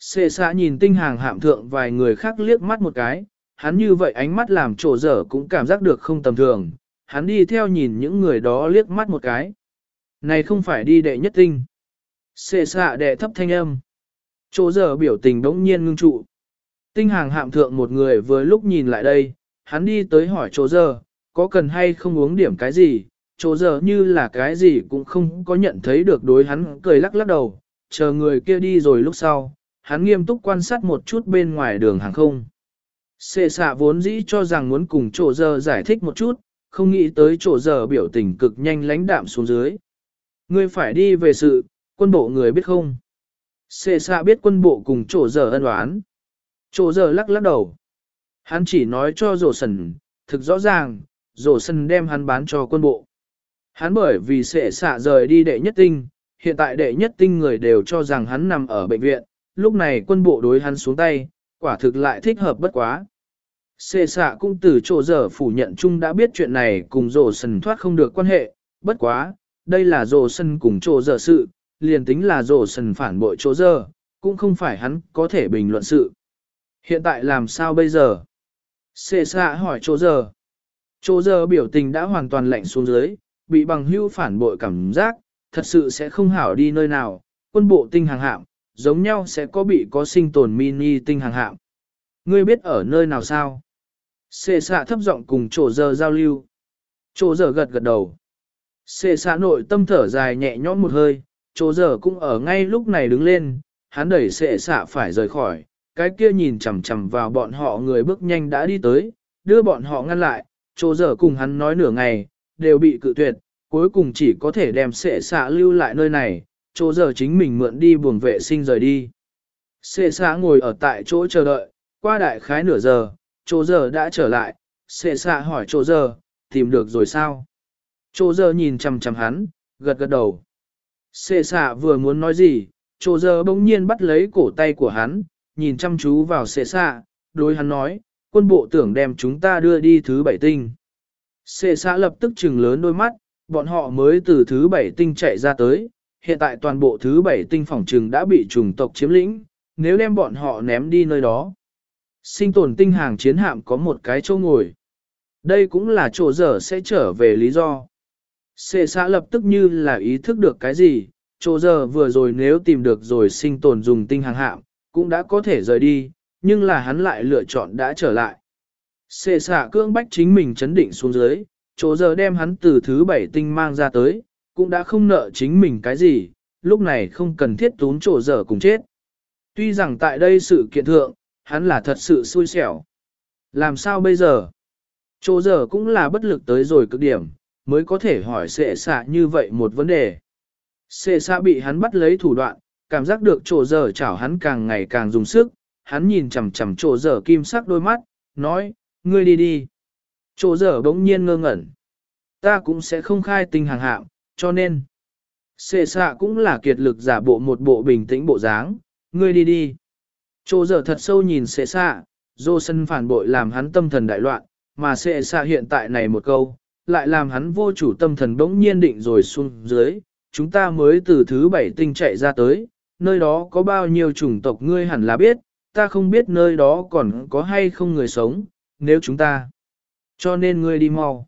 Xê xã nhìn tinh hàng hạm thượng vài người khác liếc mắt một cái, hắn như vậy ánh mắt làm trổ dở cũng cảm giác được không tầm thường, hắn đi theo nhìn những người đó liếc mắt một cái. Này không phải đi đệ nhất tinh. Xê xã đệ thấp thanh âm. Chỗ dở biểu tình đống nhiên ngưng trụ. Tinh hàng hạm thượng một người vừa lúc nhìn lại đây, hắn đi tới hỏi chỗ dở, có cần hay không uống điểm cái gì, chỗ dở như là cái gì cũng không có nhận thấy được đối hắn cười lắc lắc đầu, chờ người kia đi rồi lúc sau, hắn nghiêm túc quan sát một chút bên ngoài đường hàng không. Xê xạ vốn dĩ cho rằng muốn cùng chỗ giờ giải thích một chút, không nghĩ tới chỗ giờ biểu tình cực nhanh lãnh đạm xuống dưới. Ngươi phải đi về sự, quân bộ người biết không? Xê xạ biết quân bộ cùng chỗ giờ ân oán. Chỗ giờ lắc lắc đầu. Hắn chỉ nói cho rổ sần, thực rõ ràng, rổ sần đem hắn bán cho quân bộ. Hắn bởi vì sẽ xạ rời đi đệ nhất tinh, hiện tại đệ nhất tinh người đều cho rằng hắn nằm ở bệnh viện, lúc này quân bộ đối hắn xuống tay, quả thực lại thích hợp bất quá. Xê xạ cũng từ chỗ giờ phủ nhận chung đã biết chuyện này cùng rổ sần thoát không được quan hệ, bất quá, đây là rổ sần cùng chỗ giờ sự, liền tính là rổ sần phản bội chỗ giờ, cũng không phải hắn có thể bình luận sự. Hiện tại làm sao bây giờ? Xê xạ hỏi chỗ giờ. Chỗ giờ biểu tình đã hoàn toàn lạnh xuống dưới, bị bằng hưu phản bội cảm giác, thật sự sẽ không hảo đi nơi nào, quân bộ tinh hàng hạm, giống nhau sẽ có bị có sinh tồn mini tinh hàng hạm. Ngươi biết ở nơi nào sao? Xê xạ thấp giọng cùng chỗ giờ giao lưu. Chỗ giờ gật gật đầu. Xê xạ nội tâm thở dài nhẹ nhõm một hơi, chỗ giờ cũng ở ngay lúc này đứng lên, hắn đẩy xệ xạ phải rời khỏi, cái kia nhìn chằm chằm vào bọn họ người bước nhanh đã đi tới, đưa bọn họ ngăn lại, chỗ giờ cùng hắn nói nửa ngày, đều bị cự tuyệt, cuối cùng chỉ có thể đem xệ xạ lưu lại nơi này, chỗ giờ chính mình mượn đi buồng vệ sinh rời đi. Xê xã ngồi ở tại chỗ chờ đợi, qua đại khái nửa giờ, chỗ giờ đã trở lại, xê xã hỏi chỗ giờ, tìm được rồi sao? Chỗ giờ nhìn chằm chằm hắn, gật gật đầu. Xê xã vừa muốn nói gì, chỗ giờ bỗng nhiên bắt lấy cổ tay của hắn, nhìn chăm chú vào xê xã, đối hắn nói, quân bộ tưởng đem chúng ta đưa đi thứ bảy tinh. Xê xã lập tức trừng lớn đôi mắt, bọn họ mới từ thứ bảy tinh chạy ra tới, hiện tại toàn bộ thứ bảy tinh phòng trừng đã bị trùng tộc chiếm lĩnh, nếu đem bọn họ ném đi nơi đó. Sinh tồn tinh hàng chiến hạm có một cái chỗ ngồi. Đây cũng là chỗ giờ sẽ trở về lý do. Sệ xã lập tức như là ý thức được cái gì, chỗ giờ vừa rồi nếu tìm được rồi sinh tồn dùng tinh hàng hạm, cũng đã có thể rời đi, nhưng là hắn lại lựa chọn đã trở lại. Sệ xạ cưỡng bách chính mình chấn định xuống dưới, chỗ giờ đem hắn từ thứ bảy tinh mang ra tới, cũng đã không nợ chính mình cái gì, lúc này không cần thiết tốn chỗ dở cùng chết. Tuy rằng tại đây sự kiện thượng, hắn là thật sự xui xẻo. Làm sao bây giờ? Chỗ giờ cũng là bất lực tới rồi cực điểm, mới có thể hỏi sệ xạ như vậy một vấn đề. Sệ xạ bị hắn bắt lấy thủ đoạn, cảm giác được chỗ giờ chảo hắn càng ngày càng dùng sức, hắn nhìn chằm chằm chỗ giờ kim sắc đôi mắt, nói, ngươi đi đi. Chỗ giờ bỗng nhiên ngơ ngẩn. Ta cũng sẽ không khai tình hàng hạm, cho nên. Xê xạ cũng là kiệt lực giả bộ một bộ bình tĩnh bộ dáng, ngươi đi đi. Chỗ giờ thật sâu nhìn xê xạ, dô sân phản bội làm hắn tâm thần đại loạn, mà xê xạ hiện tại này một câu, lại làm hắn vô chủ tâm thần bỗng nhiên định rồi xuống dưới. Chúng ta mới từ thứ bảy tinh chạy ra tới, nơi đó có bao nhiêu chủng tộc ngươi hẳn là biết, ta không biết nơi đó còn có hay không người sống, nếu chúng ta. Cho nên ngươi đi mau.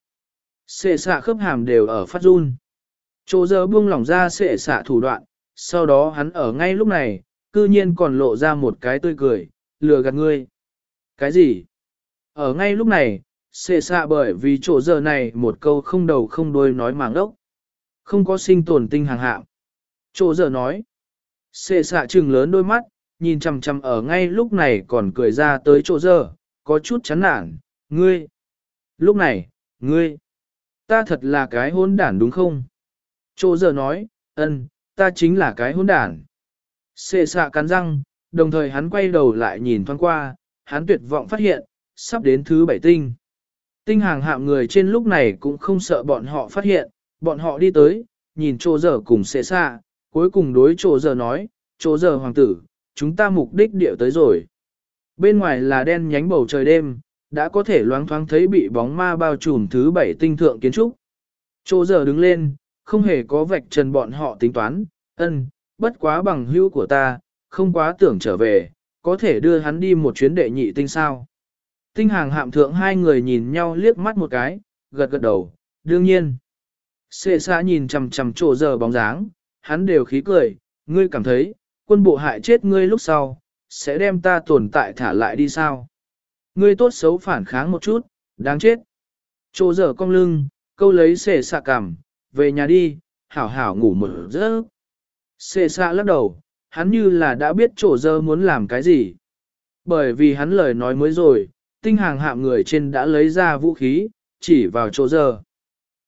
Xệ xạ khớp hàm đều ở phát run. Chỗ giờ buông lỏng ra xệ xạ thủ đoạn, sau đó hắn ở ngay lúc này, cư nhiên còn lộ ra một cái tươi cười, lừa gạt ngươi. Cái gì? Ở ngay lúc này, xệ xạ bởi vì chỗ giờ này một câu không đầu không đuôi nói màng đốc. Không có sinh tồn tinh hàng hạm. Chỗ giờ nói. Xệ xạ trừng lớn đôi mắt, nhìn chằm chằm ở ngay lúc này còn cười ra tới chỗ giờ, có chút chán nản, ngươi. Lúc này, ngươi, ta thật là cái hôn đản đúng không? Chỗ giờ nói, ân, ta chính là cái hôn đản. Xê xạ cắn răng, đồng thời hắn quay đầu lại nhìn thoáng qua, hắn tuyệt vọng phát hiện, sắp đến thứ bảy tinh. Tinh hàng hạm người trên lúc này cũng không sợ bọn họ phát hiện, bọn họ đi tới, nhìn chỗ giờ cùng xê xạ, cuối cùng đối chỗ giờ nói, chỗ giờ hoàng tử, chúng ta mục đích điệu tới rồi. Bên ngoài là đen nhánh bầu trời đêm, đã có thể loáng thoáng thấy bị bóng ma bao trùm thứ bảy tinh thượng kiến trúc. Chỗ giờ đứng lên, không hề có vạch trần bọn họ tính toán, ân, bất quá bằng hữu của ta, không quá tưởng trở về, có thể đưa hắn đi một chuyến đệ nhị tinh sao. Tinh hàng hạm thượng hai người nhìn nhau liếc mắt một cái, gật gật đầu, đương nhiên. Xê xa nhìn chằm chằm trổ giờ bóng dáng, hắn đều khí cười, ngươi cảm thấy, quân bộ hại chết ngươi lúc sau, sẽ đem ta tồn tại thả lại đi sao? Ngươi tốt xấu phản kháng một chút, đáng chết. Trổ giờ cong lưng, câu lấy xê xạ cằm, về nhà đi, hảo hảo ngủ một giấc. Xê xa lắc đầu, hắn như là đã biết chỗ dơ muốn làm cái gì. Bởi vì hắn lời nói mới rồi, tinh hàng hạm người trên đã lấy ra vũ khí, chỉ vào chỗ dơ.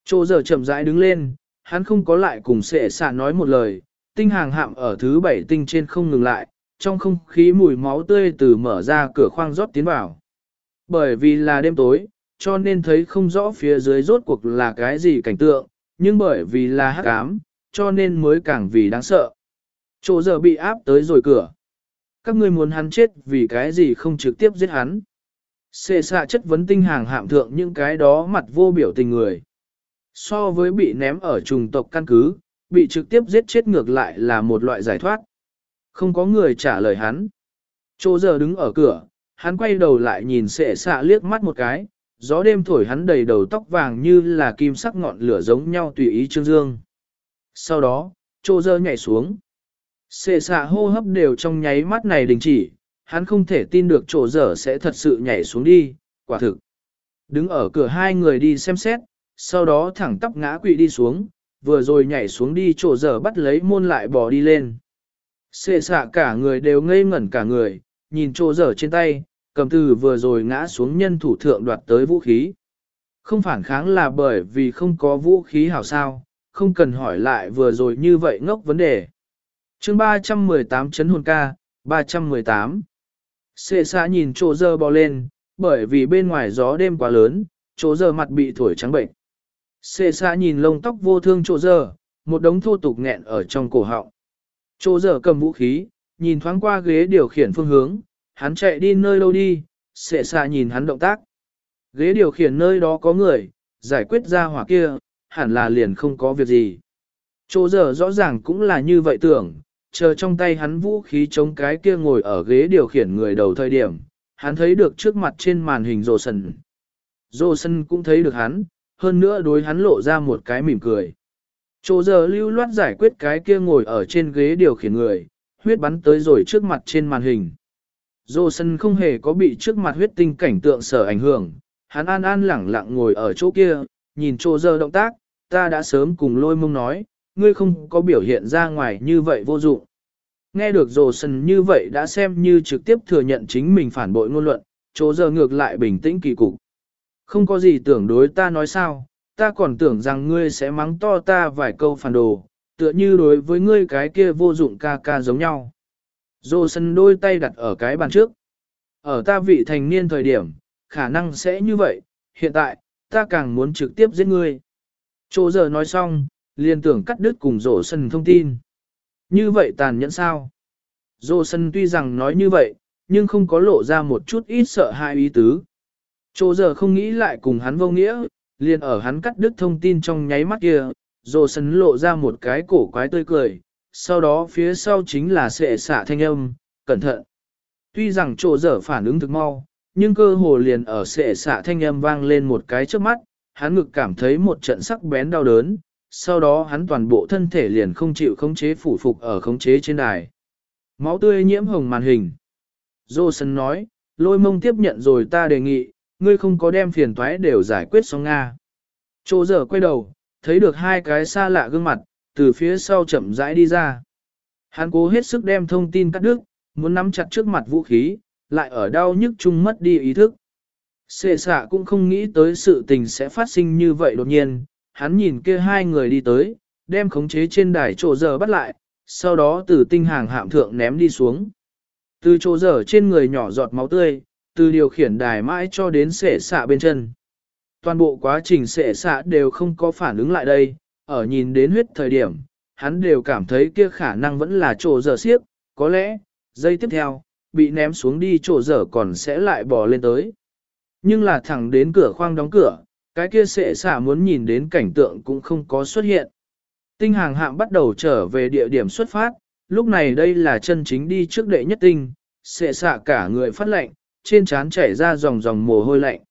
Chỗ dơ chậm rãi đứng lên, hắn không có lại cùng xệ xạ nói một lời, tinh hàng hạm ở thứ bảy tinh trên không ngừng lại, trong không khí mùi máu tươi từ mở ra cửa khoang rót tiến vào. Bởi vì là đêm tối, cho nên thấy không rõ phía dưới rốt cuộc là cái gì cảnh tượng, nhưng bởi vì là hắc ám, cho nên mới càng vì đáng sợ. Chỗ giờ bị áp tới rồi cửa. Các ngươi muốn hắn chết vì cái gì không trực tiếp giết hắn. Xê xạ chất vấn tinh hàng hạm thượng những cái đó mặt vô biểu tình người. So với bị ném ở trùng tộc căn cứ, bị trực tiếp giết chết ngược lại là một loại giải thoát. Không có người trả lời hắn. Chỗ giờ đứng ở cửa, hắn quay đầu lại nhìn xệ xạ liếc mắt một cái, gió đêm thổi hắn đầy đầu tóc vàng như là kim sắc ngọn lửa giống nhau tùy ý trương dương. Sau đó, trô dơ nhảy xuống. Xệ xạ hô hấp đều trong nháy mắt này đình chỉ, hắn không thể tin được trô dở sẽ thật sự nhảy xuống đi, quả thực. Đứng ở cửa hai người đi xem xét, sau đó thẳng tắp ngã quỵ đi xuống, vừa rồi nhảy xuống đi trô dở bắt lấy môn lại bò đi lên. Xệ xạ cả người đều ngây ngẩn cả người, nhìn trô dở trên tay, cầm từ vừa rồi ngã xuống nhân thủ thượng đoạt tới vũ khí. Không phản kháng là bởi vì không có vũ khí hảo sao, không cần hỏi lại vừa rồi như vậy ngốc vấn đề. chương 318 chấn hồn ca, 318. Xê xa nhìn chỗ dơ bò lên, bởi vì bên ngoài gió đêm quá lớn, chỗ dơ mặt bị thổi trắng bệnh. Xê xa nhìn lông tóc vô thương chỗ dơ, một đống thô tục nghẹn ở trong cổ họng. Chỗ dơ cầm vũ khí, nhìn thoáng qua ghế điều khiển phương hướng, hắn chạy đi nơi đâu đi, sệ xa nhìn hắn động tác. Ghế điều khiển nơi đó có người, giải quyết ra hỏa kia, hẳn là liền không có việc gì. Chỗ giờ rõ ràng cũng là như vậy tưởng, chờ trong tay hắn vũ khí chống cái kia ngồi ở ghế điều khiển người đầu thời điểm, hắn thấy được trước mặt trên màn hình rồ sần. Rồ sân cũng thấy được hắn, hơn nữa đối hắn lộ ra một cái mỉm cười. Chỗ giờ lưu loát giải quyết cái kia ngồi ở trên ghế điều khiển người, huyết bắn tới rồi trước mặt trên màn hình. Dô sân không hề có bị trước mặt huyết tinh cảnh tượng sở ảnh hưởng, hắn an an lẳng lặng ngồi ở chỗ kia, nhìn chỗ giờ động tác, ta đã sớm cùng lôi mông nói, ngươi không có biểu hiện ra ngoài như vậy vô dụng. Nghe được rồ sân như vậy đã xem như trực tiếp thừa nhận chính mình phản bội ngôn luận, chỗ giờ ngược lại bình tĩnh kỳ cục. Không có gì tưởng đối ta nói sao, ta còn tưởng rằng ngươi sẽ mắng to ta vài câu phản đồ, tựa như đối với ngươi cái kia vô dụng ca ca giống nhau. Dô sân đôi tay đặt ở cái bàn trước. Ở ta vị thành niên thời điểm, khả năng sẽ như vậy, hiện tại, ta càng muốn trực tiếp giết ngươi. Chỗ giờ nói xong, liền tưởng cắt đứt cùng rổ sân thông tin. Như vậy tàn nhẫn sao? Dô sân tuy rằng nói như vậy, nhưng không có lộ ra một chút ít sợ hãi ý tứ. Chỗ giờ không nghĩ lại cùng hắn vô nghĩa, liền ở hắn cắt đứt thông tin trong nháy mắt kia, dô sân lộ ra một cái cổ quái tươi cười, sau đó phía sau chính là sệ xạ thanh âm, cẩn thận. Tuy rằng chỗ dở phản ứng thực mau, nhưng cơ hồ liền ở sệ xạ thanh âm vang lên một cái trước mắt, hắn ngực cảm thấy một trận sắc bén đau đớn, sau đó hắn toàn bộ thân thể liền không chịu khống chế phủ phục ở khống chế trên đài. Máu tươi nhiễm hồng màn hình. Johnson nói, lôi mông tiếp nhận rồi ta đề nghị, ngươi không có đem phiền toái đều giải quyết xong Nga. chỗ giờ quay đầu, thấy được hai cái xa lạ gương mặt, từ phía sau chậm rãi đi ra. Hắn cố hết sức đem thông tin cắt đứt, muốn nắm chặt trước mặt vũ khí, lại ở đau nhức chung mất đi ý thức. Sệ xạ cũng không nghĩ tới sự tình sẽ phát sinh như vậy đột nhiên, hắn nhìn kia hai người đi tới, đem khống chế trên đài chỗ giờ bắt lại, sau đó từ tinh hàng hạm thượng ném đi xuống. Từ chỗ giờ trên người nhỏ giọt máu tươi, từ điều khiển đài mãi cho đến sệ xạ bên chân. Toàn bộ quá trình sệ xạ đều không có phản ứng lại đây, ở nhìn đến huyết thời điểm, hắn đều cảm thấy kia khả năng vẫn là chỗ dở siếp, có lẽ, giây tiếp theo, bị ném xuống đi chỗ dở còn sẽ lại bò lên tới. Nhưng là thẳng đến cửa khoang đóng cửa, cái kia sệ xả muốn nhìn đến cảnh tượng cũng không có xuất hiện. Tinh hàng hạm bắt đầu trở về địa điểm xuất phát, lúc này đây là chân chính đi trước đệ nhất tinh, sẽ xạ cả người phát lạnh, trên trán chảy ra dòng dòng mồ hôi lạnh.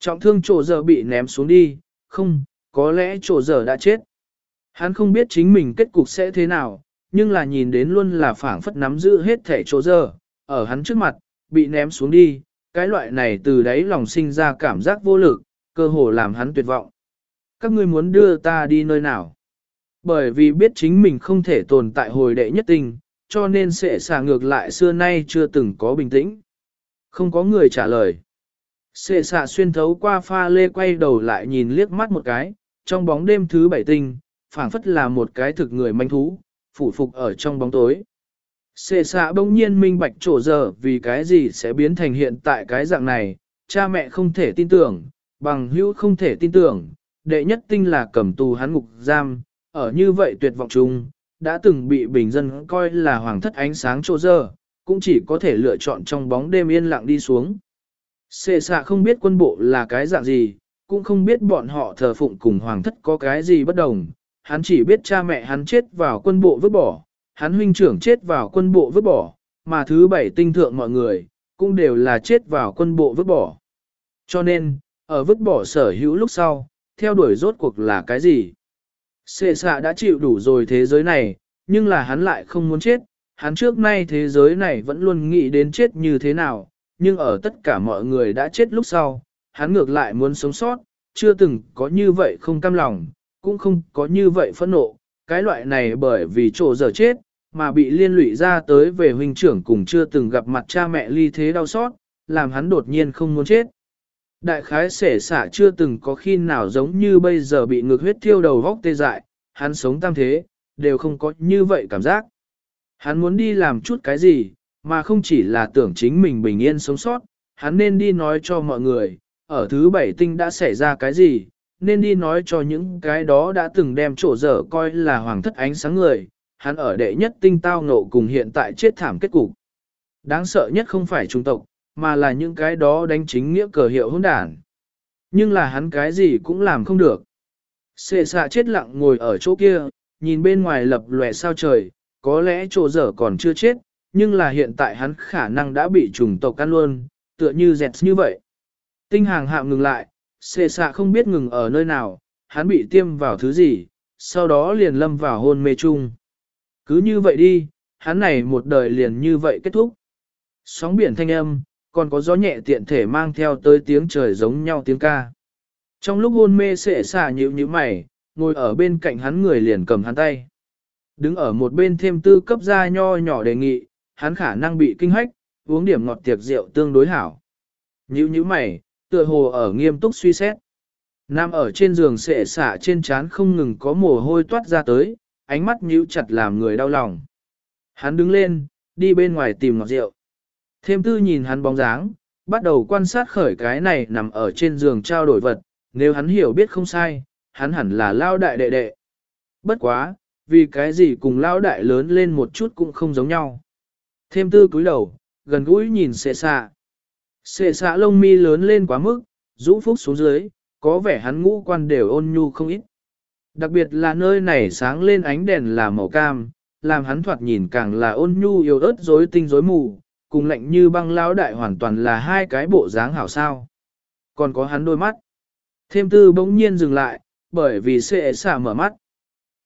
Trọng thương chỗ giờ bị ném xuống đi, không, có lẽ chỗ giờ đã chết. Hắn không biết chính mình kết cục sẽ thế nào, nhưng là nhìn đến luôn là phảng phất nắm giữ hết thể chỗ giờ, ở hắn trước mặt, bị ném xuống đi, cái loại này từ đấy lòng sinh ra cảm giác vô lực, cơ hồ làm hắn tuyệt vọng. Các ngươi muốn đưa ta đi nơi nào? Bởi vì biết chính mình không thể tồn tại hồi đệ nhất tình, cho nên sẽ xả ngược lại xưa nay chưa từng có bình tĩnh. Không có người trả lời. Sệ xạ xuyên thấu qua pha lê quay đầu lại nhìn liếc mắt một cái, trong bóng đêm thứ bảy tinh, phảng phất là một cái thực người manh thú, phủ phục ở trong bóng tối. Xê xạ bỗng nhiên minh bạch trổ giờ vì cái gì sẽ biến thành hiện tại cái dạng này, cha mẹ không thể tin tưởng, bằng hữu không thể tin tưởng, đệ nhất tinh là cầm tù hắn ngục giam, ở như vậy tuyệt vọng chung, đã từng bị bình dân coi là hoàng thất ánh sáng trổ giờ, cũng chỉ có thể lựa chọn trong bóng đêm yên lặng đi xuống. Xê xạ không biết quân bộ là cái dạng gì, cũng không biết bọn họ thờ phụng cùng hoàng thất có cái gì bất đồng, hắn chỉ biết cha mẹ hắn chết vào quân bộ vứt bỏ, hắn huynh trưởng chết vào quân bộ vứt bỏ, mà thứ bảy tinh thượng mọi người, cũng đều là chết vào quân bộ vứt bỏ. Cho nên, ở vứt bỏ sở hữu lúc sau, theo đuổi rốt cuộc là cái gì? Sệ xạ đã chịu đủ rồi thế giới này, nhưng là hắn lại không muốn chết, hắn trước nay thế giới này vẫn luôn nghĩ đến chết như thế nào, nhưng ở tất cả mọi người đã chết lúc sau, hắn ngược lại muốn sống sót, chưa từng có như vậy không cam lòng, cũng không có như vậy phẫn nộ, cái loại này bởi vì chỗ giờ chết, mà bị liên lụy ra tới về huynh trưởng cùng chưa từng gặp mặt cha mẹ ly thế đau xót, làm hắn đột nhiên không muốn chết. Đại khái sể xả chưa từng có khi nào giống như bây giờ bị ngược huyết thiêu đầu vóc tê dại, hắn sống tam thế, đều không có như vậy cảm giác. Hắn muốn đi làm chút cái gì, mà không chỉ là tưởng chính mình bình yên sống sót, hắn nên đi nói cho mọi người, ở thứ bảy tinh đã xảy ra cái gì, nên đi nói cho những cái đó đã từng đem chỗ dở coi là hoàng thất ánh sáng người, hắn ở đệ nhất tinh tao ngộ cùng hiện tại chết thảm kết cục. Đáng sợ nhất không phải trung tộc, mà là những cái đó đánh chính nghĩa cờ hiệu hỗn đản. Nhưng là hắn cái gì cũng làm không được. Xệ xạ chết lặng ngồi ở chỗ kia, nhìn bên ngoài lập lòe sao trời, có lẽ chỗ dở còn chưa chết, nhưng là hiện tại hắn khả năng đã bị trùng tộc ăn luôn, tựa như dẹt như vậy. Tinh hàng hạm ngừng lại, xê xạ không biết ngừng ở nơi nào, hắn bị tiêm vào thứ gì, sau đó liền lâm vào hôn mê chung. Cứ như vậy đi, hắn này một đời liền như vậy kết thúc. Sóng biển thanh âm, còn có gió nhẹ tiện thể mang theo tới tiếng trời giống nhau tiếng ca. Trong lúc hôn mê xệ xả nhịu như mày, ngồi ở bên cạnh hắn người liền cầm hắn tay. Đứng ở một bên thêm tư cấp ra nho nhỏ đề nghị, hắn khả năng bị kinh hách, uống điểm ngọt tiệc rượu tương đối hảo. Nhíu như mày, tựa hồ ở nghiêm túc suy xét. Nam ở trên giường sệ xả trên trán không ngừng có mồ hôi toát ra tới, ánh mắt nhíu chặt làm người đau lòng. Hắn đứng lên, đi bên ngoài tìm ngọt rượu. Thêm tư nhìn hắn bóng dáng, bắt đầu quan sát khởi cái này nằm ở trên giường trao đổi vật, nếu hắn hiểu biết không sai, hắn hẳn là lao đại đệ đệ. Bất quá, vì cái gì cùng lao đại lớn lên một chút cũng không giống nhau. Thêm tư cúi đầu, gần gũi nhìn xệ xạ. Xệ xạ lông mi lớn lên quá mức, rũ phúc xuống dưới, có vẻ hắn ngũ quan đều ôn nhu không ít. Đặc biệt là nơi này sáng lên ánh đèn là màu cam, làm hắn thoạt nhìn càng là ôn nhu yêu ớt rối tinh rối mù, cùng lạnh như băng lão đại hoàn toàn là hai cái bộ dáng hảo sao. Còn có hắn đôi mắt. Thêm tư bỗng nhiên dừng lại, bởi vì xệ xạ mở mắt.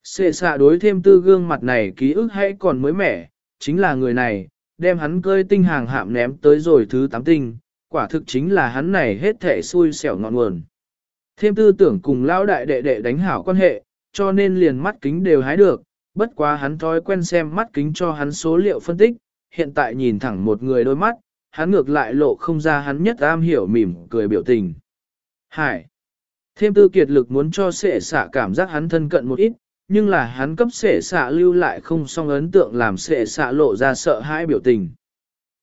Xệ xạ đối thêm tư gương mặt này ký ức hay còn mới mẻ, chính là người này, đem hắn cơi tinh hàng hạm ném tới rồi thứ tám tinh, quả thực chính là hắn này hết thể xui xẻo ngọn nguồn. Thêm tư tưởng cùng lão đại đệ đệ đánh hảo quan hệ, cho nên liền mắt kính đều hái được, bất quá hắn thói quen xem mắt kính cho hắn số liệu phân tích, hiện tại nhìn thẳng một người đôi mắt, hắn ngược lại lộ không ra hắn nhất am hiểu mỉm cười biểu tình. Hải! Thêm tư kiệt lực muốn cho sệ xạ cảm giác hắn thân cận một ít, nhưng là hắn cấp sệ xạ lưu lại không song ấn tượng làm sệ xạ lộ ra sợ hãi biểu tình.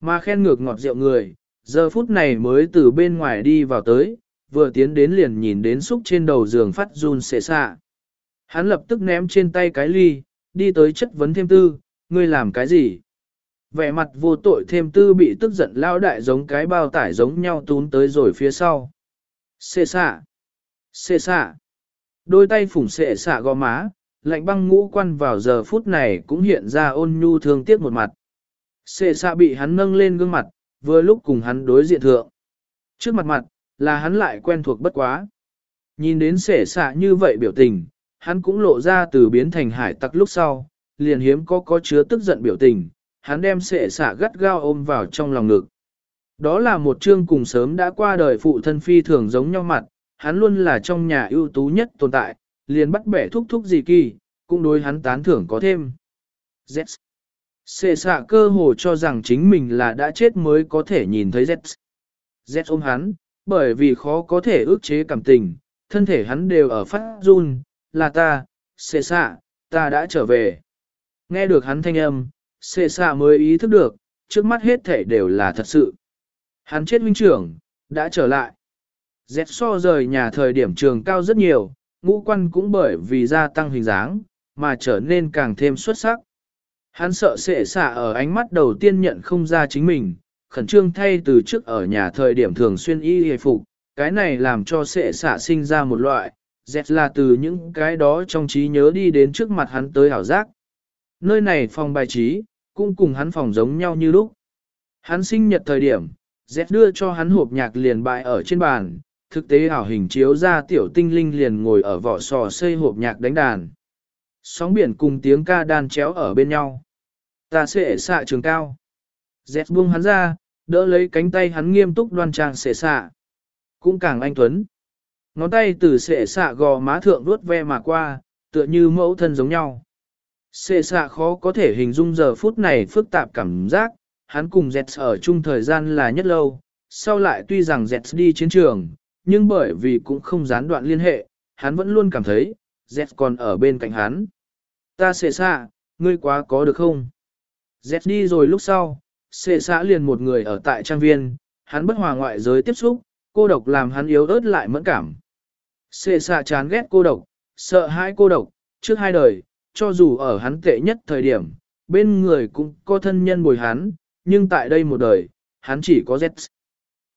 Mà khen ngược ngọt rượu người, giờ phút này mới từ bên ngoài đi vào tới, vừa tiến đến liền nhìn đến xúc trên đầu giường phát run sệ xạ. Hắn lập tức ném trên tay cái ly, đi tới chất vấn thêm tư, ngươi làm cái gì? Vẻ mặt vô tội thêm tư bị tức giận lao đại giống cái bao tải giống nhau tún tới rồi phía sau. Xệ xạ! Xệ xạ! Đôi tay phủng xệ xạ gò má, lạnh băng ngũ quan vào giờ phút này cũng hiện ra ôn nhu thương tiếc một mặt. Xệ xạ bị hắn nâng lên gương mặt, vừa lúc cùng hắn đối diện thượng. Trước mặt mặt, là hắn lại quen thuộc bất quá. Nhìn đến xệ xạ như vậy biểu tình, hắn cũng lộ ra từ biến thành hải tặc lúc sau, liền hiếm có có chứa tức giận biểu tình, hắn đem xệ xạ gắt gao ôm vào trong lòng ngực. Đó là một chương cùng sớm đã qua đời phụ thân phi thường giống nhau mặt, hắn luôn là trong nhà ưu tú nhất tồn tại, liền bắt bẻ thúc thúc gì kỳ, cũng đối hắn tán thưởng có thêm. Yes. Xệ xạ cơ hồ cho rằng chính mình là đã chết mới có thể nhìn thấy Z. Z ôm hắn, bởi vì khó có thể ước chế cảm tình, thân thể hắn đều ở phát run, là ta, xệ xạ, ta đã trở về. Nghe được hắn thanh âm, xệ xạ mới ý thức được, trước mắt hết thể đều là thật sự. Hắn chết huynh trưởng, đã trở lại. Z so rời nhà thời điểm trường cao rất nhiều, ngũ quan cũng bởi vì gia tăng hình dáng, mà trở nên càng thêm xuất sắc. Hắn sợ sệ xả ở ánh mắt đầu tiên nhận không ra chính mình, khẩn trương thay từ trước ở nhà thời điểm thường xuyên y hề phục, cái này làm cho sệ xả sinh ra một loại, dẹt là từ những cái đó trong trí nhớ đi đến trước mặt hắn tới hảo giác. Nơi này phòng bài trí, cũng cùng hắn phòng giống nhau như lúc. Hắn sinh nhật thời điểm, dẹt đưa cho hắn hộp nhạc liền bại ở trên bàn, thực tế ảo hình chiếu ra tiểu tinh linh liền ngồi ở vỏ sò xây hộp nhạc đánh đàn. Sóng biển cùng tiếng ca đàn chéo ở bên nhau. Ta sẽ xạ trường cao. Dẹt buông hắn ra, đỡ lấy cánh tay hắn nghiêm túc đoan trang sẽ xạ. Cũng càng anh tuấn. Ngón tay từ sẽ xạ gò má thượng vuốt ve mà qua, tựa như mẫu thân giống nhau. Sệ xạ khó có thể hình dung giờ phút này phức tạp cảm giác, hắn cùng Zets ở chung thời gian là nhất lâu, sau lại tuy rằng Zets đi chiến trường, nhưng bởi vì cũng không gián đoạn liên hệ, hắn vẫn luôn cảm thấy, Z còn ở bên cạnh hắn. Ta sẽ xạ, ngươi quá có được không? Dẹt đi rồi lúc sau, xệ xạ liền một người ở tại trang viên, hắn bất hòa ngoại giới tiếp xúc, cô độc làm hắn yếu ớt lại mẫn cảm. Xệ xạ chán ghét cô độc, sợ hãi cô độc, trước hai đời, cho dù ở hắn tệ nhất thời điểm, bên người cũng có thân nhân bồi hắn, nhưng tại đây một đời, hắn chỉ có Z.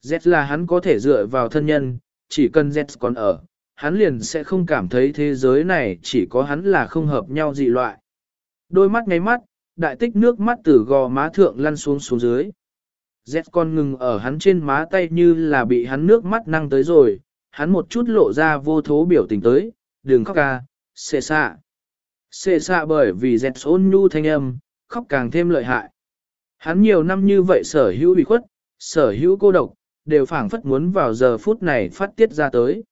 Z là hắn có thể dựa vào thân nhân, chỉ cần Z còn ở, hắn liền sẽ không cảm thấy thế giới này chỉ có hắn là không hợp nhau dị loại. Đôi mắt ngáy mắt, đại tích nước mắt từ gò má thượng lăn xuống xuống dưới. Z con ngừng ở hắn trên má tay như là bị hắn nước mắt năng tới rồi, hắn một chút lộ ra vô thố biểu tình tới, đừng khóc ca, xệ xạ. Xệ xạ bởi vì Z ôn nhu thanh âm, khóc càng thêm lợi hại. Hắn nhiều năm như vậy sở hữu bị khuất, sở hữu cô độc, đều phảng phất muốn vào giờ phút này phát tiết ra tới.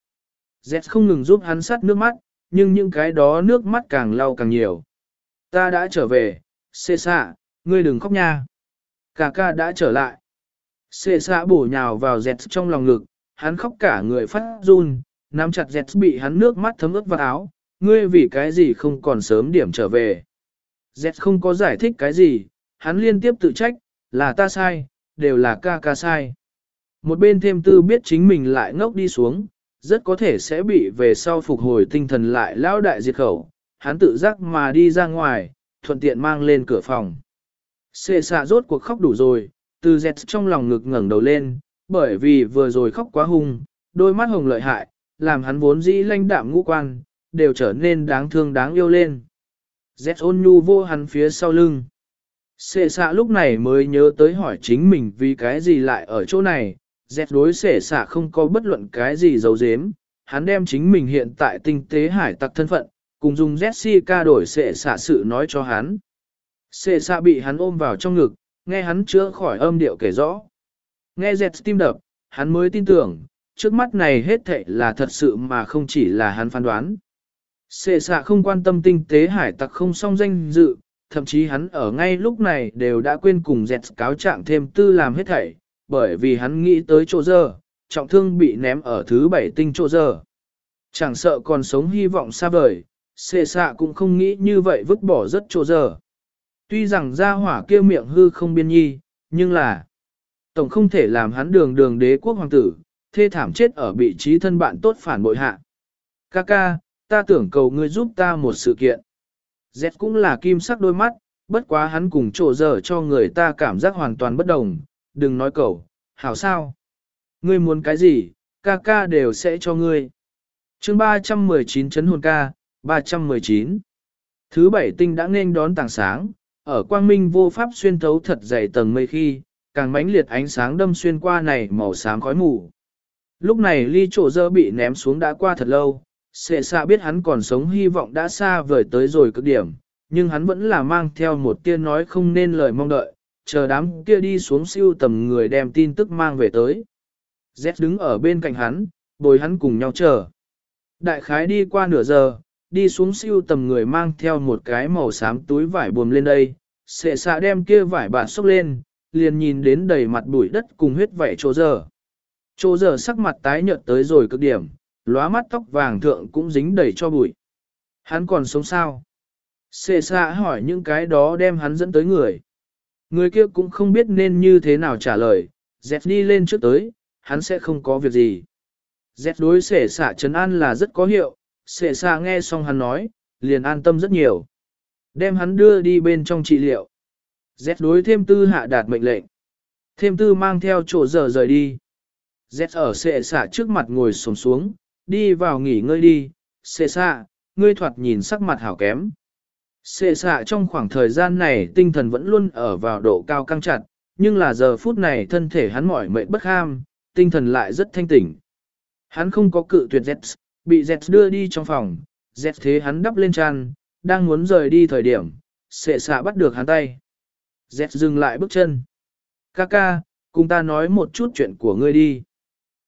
Z không ngừng giúp hắn sát nước mắt, nhưng những cái đó nước mắt càng lau càng nhiều. Ta đã trở về, xê xạ, ngươi đừng khóc nha. Cà ca đã trở lại. Xê xạ bổ nhào vào Z trong lòng ngực, hắn khóc cả người phát run, nắm chặt Z bị hắn nước mắt thấm ướt vào áo, ngươi vì cái gì không còn sớm điểm trở về. Z không có giải thích cái gì, hắn liên tiếp tự trách, là ta sai, đều là ca ca sai. Một bên thêm tư biết chính mình lại ngốc đi xuống, rất có thể sẽ bị về sau phục hồi tinh thần lại lao đại diệt khẩu, hắn tự giác mà đi ra ngoài, thuận tiện mang lên cửa phòng. Xê xạ rốt cuộc khóc đủ rồi, từ dẹt trong lòng ngực ngẩng đầu lên, bởi vì vừa rồi khóc quá hung, đôi mắt hồng lợi hại, làm hắn vốn dĩ lanh đạm ngũ quan, đều trở nên đáng thương đáng yêu lên. Dẹt ôn nhu vô hắn phía sau lưng. Xê xạ lúc này mới nhớ tới hỏi chính mình vì cái gì lại ở chỗ này, dẹt đối xệ xả không có bất luận cái gì giấu giếm, hắn đem chính mình hiện tại tinh tế hải tặc thân phận, cùng dùng Jessica đổi xệ xạ sự nói cho hắn. Xệ xạ bị hắn ôm vào trong ngực, nghe hắn chữa khỏi âm điệu kể rõ. Nghe dẹt tim đập, hắn mới tin tưởng, trước mắt này hết thảy là thật sự mà không chỉ là hắn phán đoán. Xệ xạ không quan tâm tinh tế hải tặc không song danh dự, thậm chí hắn ở ngay lúc này đều đã quên cùng dẹt cáo trạng thêm tư làm hết thảy, bởi vì hắn nghĩ tới chỗ giờ, trọng thương bị ném ở thứ bảy tinh chỗ giờ. Chẳng sợ còn sống hy vọng xa vời, xệ xạ cũng không nghĩ như vậy vứt bỏ rất chỗ giờ. Tuy rằng gia hỏa kia miệng hư không biên nhi, nhưng là tổng không thể làm hắn đường đường đế quốc hoàng tử, thê thảm chết ở vị trí thân bạn tốt phản bội hạ. Kaka, ta tưởng cầu ngươi giúp ta một sự kiện. Z cũng là kim sắc đôi mắt, bất quá hắn cùng trổ dở cho người ta cảm giác hoàn toàn bất đồng, đừng nói cầu, hảo sao. Ngươi muốn cái gì, ca ca đều sẽ cho ngươi. chương 319 chấn hồn ca, 319. Thứ bảy tinh đã nên đón tảng sáng, ở quang minh vô pháp xuyên thấu thật dày tầng mây khi, càng mãnh liệt ánh sáng đâm xuyên qua này màu xám khói mù. Lúc này ly chỗ dơ bị ném xuống đã qua thật lâu, Sệ xạ biết hắn còn sống hy vọng đã xa vời tới rồi cực điểm, nhưng hắn vẫn là mang theo một tia nói không nên lời mong đợi, chờ đám kia đi xuống siêu tầm người đem tin tức mang về tới. Z đứng ở bên cạnh hắn, bồi hắn cùng nhau chờ. Đại khái đi qua nửa giờ, đi xuống siêu tầm người mang theo một cái màu xám túi vải buồm lên đây, sệ xạ đem kia vải bạt xốc lên, liền nhìn đến đầy mặt bụi đất cùng huyết vảy chỗ giờ. Chỗ giờ sắc mặt tái nhợt tới rồi cực điểm, lóa mắt tóc vàng thượng cũng dính đầy cho bụi. Hắn còn sống sao? Sệ xạ hỏi những cái đó đem hắn dẫn tới người. Người kia cũng không biết nên như thế nào trả lời, dẹp đi lên trước tới, hắn sẽ không có việc gì. Dẹp đối sẻ xả trấn an là rất có hiệu, sẻ xả nghe xong hắn nói, liền an tâm rất nhiều. Đem hắn đưa đi bên trong trị liệu. Dẹp đối thêm tư hạ đạt mệnh lệnh. Thêm tư mang theo chỗ giờ rời đi. Dẹp ở sệ xả trước mặt ngồi sồm xuống, đi vào nghỉ ngơi đi, sệ xả, ngươi thoạt nhìn sắc mặt hảo kém. Xệ xạ trong khoảng thời gian này tinh thần vẫn luôn ở vào độ cao căng chặt, nhưng là giờ phút này thân thể hắn mỏi mệt bất ham, tinh thần lại rất thanh tỉnh. Hắn không có cự tuyệt Zets, bị Zets đưa đi trong phòng, Zets thế hắn đắp lên tràn, đang muốn rời đi thời điểm, xệ xạ bắt được hắn tay. Zets dừng lại bước chân. Kaka, cùng ta nói một chút chuyện của ngươi đi.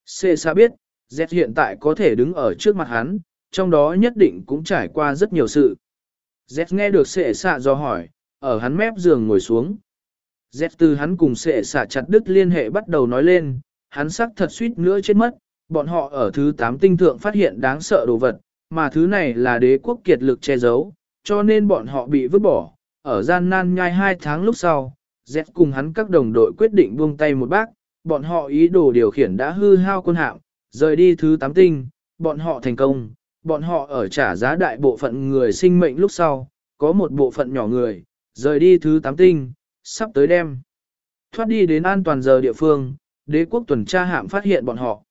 Xệ xạ biết, Zets hiện tại có thể đứng ở trước mặt hắn, trong đó nhất định cũng trải qua rất nhiều sự. Z nghe được sệ xạ do hỏi, ở hắn mép giường ngồi xuống. Z từ hắn cùng sệ xạ chặt đứt liên hệ bắt đầu nói lên, hắn sắc thật suýt nữa chết mất, bọn họ ở thứ 8 tinh thượng phát hiện đáng sợ đồ vật, mà thứ này là đế quốc kiệt lực che giấu, cho nên bọn họ bị vứt bỏ. Ở gian nan nhai hai tháng lúc sau, Z cùng hắn các đồng đội quyết định buông tay một bác, bọn họ ý đồ điều khiển đã hư hao quân hạm, rời đi thứ 8 tinh, bọn họ thành công, bọn họ ở trả giá đại bộ phận người sinh mệnh lúc sau, có một bộ phận nhỏ người, rời đi thứ tám tinh, sắp tới đêm. Thoát đi đến an toàn giờ địa phương, đế quốc tuần tra hạm phát hiện bọn họ.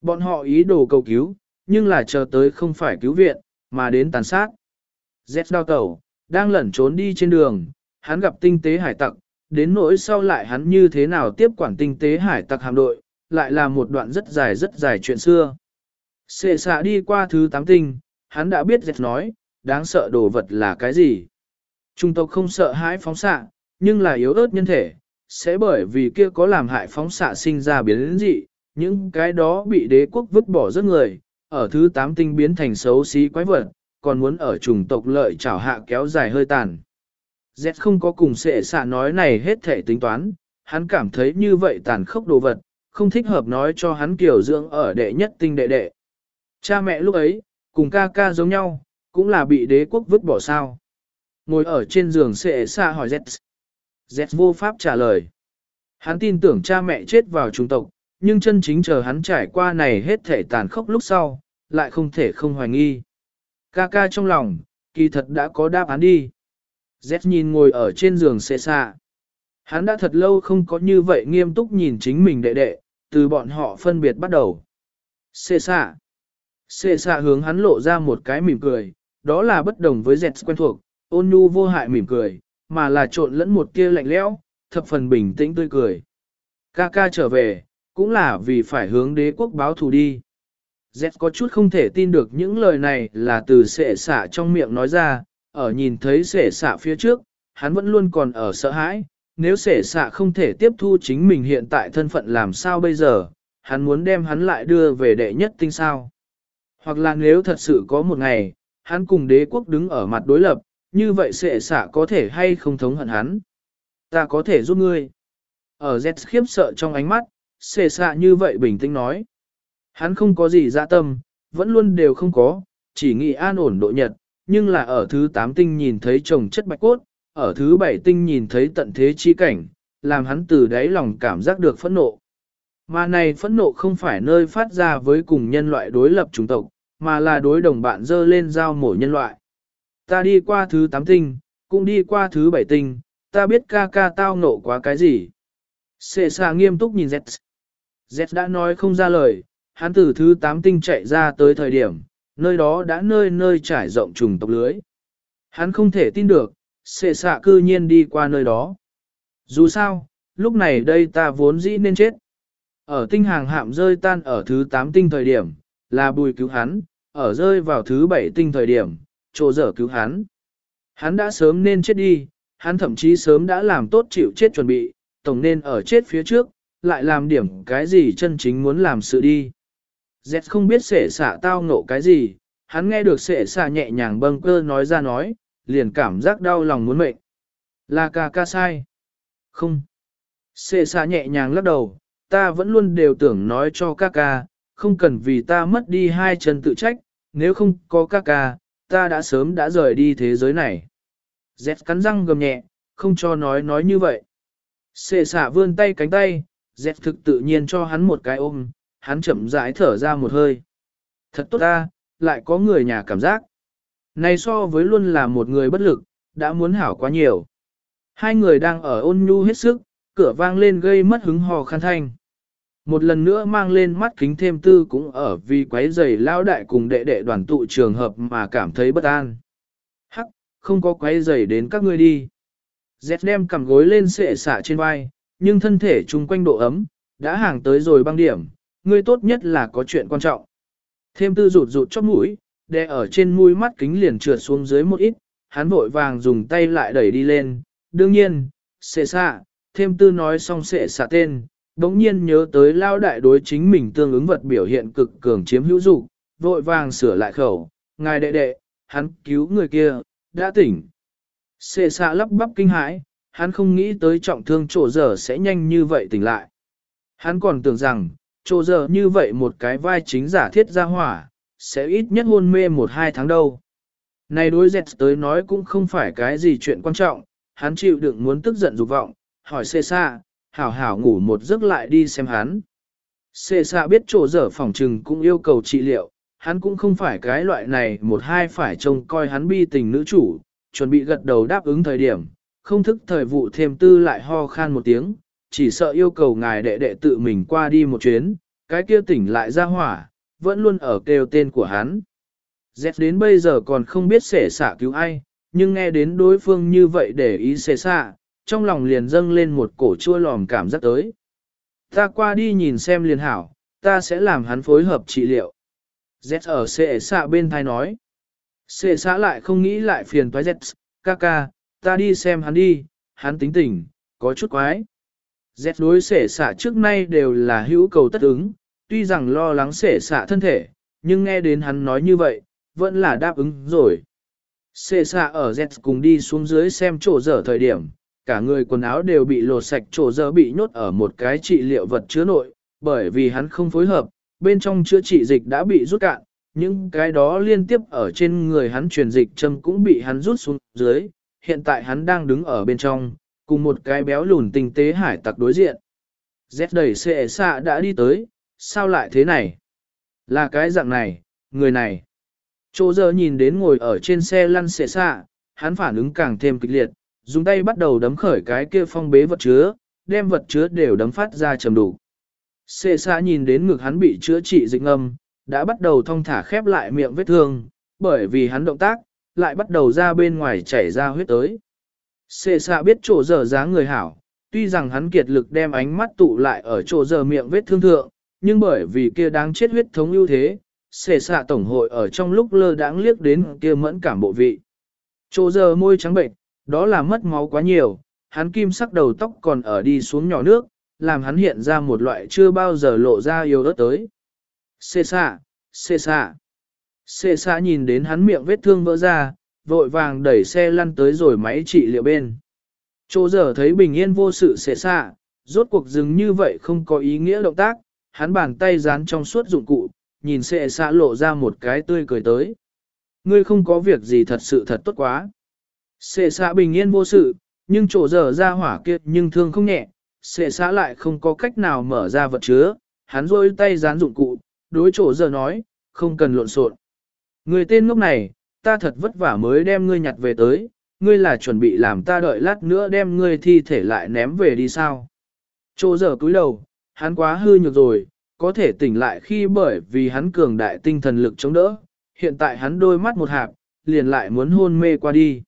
Bọn họ ý đồ cầu cứu, nhưng là chờ tới không phải cứu viện, mà đến tàn sát. Z đao tẩu, đang lẩn trốn đi trên đường, hắn gặp tinh tế hải tặc, đến nỗi sau lại hắn như thế nào tiếp quản tinh tế hải tặc hạm đội, lại là một đoạn rất dài rất dài chuyện xưa. Sệ xạ đi qua thứ tám tinh, hắn đã biết dệt nói, đáng sợ đồ vật là cái gì. Trung tộc không sợ hãi phóng xạ, nhưng là yếu ớt nhân thể, sẽ bởi vì kia có làm hại phóng xạ sinh ra biến dị, những cái đó bị đế quốc vứt bỏ rất người, ở thứ tám tinh biến thành xấu xí quái vật, còn muốn ở chủng tộc lợi trảo hạ kéo dài hơi tàn. Z không có cùng sệ xạ nói này hết thể tính toán, hắn cảm thấy như vậy tàn khốc đồ vật, không thích hợp nói cho hắn kiểu dưỡng ở đệ nhất tinh đệ đệ. Cha mẹ lúc ấy, cùng ca ca giống nhau, cũng là bị đế quốc vứt bỏ sao. Ngồi ở trên giường sệ xa hỏi Z. Z vô pháp trả lời. Hắn tin tưởng cha mẹ chết vào trung tộc, nhưng chân chính chờ hắn trải qua này hết thể tàn khốc lúc sau, lại không thể không hoài nghi. Ca ca trong lòng, kỳ thật đã có đáp án đi. Z nhìn ngồi ở trên giường xệ xa. Hắn đã thật lâu không có như vậy nghiêm túc nhìn chính mình đệ đệ, từ bọn họ phân biệt bắt đầu. Xê xạ. Xê xạ hướng hắn lộ ra một cái mỉm cười, đó là bất đồng với dẹt quen thuộc, ôn nhu vô hại mỉm cười, mà là trộn lẫn một tia lạnh lẽo, thập phần bình tĩnh tươi cười. Ca ca trở về, cũng là vì phải hướng đế quốc báo thù đi. Z có chút không thể tin được những lời này là từ sệ xạ trong miệng nói ra, ở nhìn thấy sệ xạ phía trước, hắn vẫn luôn còn ở sợ hãi, nếu sệ xạ không thể tiếp thu chính mình hiện tại thân phận làm sao bây giờ, hắn muốn đem hắn lại đưa về đệ nhất tinh sao. Hoặc là nếu thật sự có một ngày, hắn cùng đế quốc đứng ở mặt đối lập, như vậy sẽ xả có thể hay không thống hận hắn. Ta có thể giúp ngươi. Ở Z khiếp sợ trong ánh mắt, xệ xạ như vậy bình tĩnh nói. Hắn không có gì dạ tâm, vẫn luôn đều không có, chỉ nghĩ an ổn độ nhật, nhưng là ở thứ 8 tinh nhìn thấy chồng chất bạch cốt, ở thứ 7 tinh nhìn thấy tận thế chi cảnh, làm hắn từ đáy lòng cảm giác được phẫn nộ. Mà này phẫn nộ không phải nơi phát ra với cùng nhân loại đối lập chủng tộc, mà là đối đồng bạn dơ lên giao mổ nhân loại. Ta đi qua thứ 8 tinh, cũng đi qua thứ 7 tinh, ta biết ca ca tao nộ quá cái gì. Sệ xà nghiêm túc nhìn Z. Z đã nói không ra lời, hắn từ thứ 8 tinh chạy ra tới thời điểm, nơi đó đã nơi nơi trải rộng trùng tộc lưới. Hắn không thể tin được, sệ xạ cư nhiên đi qua nơi đó. Dù sao, lúc này đây ta vốn dĩ nên chết. Ở tinh hàng hạm rơi tan ở thứ 8 tinh thời điểm, là bùi cứu hắn, ở rơi vào thứ bảy tinh thời điểm, trộ dở cứu hắn. Hắn đã sớm nên chết đi, hắn thậm chí sớm đã làm tốt chịu chết chuẩn bị, tổng nên ở chết phía trước, lại làm điểm cái gì chân chính muốn làm sự đi. Z không biết sể xả tao ngộ cái gì, hắn nghe được sể xả nhẹ nhàng bâng cơ nói ra nói, liền cảm giác đau lòng muốn mệnh. Là ca ca sai. Không. Sệ xả nhẹ nhàng lắc đầu, ta vẫn luôn đều tưởng nói cho ca ca, không cần vì ta mất đi hai chân tự trách, nếu không có ca ca, ta đã sớm đã rời đi thế giới này. Dẹt cắn răng gầm nhẹ, không cho nói nói như vậy. Xệ xả vươn tay cánh tay, dẹt thực tự nhiên cho hắn một cái ôm, hắn chậm rãi thở ra một hơi. Thật tốt ta, lại có người nhà cảm giác. Này so với luôn là một người bất lực, đã muốn hảo quá nhiều. Hai người đang ở ôn nhu hết sức, cửa vang lên gây mất hứng hò khăn thanh. Một lần nữa mang lên mắt kính thêm tư cũng ở vì quấy giày lao đại cùng đệ đệ đoàn tụ trường hợp mà cảm thấy bất an. Hắc, không có quấy giày đến các ngươi đi. Dẹt đem cầm gối lên sệ xả trên vai, nhưng thân thể chung quanh độ ấm, đã hàng tới rồi băng điểm, ngươi tốt nhất là có chuyện quan trọng. Thêm tư rụt rụt chóp mũi, đè ở trên mũi mắt kính liền trượt xuống dưới một ít, hắn vội vàng dùng tay lại đẩy đi lên. Đương nhiên, sệ xạ, thêm tư nói xong sệ xạ tên, đống nhiên nhớ tới lao đại đối chính mình tương ứng vật biểu hiện cực cường chiếm hữu dục vội vàng sửa lại khẩu, ngài đệ đệ, hắn cứu người kia, đã tỉnh. Xê xạ lắp bắp kinh hãi, hắn không nghĩ tới trọng thương trổ dở sẽ nhanh như vậy tỉnh lại. Hắn còn tưởng rằng, trổ dở như vậy một cái vai chính giả thiết ra hỏa, sẽ ít nhất hôn mê một hai tháng đâu. Này đối dẹt tới nói cũng không phải cái gì chuyện quan trọng, hắn chịu đựng muốn tức giận dục vọng, hỏi xê xa, hảo hảo ngủ một giấc lại đi xem hắn. Xê xạ biết chỗ dở phòng trừng cũng yêu cầu trị liệu, hắn cũng không phải cái loại này một hai phải trông coi hắn bi tình nữ chủ, chuẩn bị gật đầu đáp ứng thời điểm, không thức thời vụ thêm tư lại ho khan một tiếng, chỉ sợ yêu cầu ngài đệ đệ tự mình qua đi một chuyến, cái kia tỉnh lại ra hỏa, vẫn luôn ở kêu tên của hắn. Dẹt đến bây giờ còn không biết xể xạ cứu ai, nhưng nghe đến đối phương như vậy để ý sể xạ, trong lòng liền dâng lên một cổ chua lòm cảm giác tới. Ta qua đi nhìn xem liền hảo, ta sẽ làm hắn phối hợp trị liệu. Z ở xệ xạ bên thai nói. Xệ xạ lại không nghĩ lại phiền toái Z, ca ca, ta đi xem hắn đi, hắn tính tình, có chút quái. Z đối xệ xạ trước nay đều là hữu cầu tất ứng, tuy rằng lo lắng sể xạ thân thể, nhưng nghe đến hắn nói như vậy, vẫn là đáp ứng rồi. Xệ xạ ở Z cùng đi xuống dưới xem chỗ dở thời điểm, cả người quần áo đều bị lột sạch chỗ dơ bị nhốt ở một cái trị liệu vật chứa nội, bởi vì hắn không phối hợp, bên trong chữa trị dịch đã bị rút cạn, những cái đó liên tiếp ở trên người hắn truyền dịch châm cũng bị hắn rút xuống dưới, hiện tại hắn đang đứng ở bên trong, cùng một cái béo lùn tinh tế hải tặc đối diện. Z đẩy xệ xạ đã đi tới, sao lại thế này? Là cái dạng này, người này. Chỗ giờ nhìn đến ngồi ở trên xe lăn xệ xạ, hắn phản ứng càng thêm kịch liệt, dùng tay bắt đầu đấm khởi cái kia phong bế vật chứa, đem vật chứa đều đấm phát ra trầm đủ. Xê xa nhìn đến ngực hắn bị chữa trị dịch ngâm, đã bắt đầu thong thả khép lại miệng vết thương, bởi vì hắn động tác, lại bắt đầu ra bên ngoài chảy ra huyết tới. Xê xa biết chỗ giờ dáng người hảo, tuy rằng hắn kiệt lực đem ánh mắt tụ lại ở chỗ giờ miệng vết thương thượng, nhưng bởi vì kia đáng chết huyết thống ưu thế, xê xa tổng hội ở trong lúc lơ đãng liếc đến kia mẫn cảm bộ vị. Chỗ giờ môi trắng bệnh, đó là mất máu quá nhiều, hắn kim sắc đầu tóc còn ở đi xuống nhỏ nước, làm hắn hiện ra một loại chưa bao giờ lộ ra yêu ớt tới. Xê xạ, xê xạ. Xê xạ nhìn đến hắn miệng vết thương vỡ ra, vội vàng đẩy xe lăn tới rồi máy trị liệu bên. Chỗ giờ thấy bình yên vô sự xê xạ, rốt cuộc dừng như vậy không có ý nghĩa động tác, hắn bàn tay dán trong suốt dụng cụ, nhìn xê xạ lộ ra một cái tươi cười tới. Ngươi không có việc gì thật sự thật tốt quá. Sệ xã bình yên vô sự, nhưng chỗ dở ra hỏa kia nhưng thương không nhẹ, sệ xã lại không có cách nào mở ra vật chứa, hắn rôi tay dán dụng cụ, đối chỗ dở nói, không cần lộn xộn. Người tên ngốc này, ta thật vất vả mới đem ngươi nhặt về tới, ngươi là chuẩn bị làm ta đợi lát nữa đem ngươi thi thể lại ném về đi sao. Chỗ dở cúi đầu, hắn quá hư nhược rồi, có thể tỉnh lại khi bởi vì hắn cường đại tinh thần lực chống đỡ, hiện tại hắn đôi mắt một hạp, liền lại muốn hôn mê qua đi.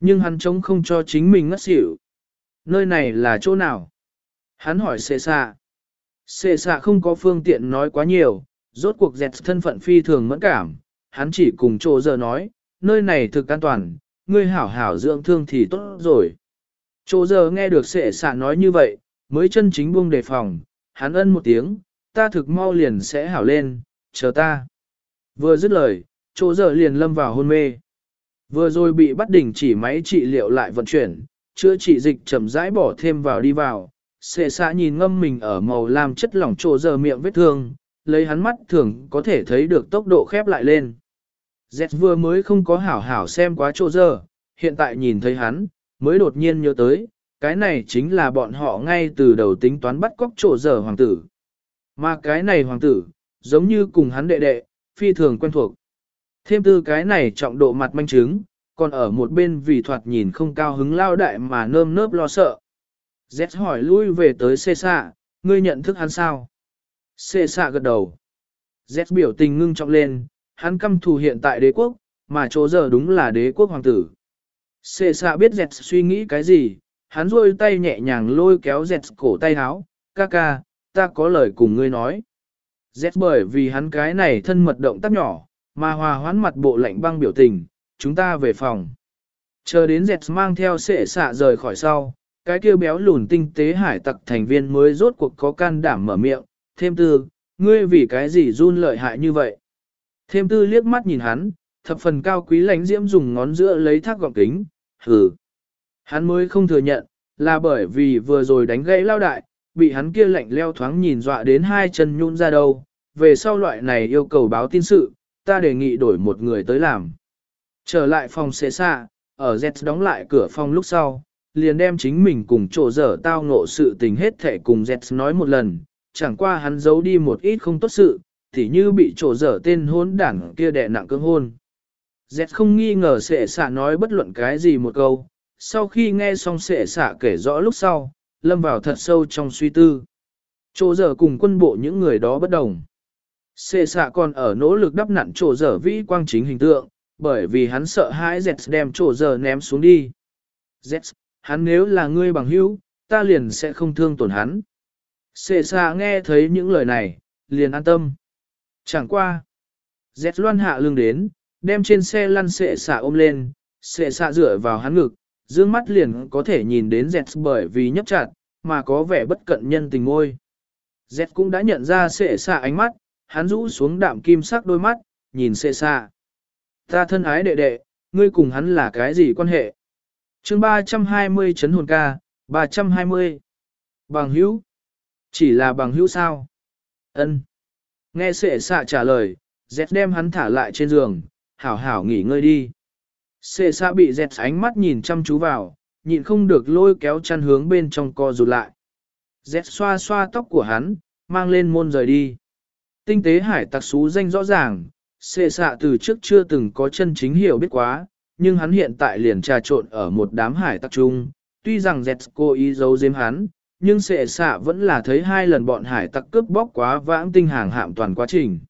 Nhưng hắn chống không cho chính mình ngất xỉu. Nơi này là chỗ nào? Hắn hỏi xệ xạ. Xệ xạ không có phương tiện nói quá nhiều, rốt cuộc dẹt thân phận phi thường mẫn cảm. Hắn chỉ cùng chỗ giờ nói, nơi này thực an toàn, ngươi hảo hảo dưỡng thương thì tốt rồi. Chỗ giờ nghe được xệ xạ nói như vậy, mới chân chính buông đề phòng, hắn ân một tiếng, ta thực mau liền sẽ hảo lên, chờ ta. Vừa dứt lời, chỗ giờ liền lâm vào hôn mê. Vừa rồi bị bắt đỉnh chỉ máy trị liệu lại vận chuyển, chữa trị dịch chậm rãi bỏ thêm vào đi vào. Xệ xã nhìn ngâm mình ở màu lam chất lỏng chỗ giờ miệng vết thương, lấy hắn mắt thường có thể thấy được tốc độ khép lại lên. Z vừa mới không có hảo hảo xem quá chỗ giờ, hiện tại nhìn thấy hắn, mới đột nhiên nhớ tới, cái này chính là bọn họ ngay từ đầu tính toán bắt cóc chỗ giờ hoàng tử. Mà cái này hoàng tử, giống như cùng hắn đệ đệ, phi thường quen thuộc. Thêm tư cái này trọng độ mặt manh chứng, còn ở một bên vì thoạt nhìn không cao hứng lao đại mà nơm nớp lo sợ. Z hỏi lui về tới xê xạ, ngươi nhận thức hắn sao? Xê xạ gật đầu. Z biểu tình ngưng trọng lên, hắn căm thù hiện tại đế quốc, mà chỗ giờ đúng là đế quốc hoàng tử. Xê xạ biết Z suy nghĩ cái gì, hắn rôi tay nhẹ nhàng lôi kéo Z cổ tay háo, ca ca, ta có lời cùng ngươi nói. Z bởi vì hắn cái này thân mật động tác nhỏ, mà hòa hoãn mặt bộ lạnh băng biểu tình, chúng ta về phòng. Chờ đến dẹt mang theo sệ xạ rời khỏi sau, cái kia béo lùn tinh tế hải tặc thành viên mới rốt cuộc có can đảm mở miệng, thêm tư, ngươi vì cái gì run lợi hại như vậy. Thêm tư liếc mắt nhìn hắn, thập phần cao quý lánh diễm dùng ngón giữa lấy thác gọng kính, hừ. Hắn mới không thừa nhận, là bởi vì vừa rồi đánh gãy lao đại, bị hắn kia lạnh leo thoáng nhìn dọa đến hai chân nhún ra đầu. về sau loại này yêu cầu báo tin sự, ta đề nghị đổi một người tới làm. Trở lại phòng xế xạ, ở Z đóng lại cửa phòng lúc sau, liền đem chính mình cùng chỗ dở tao ngộ sự tình hết thể cùng Z nói một lần, chẳng qua hắn giấu đi một ít không tốt sự, thì như bị chỗ dở tên hôn đảng kia đè nặng cương hôn. Z không nghi ngờ sệ xạ nói bất luận cái gì một câu, sau khi nghe xong sệ xạ kể rõ lúc sau, lâm vào thật sâu trong suy tư. Chỗ dở cùng quân bộ những người đó bất đồng. Sệ xạ còn ở nỗ lực đắp nặn chỗ dở vĩ quang chính hình tượng, bởi vì hắn sợ hãi Dẹt đem chỗ dở ném xuống đi. Dẹt, hắn nếu là ngươi bằng hữu, ta liền sẽ không thương tổn hắn. Sệ xạ nghe thấy những lời này, liền an tâm. Chẳng qua. Dẹt loan hạ lưng đến, đem trên xe lăn sệ xạ ôm lên, sệ xạ dựa vào hắn ngực, dương mắt liền có thể nhìn đến Dẹt bởi vì nhấp chặt, mà có vẻ bất cận nhân tình ngôi. Z cũng đã nhận ra sệ xạ ánh mắt, hắn rũ xuống đạm kim sắc đôi mắt, nhìn sệ xa. Ta thân ái đệ đệ, ngươi cùng hắn là cái gì quan hệ? chương 320 chấn hồn ca, 320. Bằng hữu? Chỉ là bằng hữu sao? ân Nghe sệ xạ trả lời, dẹt đem hắn thả lại trên giường, hảo hảo nghỉ ngơi đi. Sệ xạ bị dẹt ánh mắt nhìn chăm chú vào, nhịn không được lôi kéo chăn hướng bên trong co rụt lại. Dẹt xoa xoa tóc của hắn, mang lên môn rời đi. Tinh tế hải tặc xú danh rõ ràng, xệ xạ từ trước chưa từng có chân chính hiểu biết quá, nhưng hắn hiện tại liền trà trộn ở một đám hải tặc chung. Tuy rằng dẹt cố ý giấu giếm hắn, nhưng xệ xạ vẫn là thấy hai lần bọn hải tặc cướp bóc quá vãng tinh hàng hạm toàn quá trình.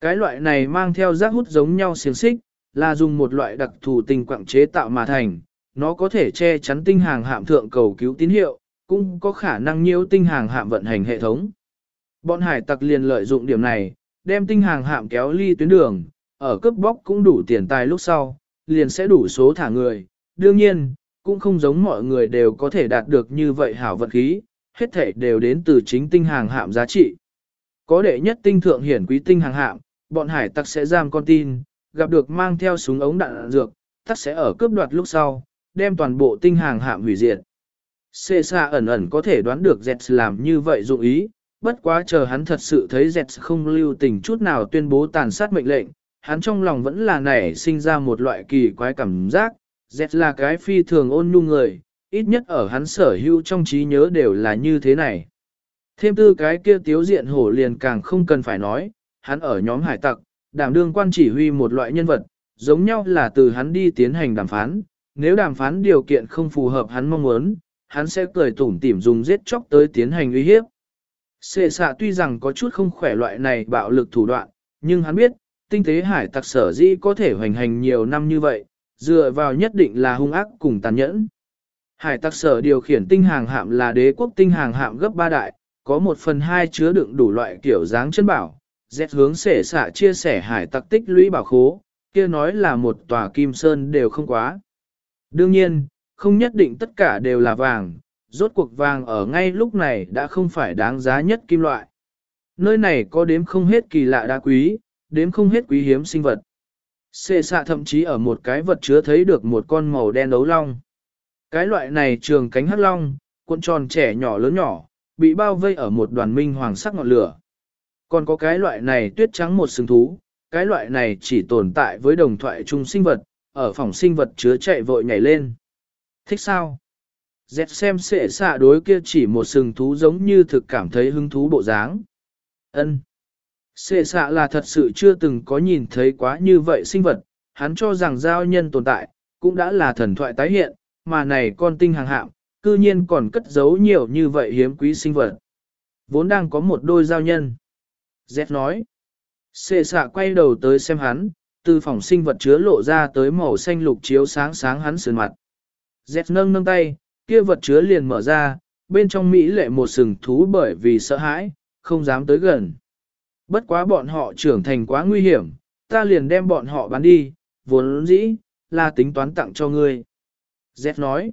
Cái loại này mang theo giác hút giống nhau xiềng xích, là dùng một loại đặc thù tinh quặng chế tạo mà thành, nó có thể che chắn tinh hàng hạm thượng cầu cứu tín hiệu, cũng có khả năng nhiễu tinh hàng hạm vận hành hệ thống. Bọn hải tặc liền lợi dụng điểm này, đem tinh hàng hạm kéo ly tuyến đường, ở cướp bóc cũng đủ tiền tài lúc sau, liền sẽ đủ số thả người. Đương nhiên, cũng không giống mọi người đều có thể đạt được như vậy hảo vận khí, hết thể đều đến từ chính tinh hàng hạm giá trị. Có đệ nhất tinh thượng hiển quý tinh hàng hạm, bọn hải tặc sẽ giam con tin, gặp được mang theo súng ống đạn dược, tắc sẽ ở cướp đoạt lúc sau, đem toàn bộ tinh hàng hạm hủy diệt. Xê xa ẩn ẩn có thể đoán được Zets làm như vậy dụng ý, bất quá chờ hắn thật sự thấy dẹt không lưu tình chút nào tuyên bố tàn sát mệnh lệnh, hắn trong lòng vẫn là nảy sinh ra một loại kỳ quái cảm giác, dẹt là cái phi thường ôn nhu người, ít nhất ở hắn sở hữu trong trí nhớ đều là như thế này. Thêm tư cái kia tiếu diện hổ liền càng không cần phải nói, hắn ở nhóm hải tặc, đảm đương quan chỉ huy một loại nhân vật, giống nhau là từ hắn đi tiến hành đàm phán, nếu đàm phán điều kiện không phù hợp hắn mong muốn, hắn sẽ cười tủm tỉm dùng giết chóc tới tiến hành uy hiếp. Xệ xạ tuy rằng có chút không khỏe loại này bạo lực thủ đoạn, nhưng hắn biết, tinh tế hải tặc sở dĩ có thể hoành hành nhiều năm như vậy, dựa vào nhất định là hung ác cùng tàn nhẫn. Hải tặc sở điều khiển tinh hàng hạm là đế quốc tinh hàng hạm gấp ba đại, có một phần hai chứa đựng đủ loại kiểu dáng chân bảo, dẹt hướng sể xạ chia sẻ hải tặc tích lũy bảo khố, kia nói là một tòa kim sơn đều không quá. Đương nhiên, không nhất định tất cả đều là vàng, rốt cuộc vàng ở ngay lúc này đã không phải đáng giá nhất kim loại. Nơi này có đếm không hết kỳ lạ đá quý, đếm không hết quý hiếm sinh vật. Xê xạ thậm chí ở một cái vật chứa thấy được một con màu đen đấu long. Cái loại này trường cánh hắc long, cuộn tròn trẻ nhỏ lớn nhỏ, bị bao vây ở một đoàn minh hoàng sắc ngọn lửa. Còn có cái loại này tuyết trắng một sừng thú, cái loại này chỉ tồn tại với đồng thoại chung sinh vật, ở phòng sinh vật chứa chạy vội nhảy lên. Thích sao? Dẹt xem sệ xạ đối kia chỉ một sừng thú giống như thực cảm thấy hứng thú bộ dáng. ân Sệ xạ là thật sự chưa từng có nhìn thấy quá như vậy sinh vật, hắn cho rằng giao nhân tồn tại, cũng đã là thần thoại tái hiện, mà này con tinh hàng hạm, cư nhiên còn cất giấu nhiều như vậy hiếm quý sinh vật. Vốn đang có một đôi giao nhân. Z nói. Sệ xạ quay đầu tới xem hắn, từ phòng sinh vật chứa lộ ra tới màu xanh lục chiếu sáng sáng hắn sườn mặt. Z nâng nâng tay, kia vật chứa liền mở ra, bên trong Mỹ lệ một sừng thú bởi vì sợ hãi, không dám tới gần. Bất quá bọn họ trưởng thành quá nguy hiểm, ta liền đem bọn họ bán đi, vốn dĩ, là tính toán tặng cho ngươi. Z nói,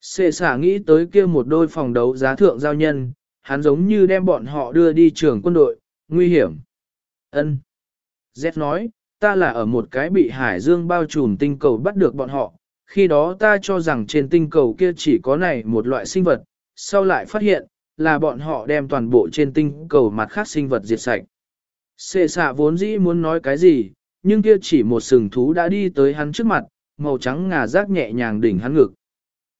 xệ xả nghĩ tới kia một đôi phòng đấu giá thượng giao nhân, hắn giống như đem bọn họ đưa đi trường quân đội, nguy hiểm. Ân. Z nói, ta là ở một cái bị hải dương bao trùm tinh cầu bắt được bọn họ, khi đó ta cho rằng trên tinh cầu kia chỉ có này một loại sinh vật, sau lại phát hiện, là bọn họ đem toàn bộ trên tinh cầu mặt khác sinh vật diệt sạch. Sệ xạ vốn dĩ muốn nói cái gì, nhưng kia chỉ một sừng thú đã đi tới hắn trước mặt, màu trắng ngà rác nhẹ nhàng đỉnh hắn ngực.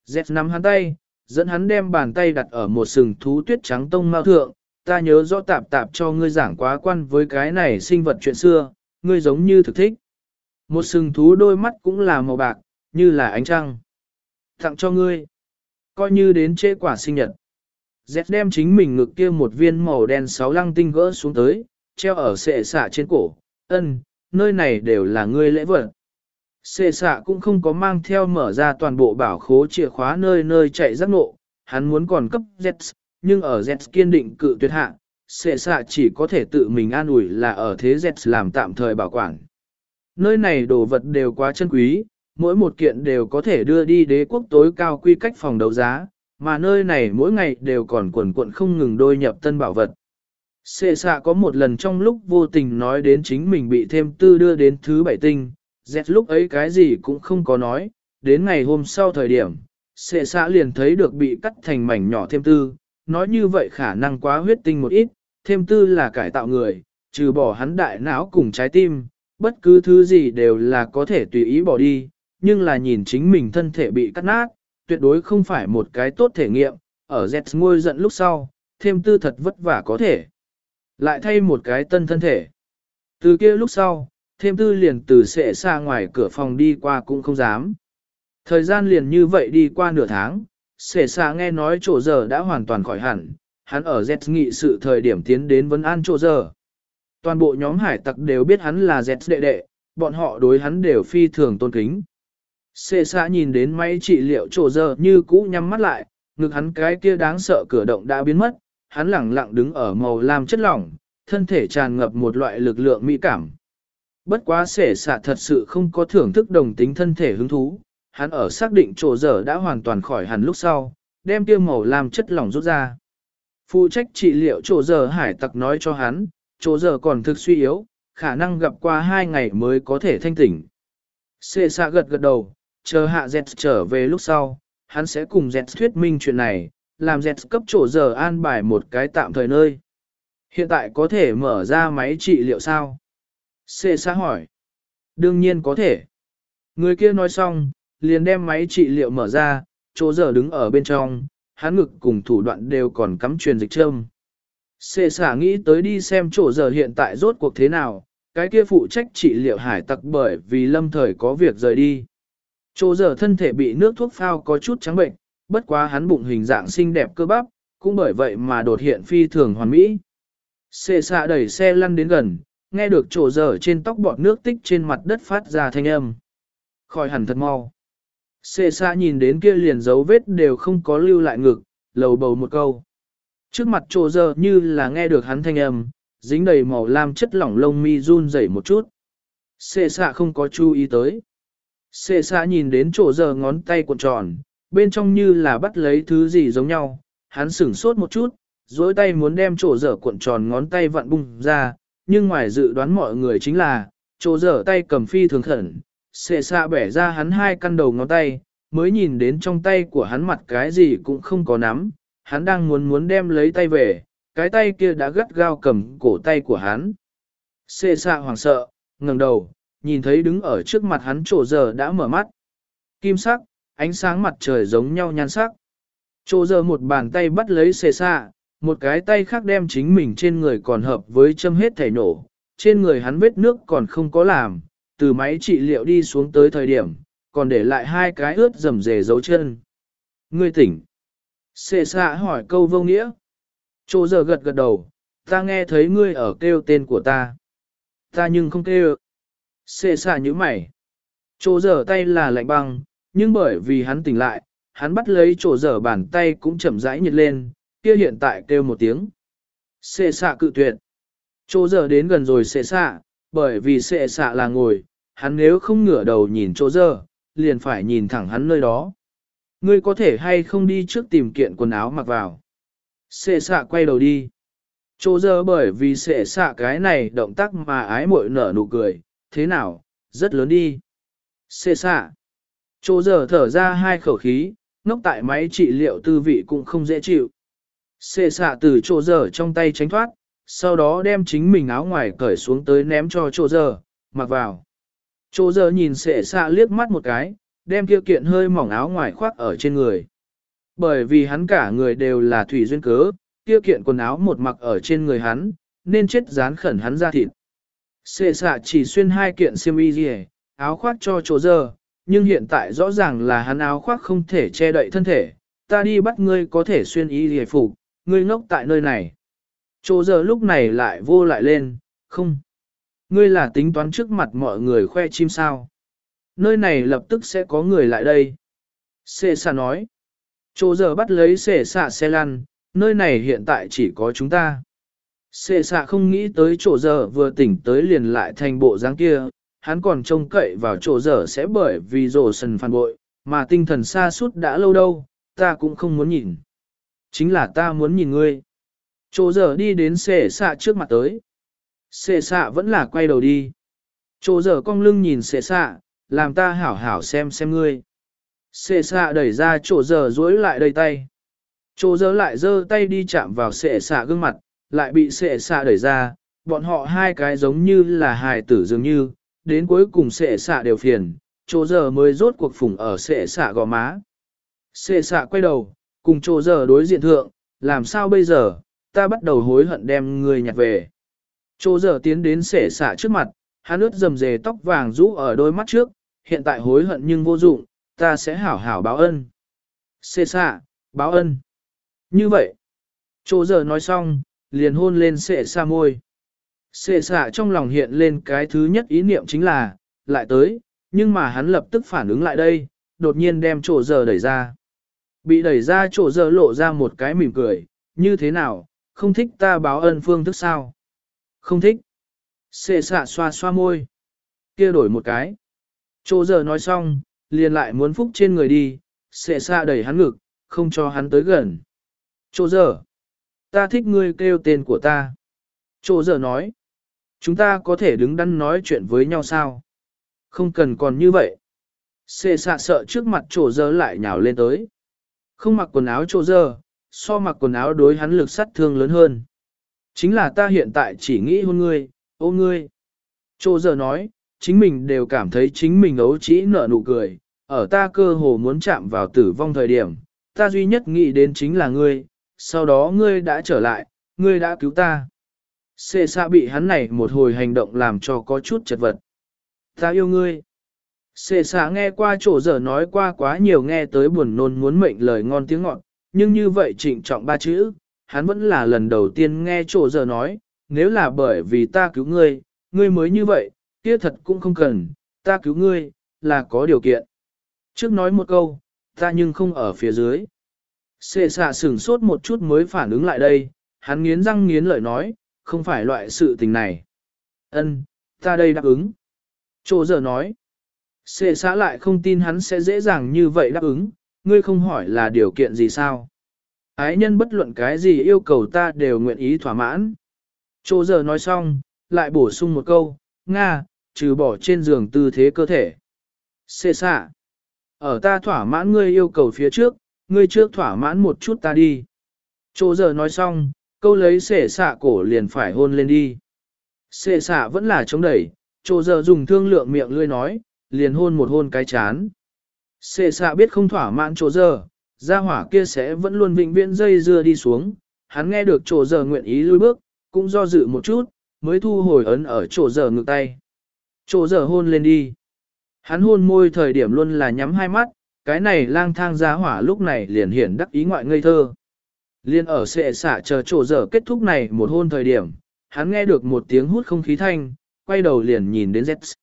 Dẹt nắm hắn tay, dẫn hắn đem bàn tay đặt ở một sừng thú tuyết trắng tông mao thượng, ta nhớ rõ tạp tạp cho ngươi giảng quá quan với cái này sinh vật chuyện xưa, ngươi giống như thực thích. Một sừng thú đôi mắt cũng là màu bạc, như là ánh trăng. Tặng cho ngươi, coi như đến trễ quả sinh nhật. Dẹt đem chính mình ngực kia một viên màu đen sáu lăng tinh gỡ xuống tới, treo ở sệ xạ trên cổ, ân, nơi này đều là ngươi lễ vật. Sệ xạ cũng không có mang theo mở ra toàn bộ bảo khố chìa khóa nơi nơi chạy giác nộ, hắn muốn còn cấp Z, nhưng ở Z kiên định cự tuyệt hạ, sệ xạ chỉ có thể tự mình an ủi là ở thế Z làm tạm thời bảo quản. Nơi này đồ vật đều quá chân quý, mỗi một kiện đều có thể đưa đi đế quốc tối cao quy cách phòng đấu giá, mà nơi này mỗi ngày đều còn quần cuộn không ngừng đôi nhập tân bảo vật. Sệ xạ có một lần trong lúc vô tình nói đến chính mình bị thêm tư đưa đến thứ bảy tinh, dẹt lúc ấy cái gì cũng không có nói, đến ngày hôm sau thời điểm, sệ xạ liền thấy được bị cắt thành mảnh nhỏ thêm tư, nói như vậy khả năng quá huyết tinh một ít, thêm tư là cải tạo người, trừ bỏ hắn đại não cùng trái tim, bất cứ thứ gì đều là có thể tùy ý bỏ đi, nhưng là nhìn chính mình thân thể bị cắt nát, tuyệt đối không phải một cái tốt thể nghiệm, ở Z ngôi giận lúc sau, thêm tư thật vất vả có thể. Lại thay một cái tân thân thể. Từ kia lúc sau, thêm tư liền từ sệ xa ngoài cửa phòng đi qua cũng không dám. Thời gian liền như vậy đi qua nửa tháng, sệ xa nghe nói chỗ giờ đã hoàn toàn khỏi hẳn, hắn ở Z nghị sự thời điểm tiến đến vấn an chỗ giờ. Toàn bộ nhóm hải tặc đều biết hắn là Z đệ đệ, bọn họ đối hắn đều phi thường tôn kính. Xê xã nhìn đến máy trị liệu trổ giờ như cũ nhắm mắt lại, ngực hắn cái kia đáng sợ cửa động đã biến mất, hắn lẳng lặng đứng ở màu lam chất lỏng, thân thể tràn ngập một loại lực lượng mỹ cảm. Bất quá xể xạ thật sự không có thưởng thức đồng tính thân thể hứng thú, hắn ở xác định trổ dơ đã hoàn toàn khỏi hẳn lúc sau, đem kia màu lam chất lỏng rút ra. Phụ trách trị liệu trổ dơ hải tặc nói cho hắn, trổ dơ còn thực suy yếu, khả năng gặp qua hai ngày mới có thể thanh tỉnh. Xê xạ gật gật đầu, chờ hạ Z trở về lúc sau, hắn sẽ cùng Z thuyết minh chuyện này, làm Z cấp chỗ giờ an bài một cái tạm thời nơi. Hiện tại có thể mở ra máy trị liệu sao? Xê xa hỏi. Đương nhiên có thể. Người kia nói xong, liền đem máy trị liệu mở ra, chỗ giờ đứng ở bên trong, hắn ngực cùng thủ đoạn đều còn cắm truyền dịch châm. Xê xả nghĩ tới đi xem chỗ giờ hiện tại rốt cuộc thế nào, cái kia phụ trách trị liệu hải tặc bởi vì lâm thời có việc rời đi. Chỗ giờ thân thể bị nước thuốc phao có chút trắng bệnh, bất quá hắn bụng hình dạng xinh đẹp cơ bắp, cũng bởi vậy mà đột hiện phi thường hoàn mỹ. Xê xạ đẩy xe lăn đến gần, nghe được chỗ giờ trên tóc bọt nước tích trên mặt đất phát ra thanh âm. Khỏi hẳn thật mau. Xê xạ nhìn đến kia liền dấu vết đều không có lưu lại ngực, lầu bầu một câu. Trước mặt chỗ giờ như là nghe được hắn thanh âm, dính đầy màu lam chất lỏng lông mi run rẩy một chút. Xê xạ không có chú ý tới. Xê xa nhìn đến chỗ giờ ngón tay cuộn tròn, bên trong như là bắt lấy thứ gì giống nhau, hắn sửng sốt một chút, dối tay muốn đem chỗ dở cuộn tròn ngón tay vặn bung ra, nhưng ngoài dự đoán mọi người chính là, chỗ dở tay cầm phi thường khẩn, xệ xạ bẻ ra hắn hai căn đầu ngón tay, mới nhìn đến trong tay của hắn mặt cái gì cũng không có nắm, hắn đang muốn muốn đem lấy tay về, cái tay kia đã gắt gao cầm cổ tay của hắn. Xệ xạ hoảng sợ, ngẩng đầu, nhìn thấy đứng ở trước mặt hắn chỗ giờ đã mở mắt. Kim sắc, ánh sáng mặt trời giống nhau nhan sắc. Chỗ giờ một bàn tay bắt lấy xề xạ, một cái tay khác đem chính mình trên người còn hợp với châm hết thể nổ, trên người hắn vết nước còn không có làm, từ máy trị liệu đi xuống tới thời điểm, còn để lại hai cái ướt rầm rề dấu chân. Ngươi tỉnh. xề xạ hỏi câu vô nghĩa. Chỗ giờ gật gật đầu, ta nghe thấy ngươi ở kêu tên của ta. Ta nhưng không kêu. Xê xa như mày. Chỗ dở tay là lạnh băng, nhưng bởi vì hắn tỉnh lại, hắn bắt lấy chỗ dở bàn tay cũng chậm rãi nhiệt lên, kia hiện tại kêu một tiếng. Xê xa cự tuyệt. Chỗ dở đến gần rồi xê xa, bởi vì xê xa là ngồi, hắn nếu không ngửa đầu nhìn chỗ dở, liền phải nhìn thẳng hắn nơi đó. Ngươi có thể hay không đi trước tìm kiện quần áo mặc vào. Xê xa quay đầu đi. Chỗ dở bởi vì xệ xạ cái này động tác mà ái muội nở nụ cười, thế nào, rất lớn đi. xê xạ. Chỗ giờ thở ra hai khẩu khí, ngốc tại máy trị liệu tư vị cũng không dễ chịu. Xê xạ từ chỗ giờ trong tay tránh thoát, sau đó đem chính mình áo ngoài cởi xuống tới ném cho chỗ giờ, mặc vào. Chỗ giờ nhìn xệ xạ liếc mắt một cái, đem kia kiện hơi mỏng áo ngoài khoác ở trên người. Bởi vì hắn cả người đều là thủy duyên cớ, kia kiện quần áo một mặc ở trên người hắn, nên chết dán khẩn hắn ra thịt. Xê xạ chỉ xuyên hai kiện xiêm y gì, áo khoác cho chỗ giờ, nhưng hiện tại rõ ràng là hắn áo khoác không thể che đậy thân thể, ta đi bắt ngươi có thể xuyên y gì phục, ngươi ngốc tại nơi này. Chỗ giờ lúc này lại vô lại lên, không. Ngươi là tính toán trước mặt mọi người khoe chim sao. Nơi này lập tức sẽ có người lại đây. Xê xạ nói. Chỗ giờ bắt lấy xê xạ xe lăn, nơi này hiện tại chỉ có chúng ta. Xê xạ không nghĩ tới chỗ giờ vừa tỉnh tới liền lại thành bộ dáng kia, hắn còn trông cậy vào chỗ dở sẽ bởi vì rổ sần phản bội, mà tinh thần xa suốt đã lâu đâu, ta cũng không muốn nhìn. Chính là ta muốn nhìn ngươi. Chỗ dở đi đến xệ xạ trước mặt tới. Xệ xạ vẫn là quay đầu đi. Chỗ dở cong lưng nhìn xệ xạ, làm ta hảo hảo xem xem ngươi. Xệ xạ đẩy ra chỗ dở dối lại đầy tay. Chỗ dở lại giơ tay đi chạm vào xệ xạ gương mặt, lại bị xệ xạ đẩy ra. Bọn họ hai cái giống như là hài tử dường như, đến cuối cùng sệ xạ đều phiền, chỗ giờ mới rốt cuộc phủng ở sệ xạ gò má. Sệ xạ quay đầu, cùng chỗ giờ đối diện thượng, làm sao bây giờ, ta bắt đầu hối hận đem người nhặt về. Chỗ giờ tiến đến sệ xạ trước mặt, hắn ướt dầm dề tóc vàng rũ ở đôi mắt trước, hiện tại hối hận nhưng vô dụng, ta sẽ hảo hảo báo ân. Sệ xạ, báo ân. Như vậy, chỗ giờ nói xong, liền hôn lên sệ xa môi. Xệ xạ trong lòng hiện lên cái thứ nhất ý niệm chính là, lại tới, nhưng mà hắn lập tức phản ứng lại đây, đột nhiên đem chỗ giờ đẩy ra. Bị đẩy ra chỗ giờ lộ ra một cái mỉm cười, như thế nào, không thích ta báo ân phương thức sao? Không thích. Xệ xạ xoa xoa môi. kia đổi một cái. Chỗ giờ nói xong, liền lại muốn phúc trên người đi, xệ xạ đẩy hắn ngực, không cho hắn tới gần. Chỗ giờ. Ta thích ngươi kêu tên của ta. Chỗ giờ nói. Chúng ta có thể đứng đắn nói chuyện với nhau sao? Không cần còn như vậy. Xê xạ sợ trước mặt chỗ dơ lại nhào lên tới. Không mặc quần áo chỗ dơ, so mặc quần áo đối hắn lực sát thương lớn hơn. Chính là ta hiện tại chỉ nghĩ hôn ngươi, ô ngươi. chỗ dơ nói, chính mình đều cảm thấy chính mình ấu trĩ nở nụ cười. Ở ta cơ hồ muốn chạm vào tử vong thời điểm, ta duy nhất nghĩ đến chính là ngươi, sau đó ngươi đã trở lại, ngươi đã cứu ta. Xê xa bị hắn này một hồi hành động làm cho có chút chật vật. Ta yêu ngươi. Xê xa nghe qua chỗ giờ nói qua quá nhiều nghe tới buồn nôn muốn mệnh lời ngon tiếng ngọt, nhưng như vậy trịnh trọng ba chữ, hắn vẫn là lần đầu tiên nghe chỗ giờ nói, nếu là bởi vì ta cứu ngươi, ngươi mới như vậy, kia thật cũng không cần, ta cứu ngươi, là có điều kiện. Trước nói một câu, ta nhưng không ở phía dưới. Xê xạ sửng sốt một chút mới phản ứng lại đây, hắn nghiến răng nghiến lợi nói, không phải loại sự tình này. Ân, ta đây đáp ứng. Chỗ giờ nói, xê xạ lại không tin hắn sẽ dễ dàng như vậy đáp ứng, ngươi không hỏi là điều kiện gì sao. Ái nhân bất luận cái gì yêu cầu ta đều nguyện ý thỏa mãn. Chỗ giờ nói xong, lại bổ sung một câu, Nga, trừ bỏ trên giường tư thế cơ thể. Xê xạ. Ở ta thỏa mãn ngươi yêu cầu phía trước, ngươi trước thỏa mãn một chút ta đi. Chỗ giờ nói xong, câu lấy xệ xạ cổ liền phải hôn lên đi. Xệ xạ vẫn là chống đẩy, chỗ giờ dùng thương lượng miệng lươi nói, liền hôn một hôn cái chán. Xệ xạ biết không thỏa mãn chỗ giờ, gia hỏa kia sẽ vẫn luôn vĩnh viễn dây dưa đi xuống. Hắn nghe được chỗ giờ nguyện ý lui bước, cũng do dự một chút, mới thu hồi ấn ở chỗ giờ ngực tay. Chỗ giờ hôn lên đi. Hắn hôn môi thời điểm luôn là nhắm hai mắt, cái này lang thang giá hỏa lúc này liền hiển đắc ý ngoại ngây thơ. Liên ở sệ xả chờ chỗ giờ kết thúc này một hôn thời điểm, hắn nghe được một tiếng hút không khí thanh, quay đầu liền nhìn đến zets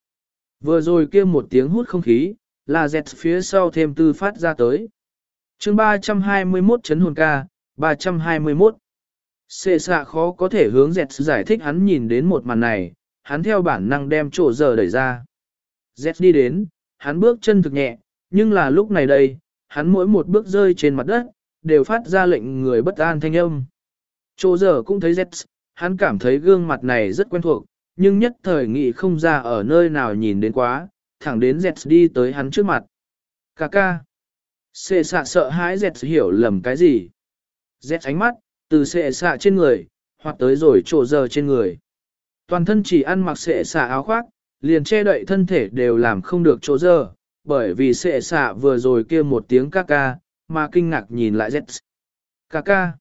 Vừa rồi kia một tiếng hút không khí, là zets phía sau thêm tư phát ra tới. chương 321 chấn hồn ca, 321. Sệ xạ khó có thể hướng zets giải thích hắn nhìn đến một màn này, hắn theo bản năng đem chỗ giờ đẩy ra. zets đi đến, hắn bước chân thực nhẹ, nhưng là lúc này đây, hắn mỗi một bước rơi trên mặt đất, đều phát ra lệnh người bất an thanh âm. Chỗ giờ cũng thấy Zets, hắn cảm thấy gương mặt này rất quen thuộc, nhưng nhất thời nghị không ra ở nơi nào nhìn đến quá, thẳng đến Zets đi tới hắn trước mặt. Cà ca. Sệ xạ sợ hãi Zets hiểu lầm cái gì. Zets ánh mắt, từ sệ xạ trên người, hoặc tới rồi chỗ giờ trên người. Toàn thân chỉ ăn mặc sệ xạ áo khoác, liền che đậy thân thể đều làm không được chỗ giờ, bởi vì sệ xạ vừa rồi kia một tiếng ca ca, mà kinh ngạc nhìn lại Z. Ca ca.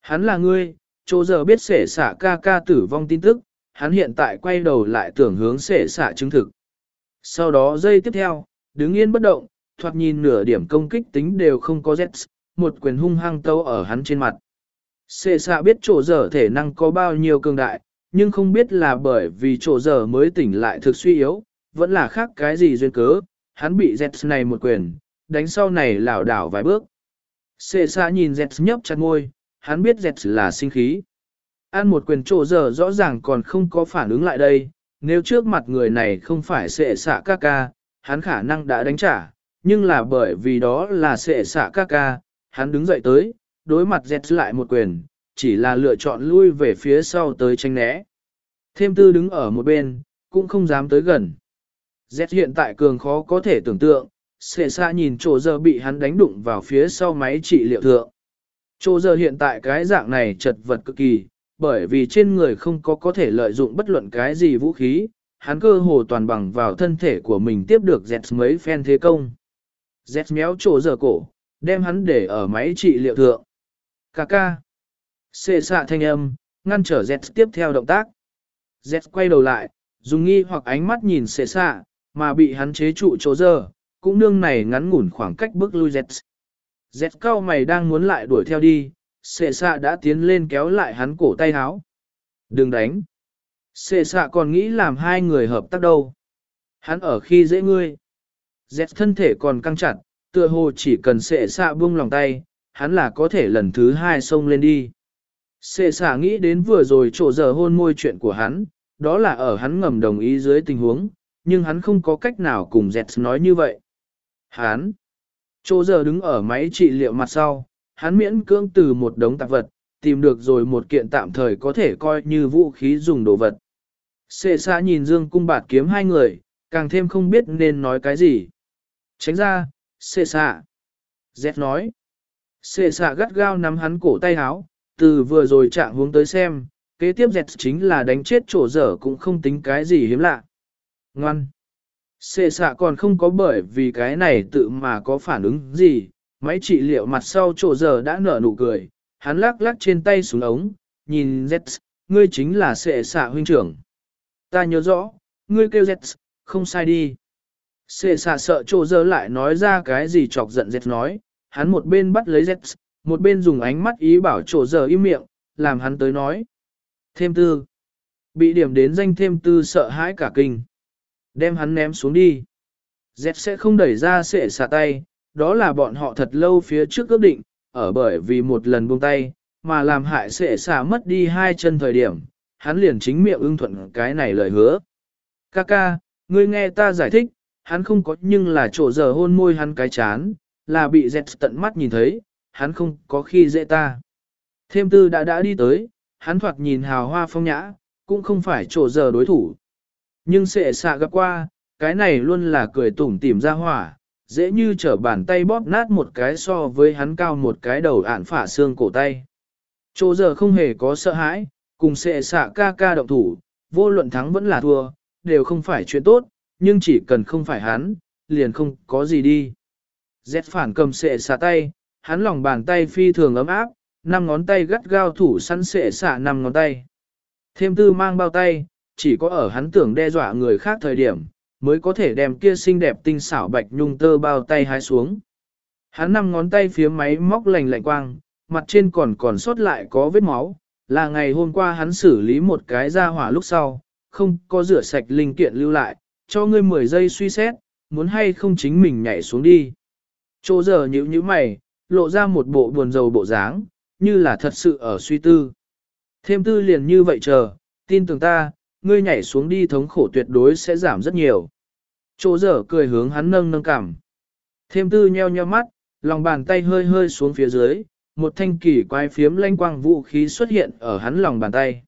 Hắn là ngươi, chỗ giờ biết sệ xạ ca ca tử vong tin tức, hắn hiện tại quay đầu lại tưởng hướng sệ xạ chứng thực. Sau đó giây tiếp theo, đứng yên bất động, thoạt nhìn nửa điểm công kích tính đều không có Z, một quyền hung hăng tâu ở hắn trên mặt. Sệ xạ biết chỗ giờ thể năng có bao nhiêu cường đại, nhưng không biết là bởi vì chỗ giờ mới tỉnh lại thực suy yếu, vẫn là khác cái gì duyên cớ, hắn bị Z này một quyền, đánh sau này lảo đảo vài bước. Xê xa nhìn Z nhấp chặt ngôi, hắn biết Z là sinh khí. Ăn một quyền trổ giờ rõ ràng còn không có phản ứng lại đây, nếu trước mặt người này không phải xệ xạ ca ca, hắn khả năng đã đánh trả, nhưng là bởi vì đó là xệ xạ ca ca, hắn đứng dậy tới, đối mặt Z lại một quyền, chỉ là lựa chọn lui về phía sau tới tranh né. Thêm tư đứng ở một bên, cũng không dám tới gần. Z hiện tại cường khó có thể tưởng tượng, xệ xa nhìn chỗ giờ bị hắn đánh đụng vào phía sau máy trị liệu thượng. Chỗ giờ hiện tại cái dạng này chật vật cực kỳ, bởi vì trên người không có có thể lợi dụng bất luận cái gì vũ khí, hắn cơ hồ toàn bằng vào thân thể của mình tiếp được Z mấy phen thế công. Z méo chỗ giờ cổ, đem hắn để ở máy trị liệu thượng. Kaka. Xệ xạ thanh âm, ngăn trở Z tiếp theo động tác. Z quay đầu lại, dùng nghi hoặc ánh mắt nhìn xệ xạ, mà bị hắn chế trụ chỗ giờ, cũng nương này ngắn ngủn khoảng cách bước lui dẹt dẹt cao mày đang muốn lại đuổi theo đi, xệ xạ đã tiến lên kéo lại hắn cổ tay háo. Đừng đánh. Xệ xạ còn nghĩ làm hai người hợp tác đâu. Hắn ở khi dễ ngươi. dẹt thân thể còn căng chặt, tựa hồ chỉ cần xệ xạ buông lòng tay, hắn là có thể lần thứ hai xông lên đi. Xệ xạ nghĩ đến vừa rồi chỗ giờ hôn môi chuyện của hắn, đó là ở hắn ngầm đồng ý dưới tình huống, nhưng hắn không có cách nào cùng Zets nói như vậy. Hắn, chỗ giờ đứng ở máy trị liệu mặt sau, hắn miễn cưỡng từ một đống tạp vật, tìm được rồi một kiện tạm thời có thể coi như vũ khí dùng đồ vật. Xê xa nhìn Dương cung bạt kiếm hai người, càng thêm không biết nên nói cái gì. Tránh ra, xê xa. Z nói. Xê xa gắt gao nắm hắn cổ tay háo, từ vừa rồi chạm hướng tới xem, kế tiếp dẹt chính là đánh chết chỗ dở cũng không tính cái gì hiếm lạ. Ngoan. Xê xạ còn không có bởi vì cái này tự mà có phản ứng gì, máy trị liệu mặt sau chỗ giờ đã nở nụ cười, hắn lắc lắc trên tay xuống ống, nhìn Zets, ngươi chính là xệ xạ huynh trưởng. Ta nhớ rõ, ngươi kêu Zets không sai đi. Xệ xạ sợ chỗ giờ lại nói ra cái gì chọc giận Zets nói, hắn một bên bắt lấy Zets, một bên dùng ánh mắt ý bảo chỗ giờ im miệng, làm hắn tới nói. Thêm tư. Bị điểm đến danh thêm tư sợ hãi cả kinh. Đem hắn ném xuống đi. Z sẽ không đẩy ra sệ xả tay, đó là bọn họ thật lâu phía trước ước định, ở bởi vì một lần buông tay, mà làm hại sệ xả mất đi hai chân thời điểm, hắn liền chính miệng ưng thuận cái này lời hứa. Kaka, ngươi nghe ta giải thích, hắn không có nhưng là chỗ giờ hôn môi hắn cái chán, là bị dẹt tận mắt nhìn thấy, hắn không có khi dễ ta. Thêm tư đã đã đi tới, hắn thoạt nhìn hào hoa phong nhã, cũng không phải chỗ giờ đối thủ. Nhưng sệ xạ gặp qua, cái này luôn là cười tủm tỉm ra hỏa, dễ như trở bàn tay bóp nát một cái so với hắn cao một cái đầu ạn phả xương cổ tay. Chỗ giờ không hề có sợ hãi, cùng sệ xạ ca ca động thủ, vô luận thắng vẫn là thua, đều không phải chuyện tốt, nhưng chỉ cần không phải hắn, liền không có gì đi. dẹt phản cầm sệ xạ tay, hắn lòng bàn tay phi thường ấm áp, năm ngón tay gắt gao thủ săn sệ xạ năm ngón tay. Thêm tư mang bao tay, chỉ có ở hắn tưởng đe dọa người khác thời điểm, mới có thể đem kia xinh đẹp tinh xảo bạch nhung tơ bao tay hái xuống. Hắn năm ngón tay phía máy móc lành lạnh quang, mặt trên còn còn sót lại có vết máu, là ngày hôm qua hắn xử lý một cái ra hỏa lúc sau, không có rửa sạch linh kiện lưu lại, cho ngươi 10 giây suy xét, muốn hay không chính mình nhảy xuống đi. Chỗ giờ nhữ như mày, lộ ra một bộ buồn rầu bộ dáng, như là thật sự ở suy tư. Thêm tư liền như vậy chờ, tin tưởng ta, ngươi nhảy xuống đi thống khổ tuyệt đối sẽ giảm rất nhiều. Chỗ dở cười hướng hắn nâng nâng cảm. Thêm tư nheo nheo mắt, lòng bàn tay hơi hơi xuống phía dưới, một thanh kỳ quái phiếm lanh quang vũ khí xuất hiện ở hắn lòng bàn tay.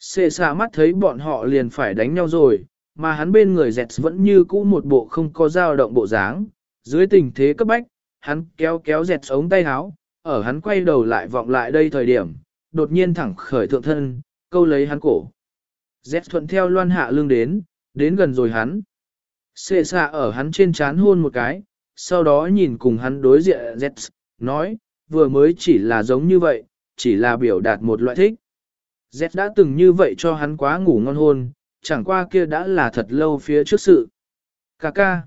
Xê xa mắt thấy bọn họ liền phải đánh nhau rồi, mà hắn bên người dẹt vẫn như cũ một bộ không có dao động bộ dáng. Dưới tình thế cấp bách, hắn kéo kéo dẹt ống tay áo, ở hắn quay đầu lại vọng lại đây thời điểm, đột nhiên thẳng khởi thượng thân, câu lấy hắn cổ. Dẹt thuận theo loan hạ lưng đến, đến gần rồi hắn. Xê xạ ở hắn trên chán hôn một cái, sau đó nhìn cùng hắn đối diện dẹt, nói, vừa mới chỉ là giống như vậy, chỉ là biểu đạt một loại thích. Z đã từng như vậy cho hắn quá ngủ ngon hôn, chẳng qua kia đã là thật lâu phía trước sự. Cà ca.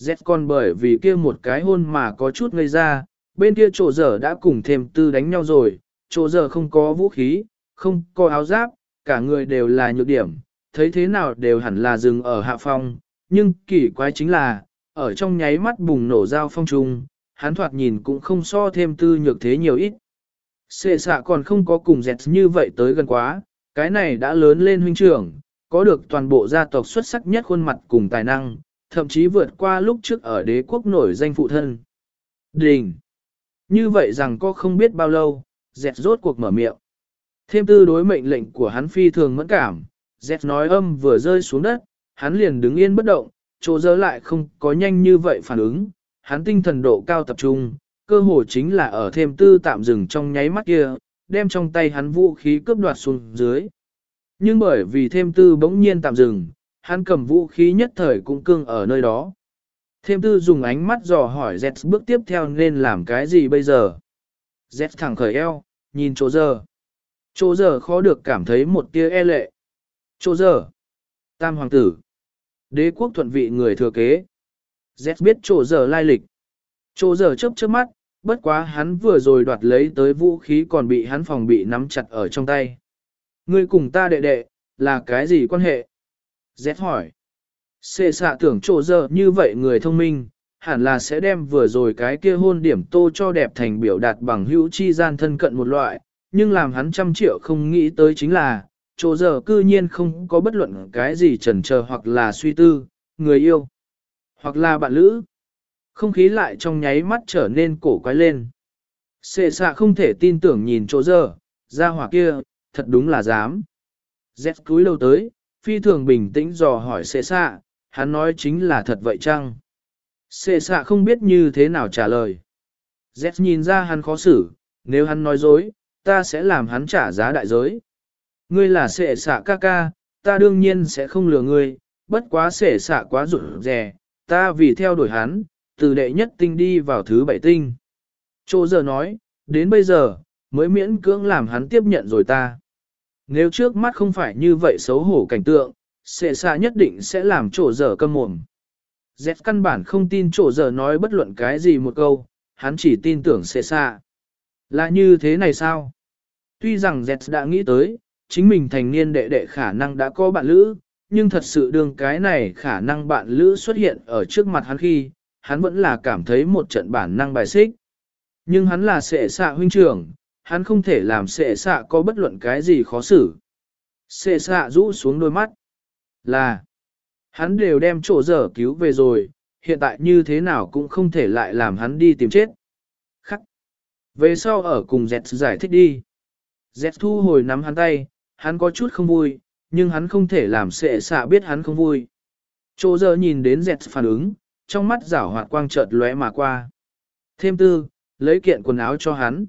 Z còn bởi vì kia một cái hôn mà có chút ngây ra, bên kia chỗ giờ đã cùng thêm tư đánh nhau rồi, chỗ giờ không có vũ khí, không có áo giáp, cả người đều là nhược điểm, thấy thế nào đều hẳn là dừng ở hạ phong, nhưng kỳ quái chính là, ở trong nháy mắt bùng nổ giao phong trung, hắn thoạt nhìn cũng không so thêm tư nhược thế nhiều ít. Sệ xạ còn không có cùng dẹt như vậy tới gần quá, cái này đã lớn lên huynh trưởng, có được toàn bộ gia tộc xuất sắc nhất khuôn mặt cùng tài năng, thậm chí vượt qua lúc trước ở đế quốc nổi danh phụ thân. Đình! Như vậy rằng có không biết bao lâu, dẹt rốt cuộc mở miệng. Thêm tư đối mệnh lệnh của hắn phi thường mẫn cảm, dẹt nói âm vừa rơi xuống đất, hắn liền đứng yên bất động, chỗ dơ lại không có nhanh như vậy phản ứng, hắn tinh thần độ cao tập trung, cơ hồ chính là ở thêm tư tạm dừng trong nháy mắt kia, đem trong tay hắn vũ khí cướp đoạt xuống dưới. Nhưng bởi vì thêm tư bỗng nhiên tạm dừng, hắn cầm vũ khí nhất thời cũng cương ở nơi đó. Thêm tư dùng ánh mắt dò hỏi Z bước tiếp theo nên làm cái gì bây giờ. Z thẳng khởi eo, nhìn chỗ giờ. Chỗ giờ khó được cảm thấy một tia e lệ. Chỗ giờ. Tam hoàng tử. Đế quốc thuận vị người thừa kế. Z biết chỗ giờ lai lịch. Chỗ giờ chớp chớp mắt, bất quá hắn vừa rồi đoạt lấy tới vũ khí còn bị hắn phòng bị nắm chặt ở trong tay. Ngươi cùng ta đệ đệ, là cái gì quan hệ? Z hỏi. Xê xạ tưởng chỗ giờ như vậy người thông minh, hẳn là sẽ đem vừa rồi cái kia hôn điểm tô cho đẹp thành biểu đạt bằng hữu chi gian thân cận một loại, nhưng làm hắn trăm triệu không nghĩ tới chính là, chỗ giờ cư nhiên không có bất luận cái gì chần chờ hoặc là suy tư, người yêu, hoặc là bạn lữ. Không khí lại trong nháy mắt trở nên cổ quái lên. Xệ xạ không thể tin tưởng nhìn chỗ giờ, ra hỏa kia, thật đúng là dám. Dẹt cúi đầu tới, phi thường bình tĩnh dò hỏi xệ xạ, hắn nói chính là thật vậy chăng? Xệ xạ không biết như thế nào trả lời. Dẹt nhìn ra hắn khó xử, nếu hắn nói dối, ta sẽ làm hắn trả giá đại giới. Ngươi là sệ xạ ca ca, ta đương nhiên sẽ không lừa ngươi, bất quá sệ xạ quá rụt rè, ta vì theo đuổi hắn, từ đệ nhất tinh đi vào thứ bảy tinh. Chỗ giờ nói, đến bây giờ, mới miễn cưỡng làm hắn tiếp nhận rồi ta. Nếu trước mắt không phải như vậy xấu hổ cảnh tượng, sệ xạ nhất định sẽ làm chỗ giờ câm mồm. Dẹp căn bản không tin chỗ giờ nói bất luận cái gì một câu, hắn chỉ tin tưởng sẽ xa. Là như thế này sao? Tuy rằng Z đã nghĩ tới, chính mình thành niên đệ đệ khả năng đã có bạn lữ, nhưng thật sự đương cái này khả năng bạn lữ xuất hiện ở trước mặt hắn khi, hắn vẫn là cảm thấy một trận bản năng bài xích. Nhưng hắn là sệ xạ huynh trưởng, hắn không thể làm sệ xạ có bất luận cái gì khó xử. Sệ xạ rũ xuống đôi mắt. Là, hắn đều đem chỗ dở cứu về rồi, hiện tại như thế nào cũng không thể lại làm hắn đi tìm chết. Về sau ở cùng Dẹt giải thích đi. Dẹt thu hồi nắm hắn tay, hắn có chút không vui, nhưng hắn không thể làm sệ xạ biết hắn không vui. Chỗ giờ nhìn đến Dẹt phản ứng, trong mắt rảo hoạt quang chợt lóe mà qua. Thêm tư, lấy kiện quần áo cho hắn.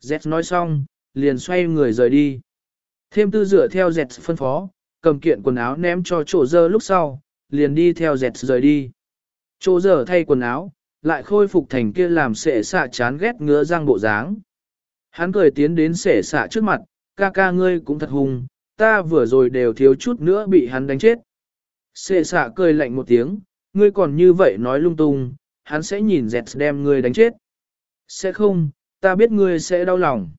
Dẹt nói xong, liền xoay người rời đi. Thêm tư dựa theo Dẹt phân phó, cầm kiện quần áo ném cho chỗ giờ lúc sau, liền đi theo Dẹt rời đi. Chỗ giờ thay quần áo, lại khôi phục thành kia làm sệ xạ chán ghét ngứa răng bộ dáng. Hắn cười tiến đến sệ xạ trước mặt, ca ca ngươi cũng thật hùng, ta vừa rồi đều thiếu chút nữa bị hắn đánh chết. Sệ xạ cười lạnh một tiếng, ngươi còn như vậy nói lung tung, hắn sẽ nhìn dẹt đem ngươi đánh chết. Sẽ không, ta biết ngươi sẽ đau lòng.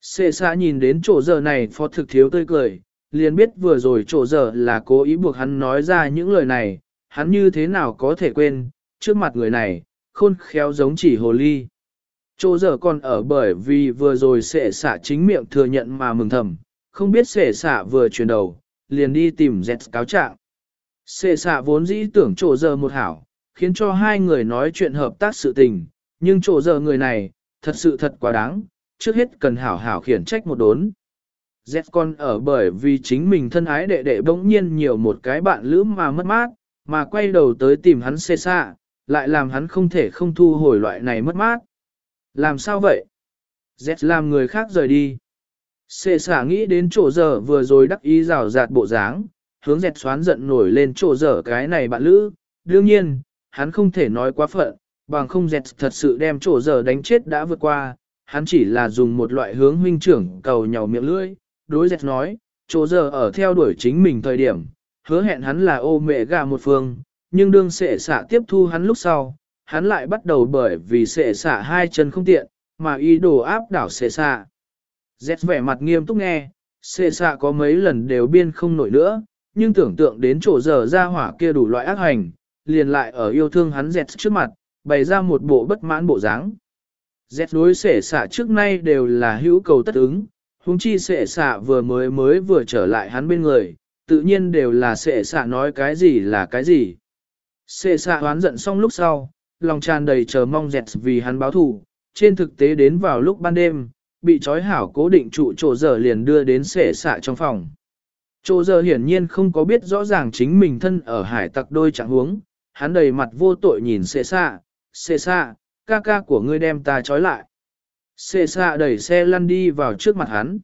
Sệ xạ nhìn đến chỗ giờ này phó thực thiếu tươi cười, liền biết vừa rồi chỗ giờ là cố ý buộc hắn nói ra những lời này, hắn như thế nào có thể quên, trước mặt người này, khôn khéo giống chỉ hồ ly. Chỗ giờ còn ở bởi vì vừa rồi sệ xạ chính miệng thừa nhận mà mừng thầm, không biết sệ xạ vừa chuyển đầu, liền đi tìm dẹt cáo trạng. Sệ xạ vốn dĩ tưởng chỗ giờ một hảo, khiến cho hai người nói chuyện hợp tác sự tình, nhưng chỗ giờ người này, thật sự thật quá đáng, trước hết cần hảo hảo khiển trách một đốn. Z con ở bởi vì chính mình thân ái đệ đệ bỗng nhiên nhiều một cái bạn lữ mà mất mát, mà quay đầu tới tìm hắn xê xạ, lại làm hắn không thể không thu hồi loại này mất mát. Làm sao vậy? Z làm người khác rời đi. Sệ xả nghĩ đến chỗ giờ vừa rồi đắc ý rào rạt bộ dáng, hướng dẹt xoán giận nổi lên chỗ giờ cái này bạn lữ. Đương nhiên, hắn không thể nói quá phận, bằng không dẹt thật sự đem chỗ giờ đánh chết đã vượt qua, hắn chỉ là dùng một loại hướng huynh trưởng cầu nhau miệng lưỡi, đối dẹt nói, chỗ giờ ở theo đuổi chính mình thời điểm, hứa hẹn hắn là ô mẹ gà một phương, nhưng đương sệ xạ tiếp thu hắn lúc sau, hắn lại bắt đầu bởi vì sệ xạ hai chân không tiện, mà ý đồ áp đảo sệ xạ. dẹt vẻ mặt nghiêm túc nghe, sệ xạ có mấy lần đều biên không nổi nữa, nhưng tưởng tượng đến chỗ giờ ra hỏa kia đủ loại ác hành, liền lại ở yêu thương hắn dẹt trước mặt, bày ra một bộ bất mãn bộ dáng. dẹt đối sệ xạ trước nay đều là hữu cầu tất ứng, huống chi sệ xạ vừa mới mới vừa trở lại hắn bên người, tự nhiên đều là sệ xạ nói cái gì là cái gì. Sệ xạ hoán giận xong lúc sau, lòng tràn đầy chờ mong dẹt vì hắn báo thù, trên thực tế đến vào lúc ban đêm, bị trói hảo cố định trụ chỗ giờ liền đưa đến sệ xạ trong phòng. Chỗ giờ hiển nhiên không có biết rõ ràng chính mình thân ở hải tặc đôi trạng huống, hắn đầy mặt vô tội nhìn sệ xạ, sệ xạ, ca ca của ngươi đem ta trói lại. Sệ xạ đẩy xe lăn đi vào trước mặt hắn.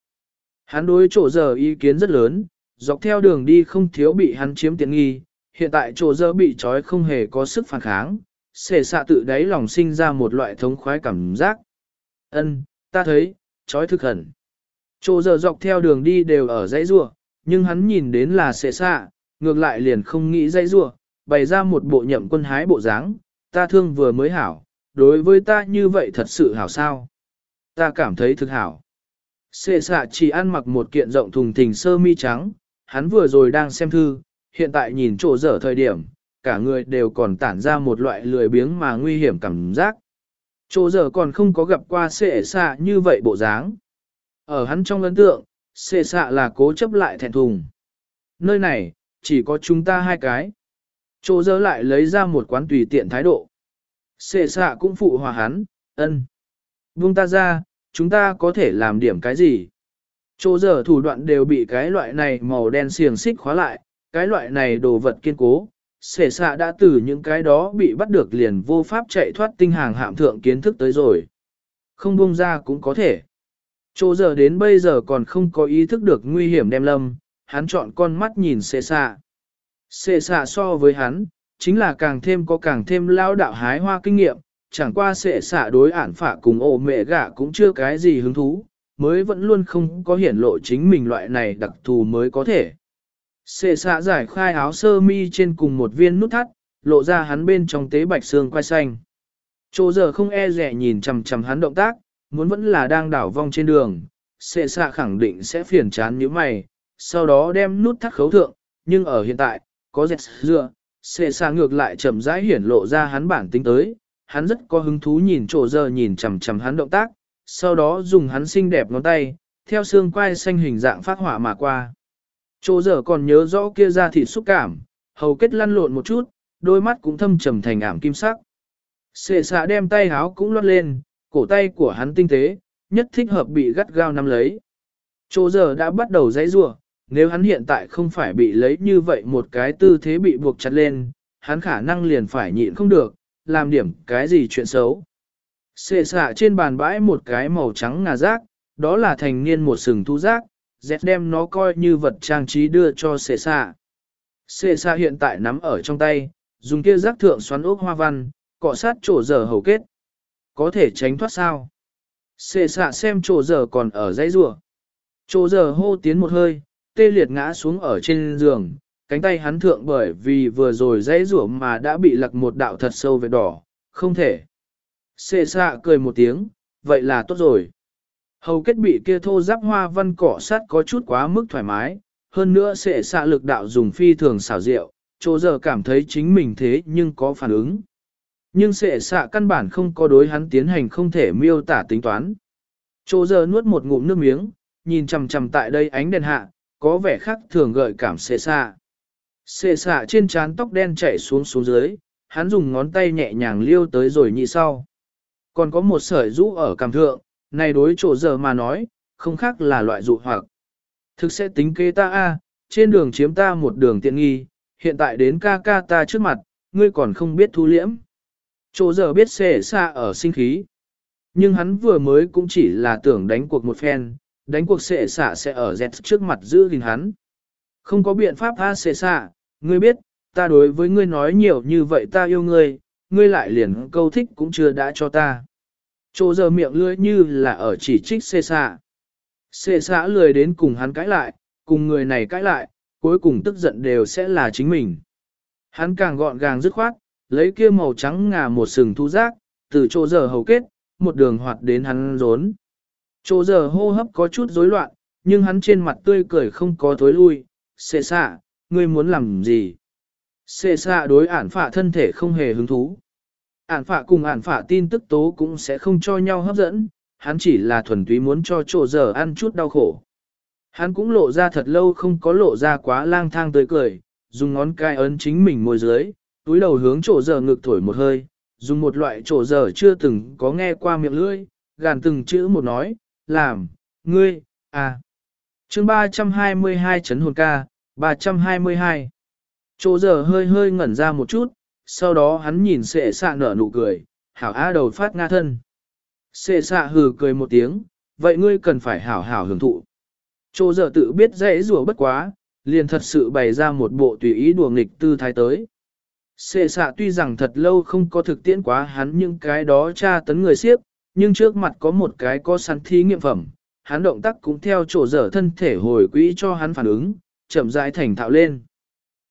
Hắn đối chỗ giờ ý kiến rất lớn, dọc theo đường đi không thiếu bị hắn chiếm tiện nghi, hiện tại chỗ dơ bị trói không hề có sức phản kháng, xệ xạ tự đáy lòng sinh ra một loại thống khoái cảm giác. Ân, ta thấy, trói thực hẳn. Chỗ dơ dọc theo đường đi đều ở dãy rua, nhưng hắn nhìn đến là xệ xạ, ngược lại liền không nghĩ dãy rua, bày ra một bộ nhậm quân hái bộ dáng, ta thương vừa mới hảo, đối với ta như vậy thật sự hảo sao. Ta cảm thấy thực hảo. Xệ xạ chỉ ăn mặc một kiện rộng thùng thình sơ mi trắng, hắn vừa rồi đang xem thư, hiện tại nhìn chỗ dở thời điểm, cả người đều còn tản ra một loại lười biếng mà nguy hiểm cảm giác. Chỗ dở còn không có gặp qua xệ xạ như vậy bộ dáng. Ở hắn trong ấn tượng, xệ xạ là cố chấp lại thẹn thùng. Nơi này, chỉ có chúng ta hai cái. Chỗ dở lại lấy ra một quán tùy tiện thái độ. Xệ xạ cũng phụ hòa hắn, ân. Buông ta ra, chúng ta có thể làm điểm cái gì? Chỗ dở thủ đoạn đều bị cái loại này màu đen xiềng xích khóa lại, cái loại này đồ vật kiên cố. Sể xạ đã từ những cái đó bị bắt được liền vô pháp chạy thoát tinh hàng hạm thượng kiến thức tới rồi. Không buông ra cũng có thể. Chỗ giờ đến bây giờ còn không có ý thức được nguy hiểm đem lâm, hắn chọn con mắt nhìn xệ xạ. Xệ xạ so với hắn, chính là càng thêm có càng thêm lao đạo hái hoa kinh nghiệm, chẳng qua xệ xạ đối ản phả cùng ổ mẹ gả cũng chưa cái gì hứng thú, mới vẫn luôn không có hiển lộ chính mình loại này đặc thù mới có thể. Sệ xạ giải khai áo sơ mi trên cùng một viên nút thắt, lộ ra hắn bên trong tế bạch xương quai xanh. Chỗ giờ không e rẻ nhìn chằm chằm hắn động tác, muốn vẫn là đang đảo vong trên đường, Sệ xạ khẳng định sẽ phiền chán như mày, sau đó đem nút thắt khấu thượng, nhưng ở hiện tại, có dẹt dựa, Sệ xạ ngược lại chậm rãi hiển lộ ra hắn bản tính tới, hắn rất có hứng thú nhìn chỗ giờ nhìn chằm chằm hắn động tác, sau đó dùng hắn xinh đẹp ngón tay, theo xương quai xanh hình dạng phát hỏa mà qua. Chỗ giờ còn nhớ rõ kia ra thịt xúc cảm, hầu kết lăn lộn một chút, đôi mắt cũng thâm trầm thành ảm kim sắc. Xệ xạ đem tay háo cũng lót lên, cổ tay của hắn tinh tế, nhất thích hợp bị gắt gao nắm lấy. Chỗ giờ đã bắt đầu dãy rủa, nếu hắn hiện tại không phải bị lấy như vậy một cái tư thế bị buộc chặt lên, hắn khả năng liền phải nhịn không được, làm điểm cái gì chuyện xấu. Xệ xạ trên bàn bãi một cái màu trắng ngà rác, đó là thành niên một sừng thu rác, dẹt đem nó coi như vật trang trí đưa cho xệ xạ. Xệ xạ hiện tại nắm ở trong tay, dùng kia rác thượng xoắn ốc hoa văn, cọ sát chỗ giờ hầu kết. Có thể tránh thoát sao? Xệ xạ xem chỗ giờ còn ở dãy rùa. Chỗ giờ hô tiến một hơi, tê liệt ngã xuống ở trên giường, cánh tay hắn thượng bởi vì vừa rồi dãy rủa mà đã bị lặc một đạo thật sâu về đỏ, không thể. Xệ xạ cười một tiếng, vậy là tốt rồi. Hầu kết bị kia thô giáp hoa văn cỏ sắt có chút quá mức thoải mái, hơn nữa sẽ xạ lực đạo dùng phi thường xảo diệu, chỗ giờ cảm thấy chính mình thế nhưng có phản ứng. Nhưng sẽ xạ căn bản không có đối hắn tiến hành không thể miêu tả tính toán. Chỗ giờ nuốt một ngụm nước miếng, nhìn chằm chằm tại đây ánh đèn hạ, có vẻ khác thường gợi cảm xệ xạ. Xệ xạ trên trán tóc đen chảy xuống xuống dưới, hắn dùng ngón tay nhẹ nhàng liêu tới rồi nhị sau. Còn có một sợi rũ ở cằm thượng, này đối chỗ giờ mà nói, không khác là loại dụ hoặc. Thực sẽ tính kế ta a, trên đường chiếm ta một đường tiện nghi, hiện tại đến ca ca ta trước mặt, ngươi còn không biết thu liễm. Chỗ giờ biết xệ xa ở sinh khí. Nhưng hắn vừa mới cũng chỉ là tưởng đánh cuộc một phen, đánh cuộc xệ xạ sẽ ở dẹt trước mặt giữ gìn hắn. Không có biện pháp tha xệ xạ, ngươi biết, ta đối với ngươi nói nhiều như vậy ta yêu ngươi, ngươi lại liền câu thích cũng chưa đã cho ta. Chỗ giờ miệng lưỡi như là ở chỉ trích xê xạ. Xê xạ lười đến cùng hắn cãi lại, cùng người này cãi lại, cuối cùng tức giận đều sẽ là chính mình. Hắn càng gọn gàng dứt khoát, lấy kia màu trắng ngà một sừng thu rác, từ chỗ giờ hầu kết, một đường hoạt đến hắn rốn. Chỗ giờ hô hấp có chút rối loạn, nhưng hắn trên mặt tươi cười không có thối lui. Xê xạ, ngươi muốn làm gì? Xê xạ đối ản phạ thân thể không hề hứng thú. Ản phạ cùng ản phạ tin tức tố cũng sẽ không cho nhau hấp dẫn, hắn chỉ là thuần túy muốn cho chỗ giờ ăn chút đau khổ. Hắn cũng lộ ra thật lâu không có lộ ra quá lang thang tới cười, dùng ngón cái ấn chính mình môi dưới, túi đầu hướng chỗ giờ ngực thổi một hơi, dùng một loại chỗ giờ chưa từng có nghe qua miệng lưỡi, gàn từng chữ một nói, làm, ngươi, à. chương 322 chấn hồn ca, 322. Chỗ giờ hơi hơi ngẩn ra một chút, sau đó hắn nhìn sệ xạ nở nụ cười, hảo á đầu phát nga thân. Sệ xạ hừ cười một tiếng, vậy ngươi cần phải hảo hảo hưởng thụ. Chô giờ tự biết dễ rùa bất quá, liền thật sự bày ra một bộ tùy ý đùa nghịch tư thái tới. Sệ xạ tuy rằng thật lâu không có thực tiễn quá hắn những cái đó tra tấn người siếp, nhưng trước mặt có một cái có sẵn thí nghiệm phẩm, hắn động tác cũng theo chỗ dở thân thể hồi quỹ cho hắn phản ứng, chậm rãi thành thạo lên.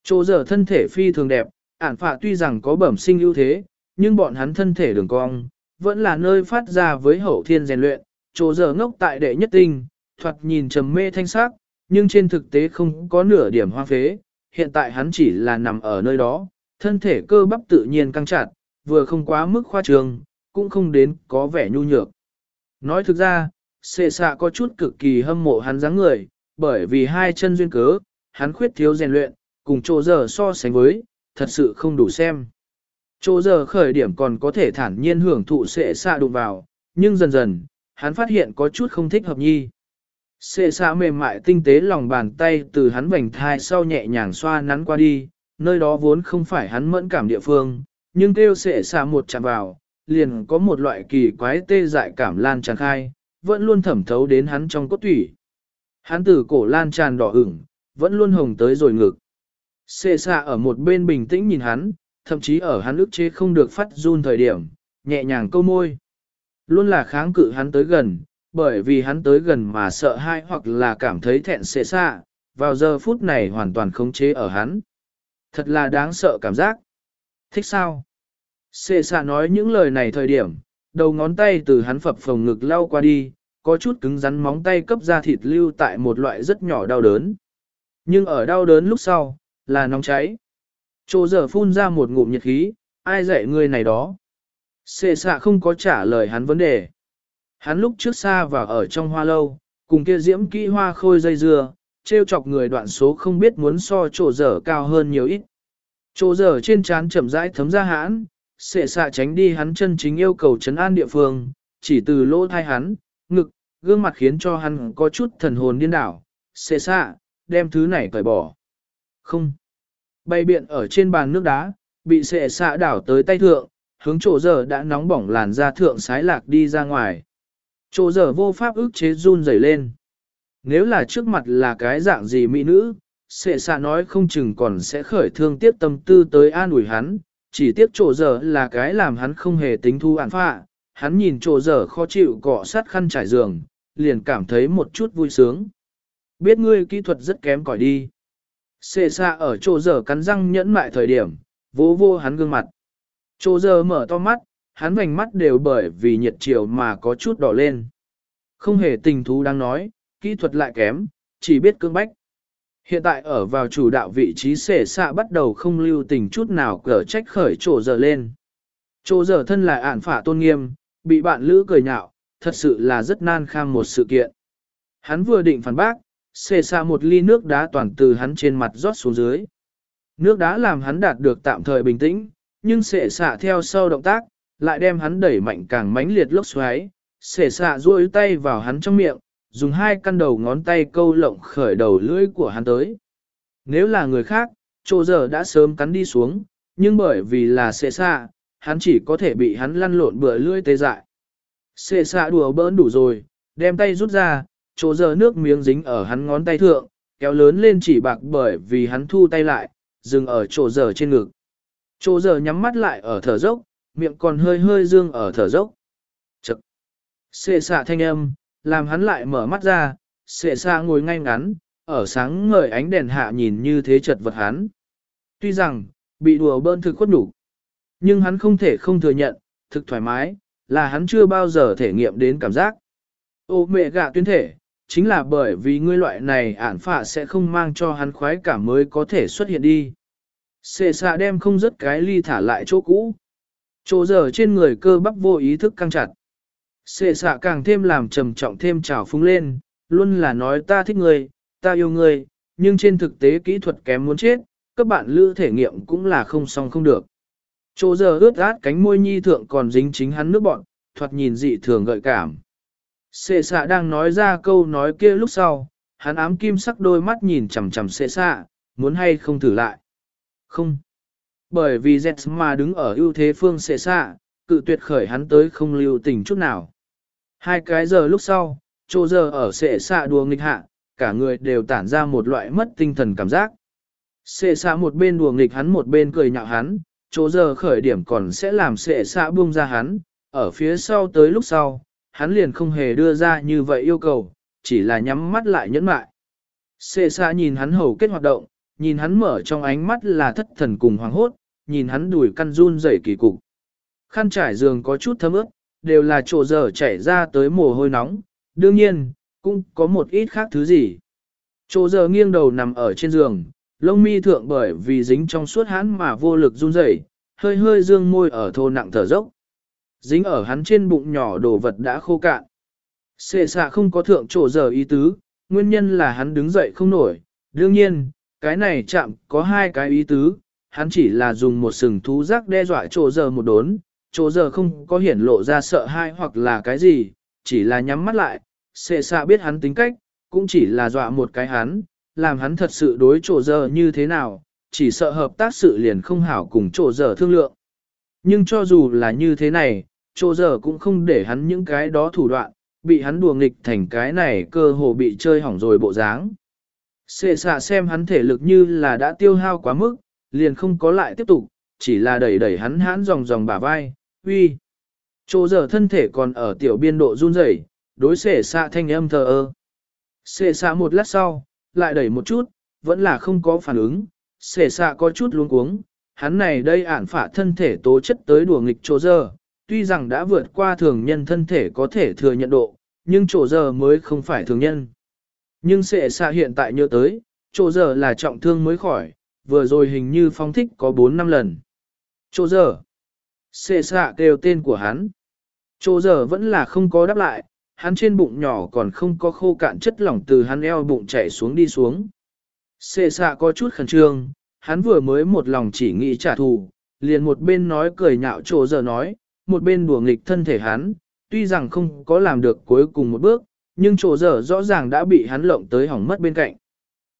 Chỗ dở thân thể phi thường đẹp, ản phạ tuy rằng có bẩm sinh ưu thế, nhưng bọn hắn thân thể đường cong, vẫn là nơi phát ra với hậu thiên rèn luyện, chỗ dở ngốc tại đệ nhất tinh, thoạt nhìn trầm mê thanh sắc, nhưng trên thực tế không có nửa điểm hoa phế, hiện tại hắn chỉ là nằm ở nơi đó, thân thể cơ bắp tự nhiên căng chặt, vừa không quá mức khoa trường, cũng không đến có vẻ nhu nhược. Nói thực ra, xệ xạ có chút cực kỳ hâm mộ hắn dáng người, bởi vì hai chân duyên cớ, hắn khuyết thiếu rèn luyện, cùng chỗ giờ so sánh với, thật sự không đủ xem. Chỗ giờ khởi điểm còn có thể thản nhiên hưởng thụ sệ xạ đụng vào, nhưng dần dần, hắn phát hiện có chút không thích hợp nhi. Sệ xạ mềm mại tinh tế lòng bàn tay từ hắn vành thai sau nhẹ nhàng xoa nắn qua đi, nơi đó vốn không phải hắn mẫn cảm địa phương, nhưng kêu sệ xạ một chạm vào, liền có một loại kỳ quái tê dại cảm lan tràn khai, vẫn luôn thẩm thấu đến hắn trong cốt tủy. Hắn từ cổ lan tràn đỏ ửng, vẫn luôn hồng tới rồi ngực. Xê xạ ở một bên bình tĩnh nhìn hắn, thậm chí ở hắn ức chế không được phát run thời điểm, nhẹ nhàng câu môi. Luôn là kháng cự hắn tới gần, bởi vì hắn tới gần mà sợ hãi hoặc là cảm thấy thẹn xê xạ, vào giờ phút này hoàn toàn khống chế ở hắn. Thật là đáng sợ cảm giác. Thích sao? Xê xạ nói những lời này thời điểm, đầu ngón tay từ hắn phập phồng ngực lau qua đi, có chút cứng rắn móng tay cấp ra thịt lưu tại một loại rất nhỏ đau đớn. Nhưng ở đau đớn lúc sau, là nóng cháy. Chô giờ phun ra một ngụm nhiệt khí, ai dạy người này đó. Xê xạ không có trả lời hắn vấn đề. Hắn lúc trước xa và ở trong hoa lâu, cùng kia diễm kỹ hoa khôi dây dưa, treo chọc người đoạn số không biết muốn so chỗ dở cao hơn nhiều ít. Chỗ dở trên trán chậm rãi thấm ra hãn, xệ xạ tránh đi hắn chân chính yêu cầu chấn an địa phương, chỉ từ lỗ thai hắn, ngực, gương mặt khiến cho hắn có chút thần hồn điên đảo. Xệ xạ, đem thứ này cởi bỏ. Không. Bay biện ở trên bàn nước đá, bị sệ xạ đảo tới tay thượng, hướng chỗ dở đã nóng bỏng làn da thượng sái lạc đi ra ngoài. Chỗ dở vô pháp ức chế run rẩy lên. Nếu là trước mặt là cái dạng gì mỹ nữ, sệ xạ nói không chừng còn sẽ khởi thương tiếc tâm tư tới an ủi hắn, chỉ tiếc chỗ dở là cái làm hắn không hề tính thu ản phạ, hắn nhìn chỗ dở khó chịu cọ sát khăn trải giường, liền cảm thấy một chút vui sướng. Biết ngươi kỹ thuật rất kém cỏi đi. Xê xa ở chỗ giờ cắn răng nhẫn mại thời điểm, vô vô hắn gương mặt. Chỗ giờ mở to mắt, hắn vành mắt đều bởi vì nhiệt chiều mà có chút đỏ lên. Không hề tình thú đang nói, kỹ thuật lại kém, chỉ biết cương bách. Hiện tại ở vào chủ đạo vị trí xể xạ bắt đầu không lưu tình chút nào cở trách khởi chỗ giờ lên. Chỗ giờ thân là ản phả tôn nghiêm, bị bạn lữ cười nhạo, thật sự là rất nan kham một sự kiện. Hắn vừa định phản bác, xê xa một ly nước đá toàn từ hắn trên mặt rót xuống dưới. Nước đá làm hắn đạt được tạm thời bình tĩnh, nhưng xệ xạ theo sau động tác, lại đem hắn đẩy mạnh càng mãnh liệt lốc xoáy, xệ xạ duỗi tay vào hắn trong miệng, dùng hai căn đầu ngón tay câu lộng khởi đầu lưỡi của hắn tới. Nếu là người khác, chỗ giờ đã sớm cắn đi xuống, nhưng bởi vì là xệ xạ, hắn chỉ có thể bị hắn lăn lộn bừa lưỡi tê dại. Xệ xạ đùa bỡn đủ rồi, đem tay rút ra, chỗ giờ nước miếng dính ở hắn ngón tay thượng, kéo lớn lên chỉ bạc bởi vì hắn thu tay lại, dừng ở chỗ giờ trên ngực. Chỗ giờ nhắm mắt lại ở thở dốc, miệng còn hơi hơi dương ở thở dốc. Chậc. Xệ xạ thanh âm, làm hắn lại mở mắt ra, xệ xạ ngồi ngay ngắn, ở sáng ngời ánh đèn hạ nhìn như thế chật vật hắn. Tuy rằng, bị đùa bơn thực khuất đủ, nhưng hắn không thể không thừa nhận, thực thoải mái, là hắn chưa bao giờ thể nghiệm đến cảm giác. Ô mẹ gạ tuyên thể, chính là bởi vì ngươi loại này ản phạ sẽ không mang cho hắn khoái cảm mới có thể xuất hiện đi. Xệ xạ đem không rất cái ly thả lại chỗ cũ. Chỗ giờ trên người cơ bắp vô ý thức căng chặt. Xệ xạ càng thêm làm trầm trọng thêm trào phúng lên, luôn là nói ta thích người, ta yêu người, nhưng trên thực tế kỹ thuật kém muốn chết, các bạn lữ thể nghiệm cũng là không xong không được. Chỗ giờ ướt át cánh môi nhi thượng còn dính chính hắn nước bọn, thoạt nhìn dị thường gợi cảm. Sệ xạ đang nói ra câu nói kia lúc sau, hắn ám kim sắc đôi mắt nhìn chằm chằm Sệ xạ, muốn hay không thử lại. Không. Bởi vì Z mà đứng ở ưu thế phương Sệ xạ, cự tuyệt khởi hắn tới không lưu tình chút nào. Hai cái giờ lúc sau, trô giờ ở Sệ xạ đùa nghịch hạ, cả người đều tản ra một loại mất tinh thần cảm giác. Sệ xạ một bên đùa nghịch hắn một bên cười nhạo hắn, chỗ giờ khởi điểm còn sẽ làm Sệ xạ buông ra hắn, ở phía sau tới lúc sau, hắn liền không hề đưa ra như vậy yêu cầu, chỉ là nhắm mắt lại nhẫn mại. Xê xa nhìn hắn hầu kết hoạt động, nhìn hắn mở trong ánh mắt là thất thần cùng hoàng hốt, nhìn hắn đùi căn run rẩy kỳ cục. Khăn trải giường có chút thấm ướt, đều là chỗ dở chảy ra tới mồ hôi nóng, đương nhiên, cũng có một ít khác thứ gì. Chỗ dở nghiêng đầu nằm ở trên giường, lông mi thượng bởi vì dính trong suốt hắn mà vô lực run rẩy, hơi hơi dương môi ở thô nặng thở dốc. Dính ở hắn trên bụng nhỏ đồ vật đã khô cạn. Xệ xạ không có thượng trổ giờ ý tứ, nguyên nhân là hắn đứng dậy không nổi. Đương nhiên, cái này chạm có hai cái ý tứ, hắn chỉ là dùng một sừng thú giác đe dọa trổ giờ một đốn, trổ giờ không có hiển lộ ra sợ hãi hoặc là cái gì, chỉ là nhắm mắt lại, xệ xạ biết hắn tính cách, cũng chỉ là dọa một cái hắn, làm hắn thật sự đối trổ giờ như thế nào, chỉ sợ hợp tác sự liền không hảo cùng trổ giờ thương lượng. Nhưng cho dù là như thế này, chỗ giờ cũng không để hắn những cái đó thủ đoạn, bị hắn đùa nghịch thành cái này cơ hồ bị chơi hỏng rồi bộ dáng. Xệ xạ xem hắn thể lực như là đã tiêu hao quá mức, liền không có lại tiếp tục, chỉ là đẩy đẩy hắn hãn dòng dòng bả vai, uy. Chỗ giờ thân thể còn ở tiểu biên độ run rẩy, đối xệ xạ thanh âm thờ ơ. Xệ xạ một lát sau, lại đẩy một chút, vẫn là không có phản ứng, xệ xạ có chút luống cuống, hắn này đây ản phả thân thể tố chất tới đùa nghịch chỗ giờ, tuy rằng đã vượt qua thường nhân thân thể có thể thừa nhận độ, nhưng chỗ giờ mới không phải thường nhân. Nhưng sệ xạ hiện tại nhớ tới, chỗ giờ là trọng thương mới khỏi, vừa rồi hình như phong thích có 4 năm lần. Chỗ giờ, sệ xạ kêu tên của hắn. Chỗ giờ vẫn là không có đáp lại, hắn trên bụng nhỏ còn không có khô cạn chất lỏng từ hắn eo bụng chảy xuống đi xuống. Sệ xạ có chút khẩn trương, hắn vừa mới một lòng chỉ nghĩ trả thù, liền một bên nói cười nhạo chỗ giờ nói, một bên đùa nghịch thân thể hắn, tuy rằng không có làm được cuối cùng một bước, nhưng chỗ dở rõ ràng đã bị hắn lộng tới hỏng mất bên cạnh.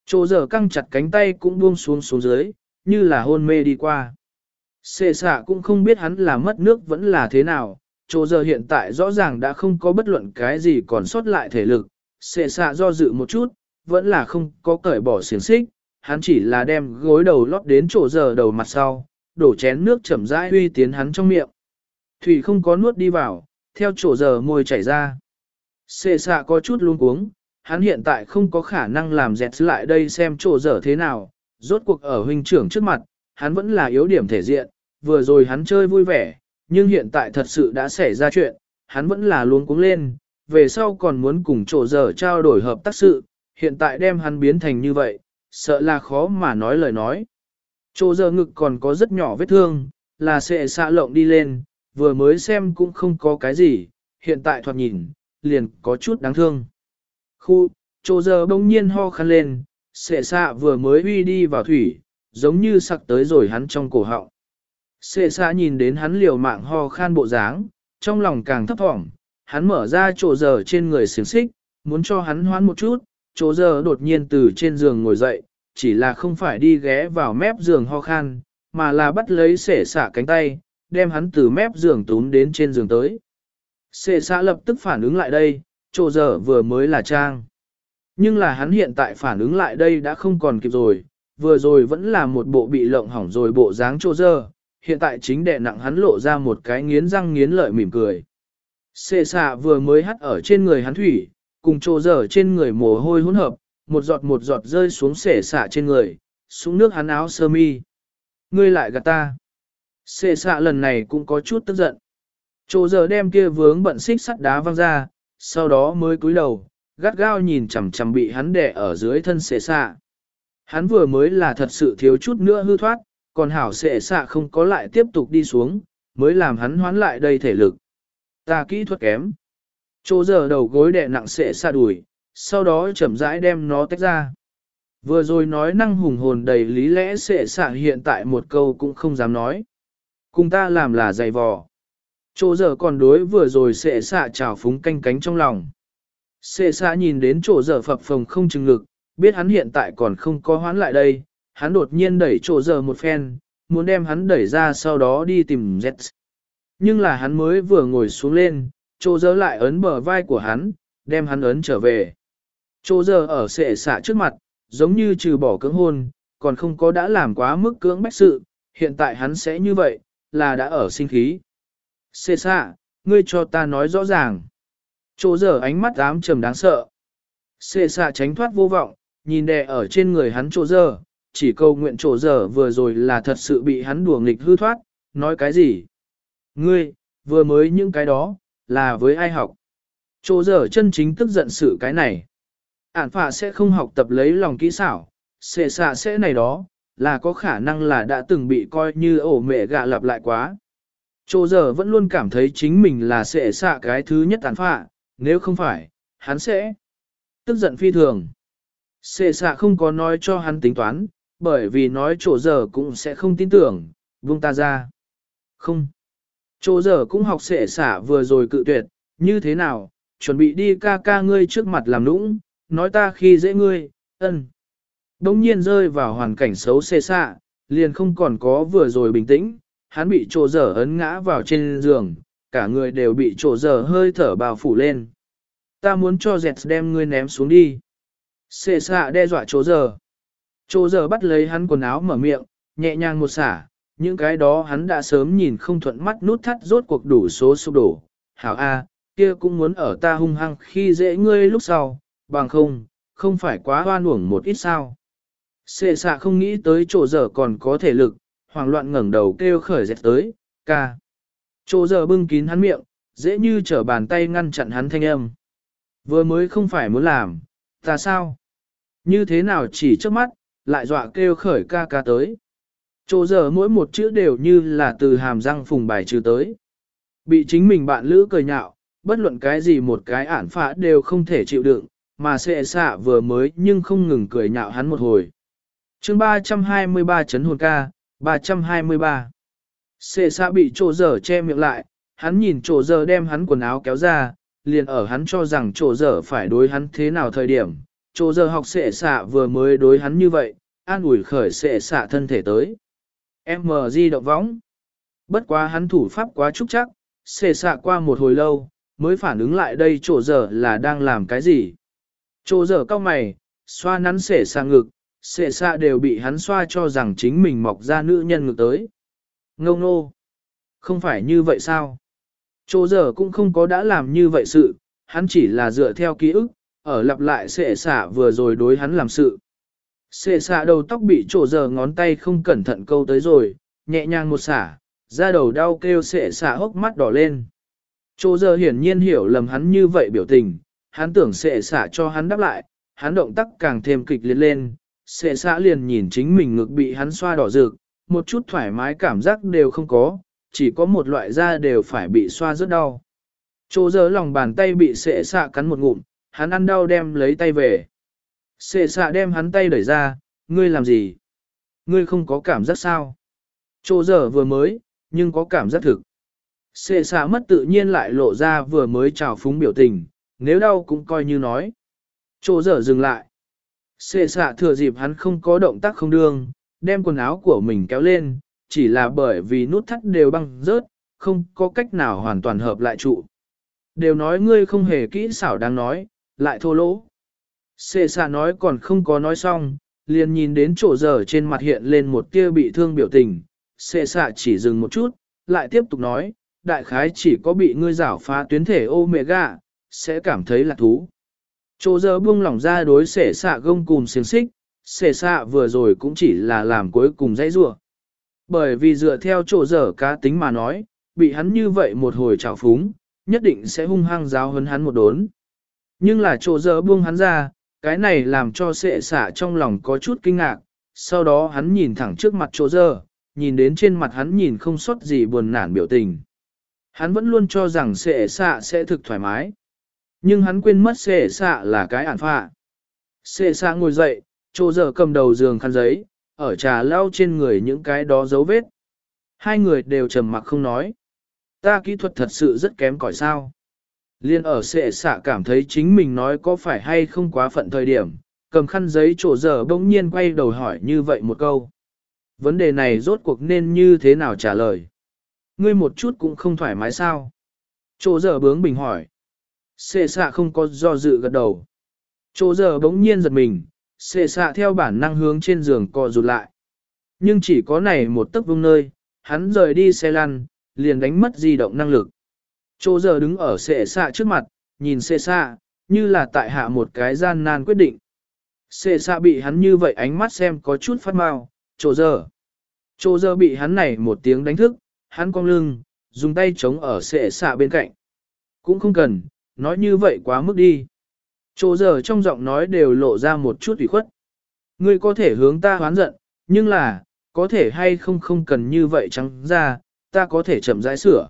Chỗ dở căng chặt cánh tay cũng buông xuống xuống dưới, như là hôn mê đi qua. Xê xạ cũng không biết hắn là mất nước vẫn là thế nào, chỗ giờ hiện tại rõ ràng đã không có bất luận cái gì còn sót lại thể lực. Xê xạ do dự một chút, vẫn là không có cởi bỏ xiềng xích, hắn chỉ là đem gối đầu lót đến chỗ giờ đầu mặt sau, đổ chén nước chậm rãi huy tiến hắn trong miệng. Thủy không có nuốt đi vào, theo chỗ giờ môi chảy ra. Xê xạ có chút luống cuống, hắn hiện tại không có khả năng làm dẹt lại đây xem chỗ giờ thế nào, rốt cuộc ở huynh trưởng trước mặt, hắn vẫn là yếu điểm thể diện, vừa rồi hắn chơi vui vẻ, nhưng hiện tại thật sự đã xảy ra chuyện, hắn vẫn là luống cuống lên, về sau còn muốn cùng chỗ giờ trao đổi hợp tác sự, hiện tại đem hắn biến thành như vậy, sợ là khó mà nói lời nói. Chỗ giờ ngực còn có rất nhỏ vết thương, là sẽ xạ lộng đi lên, vừa mới xem cũng không có cái gì, hiện tại thoạt nhìn, liền có chút đáng thương. Khu, chỗ giờ bỗng nhiên ho khăn lên, sệ xạ vừa mới huy đi vào thủy, giống như sặc tới rồi hắn trong cổ họng. Sệ xạ nhìn đến hắn liều mạng ho khan bộ dáng, trong lòng càng thấp thỏm, hắn mở ra chỗ giờ trên người xiềng xích, muốn cho hắn hoán một chút, chỗ giờ đột nhiên từ trên giường ngồi dậy, chỉ là không phải đi ghé vào mép giường ho khan, mà là bắt lấy sệ xạ cánh tay, đem hắn từ mép giường tún đến trên giường tới. Sệ xã lập tức phản ứng lại đây, trộ giờ vừa mới là trang. Nhưng là hắn hiện tại phản ứng lại đây đã không còn kịp rồi, vừa rồi vẫn là một bộ bị lộng hỏng rồi bộ dáng trộ giờ, hiện tại chính đệ nặng hắn lộ ra một cái nghiến răng nghiến lợi mỉm cười. Sệ xạ vừa mới hắt ở trên người hắn thủy, cùng trộ giờ trên người mồ hôi hỗn hợp, một giọt một giọt rơi xuống sệ xạ trên người, xuống nước hắn áo sơ mi. Ngươi lại gạt ta. Xê xạ lần này cũng có chút tức giận. Chỗ giờ đem kia vướng bận xích sắt đá văng ra, sau đó mới cúi đầu, gắt gao nhìn chằm chằm bị hắn đè ở dưới thân xệ xạ. Hắn vừa mới là thật sự thiếu chút nữa hư thoát, còn hảo xệ xạ không có lại tiếp tục đi xuống, mới làm hắn hoán lại đầy thể lực. Ta kỹ thuật kém. Chỗ giờ đầu gối đè nặng xệ xạ đùi, sau đó chậm rãi đem nó tách ra. Vừa rồi nói năng hùng hồn đầy lý lẽ xệ xạ hiện tại một câu cũng không dám nói. Cùng ta làm là dày vò. Chỗ giờ còn đối vừa rồi xệ xạ trào phúng canh cánh trong lòng. Xệ xạ nhìn đến chỗ giờ phập phồng không chừng lực biết hắn hiện tại còn không có hoán lại đây, hắn đột nhiên đẩy chỗ giờ một phen, muốn đem hắn đẩy ra sau đó đi tìm Z. Nhưng là hắn mới vừa ngồi xuống lên, chỗ giờ lại ấn bờ vai của hắn, đem hắn ấn trở về. Chỗ giờ ở sệ xạ trước mặt, giống như trừ bỏ cưỡng hôn, còn không có đã làm quá mức cưỡng bách sự, hiện tại hắn sẽ như vậy, là đã ở sinh khí. Xê xạ, ngươi cho ta nói rõ ràng. Chỗ giờ ánh mắt ám trầm đáng sợ. Xê xạ tránh thoát vô vọng, nhìn đè ở trên người hắn chỗ giờ, chỉ câu nguyện chỗ giờ vừa rồi là thật sự bị hắn đùa nghịch hư thoát, nói cái gì? Ngươi, vừa mới những cái đó, là với ai học? Chỗ giờ chân chính tức giận sự cái này. Ản phạ sẽ không học tập lấy lòng kỹ xảo, xệ xạ sẽ này đó, là có khả năng là đã từng bị coi như ổ mẹ gạ lặp lại quá. Chô giờ vẫn luôn cảm thấy chính mình là sẽ xạ cái thứ nhất tàn phạ, nếu không phải, hắn sẽ tức giận phi thường. Xệ xạ không có nói cho hắn tính toán, bởi vì nói chỗ giờ cũng sẽ không tin tưởng, vung ta ra. Không. Chỗ giờ cũng học xệ xạ vừa rồi cự tuyệt, như thế nào, chuẩn bị đi ca ca ngươi trước mặt làm nũng, nói ta khi dễ ngươi, ân. Đông nhiên rơi vào hoàn cảnh xấu xê xạ, liền không còn có vừa rồi bình tĩnh, hắn bị trộ dở ấn ngã vào trên giường, cả người đều bị trộ dở hơi thở bao phủ lên. Ta muốn cho dẹt đem ngươi ném xuống đi. Xê xạ đe dọa trộ dở. Trộ dở bắt lấy hắn quần áo mở miệng, nhẹ nhàng một xả, những cái đó hắn đã sớm nhìn không thuận mắt nút thắt rốt cuộc đủ số sụp đổ. Hảo A, kia cũng muốn ở ta hung hăng khi dễ ngươi lúc sau, bằng không, không phải quá hoan uổng một ít sao. Xê xạ không nghĩ tới chỗ giờ còn có thể lực, hoảng loạn ngẩng đầu kêu khởi dẹp tới, ca. Chỗ giờ bưng kín hắn miệng, dễ như trở bàn tay ngăn chặn hắn thanh âm. Vừa mới không phải muốn làm, ta sao? Như thế nào chỉ trước mắt, lại dọa kêu khởi ca ca tới. Chỗ giờ mỗi một chữ đều như là từ hàm răng phùng bài trừ tới. Bị chính mình bạn lữ cười nhạo, bất luận cái gì một cái ản phá đều không thể chịu đựng, mà sẽ xạ vừa mới nhưng không ngừng cười nhạo hắn một hồi chương 323 chấn hồn ca, 323. Sệ xã bị trổ dở che miệng lại, hắn nhìn trổ dở đem hắn quần áo kéo ra, liền ở hắn cho rằng trổ dở phải đối hắn thế nào thời điểm. Trổ dở học sệ xạ vừa mới đối hắn như vậy, an ủi khởi sệ xạ thân thể tới. MG động võng. Bất quá hắn thủ pháp quá trúc chắc, sệ xạ qua một hồi lâu, mới phản ứng lại đây trổ dở là đang làm cái gì. Trổ dở cao mày, xoa nắn sệ xạ ngực, xệ xạ đều bị hắn xoa cho rằng chính mình mọc ra nữ nhân ngược tới. Ngông nô. Không phải như vậy sao? Chỗ giờ cũng không có đã làm như vậy sự, hắn chỉ là dựa theo ký ức, ở lặp lại xệ xạ vừa rồi đối hắn làm sự. Xệ xạ đầu tóc bị chỗ giờ ngón tay không cẩn thận câu tới rồi, nhẹ nhàng một xả, ra đầu đau kêu xệ xạ hốc mắt đỏ lên. Chỗ giờ hiển nhiên hiểu lầm hắn như vậy biểu tình, hắn tưởng xệ xạ cho hắn đáp lại, hắn động tác càng thêm kịch liệt lên, sệ xã liền nhìn chính mình ngực bị hắn xoa đỏ rực, một chút thoải mái cảm giác đều không có, chỉ có một loại da đều phải bị xoa rất đau. Chỗ giờ lòng bàn tay bị sệ xạ cắn một ngụm, hắn ăn đau đem lấy tay về. Sệ xạ đem hắn tay đẩy ra, ngươi làm gì? Ngươi không có cảm giác sao? Chỗ giờ vừa mới, nhưng có cảm giác thực. Sệ xạ mất tự nhiên lại lộ ra vừa mới trào phúng biểu tình, nếu đau cũng coi như nói. Chỗ giờ dừng lại. Xê xạ thừa dịp hắn không có động tác không đương, đem quần áo của mình kéo lên, chỉ là bởi vì nút thắt đều băng rớt, không có cách nào hoàn toàn hợp lại trụ. Đều nói ngươi không hề kỹ xảo đang nói, lại thô lỗ. Xê xạ nói còn không có nói xong, liền nhìn đến chỗ giờ trên mặt hiện lên một tia bị thương biểu tình. Xê xạ chỉ dừng một chút, lại tiếp tục nói, đại khái chỉ có bị ngươi rảo phá tuyến thể omega, sẽ cảm thấy là thú. Chỗ giờ buông lỏng ra đối xệ xạ gông cùng xiềng xích, xệ xạ vừa rồi cũng chỉ là làm cuối cùng dãy rua. Bởi vì dựa theo chỗ giờ cá tính mà nói, bị hắn như vậy một hồi trào phúng, nhất định sẽ hung hăng giáo hấn hắn một đốn. Nhưng là chỗ giờ buông hắn ra, cái này làm cho xệ xạ trong lòng có chút kinh ngạc, sau đó hắn nhìn thẳng trước mặt chỗ giờ, nhìn đến trên mặt hắn nhìn không xuất gì buồn nản biểu tình. Hắn vẫn luôn cho rằng xệ xạ sẽ thực thoải mái. Nhưng hắn quên mất xệ xạ là cái ản phạ. Xệ xạ ngồi dậy, chỗ dở cầm đầu giường khăn giấy, ở trà lao trên người những cái đó dấu vết. Hai người đều trầm mặc không nói. Ta kỹ thuật thật sự rất kém cỏi sao. Liên ở xệ xạ cảm thấy chính mình nói có phải hay không quá phận thời điểm, cầm khăn giấy trổ dở bỗng nhiên quay đầu hỏi như vậy một câu. Vấn đề này rốt cuộc nên như thế nào trả lời? Ngươi một chút cũng không thoải mái sao? Trổ dở bướng bình hỏi. Xê xạ không có do dự gật đầu. Chỗ giờ bỗng nhiên giật mình, xê xạ theo bản năng hướng trên giường co rụt lại. Nhưng chỉ có này một tấc vương nơi, hắn rời đi xe lăn, liền đánh mất di động năng lực. Chỗ giờ đứng ở xê xạ trước mặt, nhìn xê xạ, như là tại hạ một cái gian nan quyết định. Xê xạ bị hắn như vậy ánh mắt xem có chút phát mau, chỗ giờ. Chỗ giờ bị hắn này một tiếng đánh thức, hắn cong lưng, dùng tay chống ở xệ xạ bên cạnh. Cũng không cần, nói như vậy quá mức đi. Chỗ giờ trong giọng nói đều lộ ra một chút ủy khuất. Ngươi có thể hướng ta hoán giận, nhưng là, có thể hay không không cần như vậy trắng ra, ta có thể chậm rãi sửa.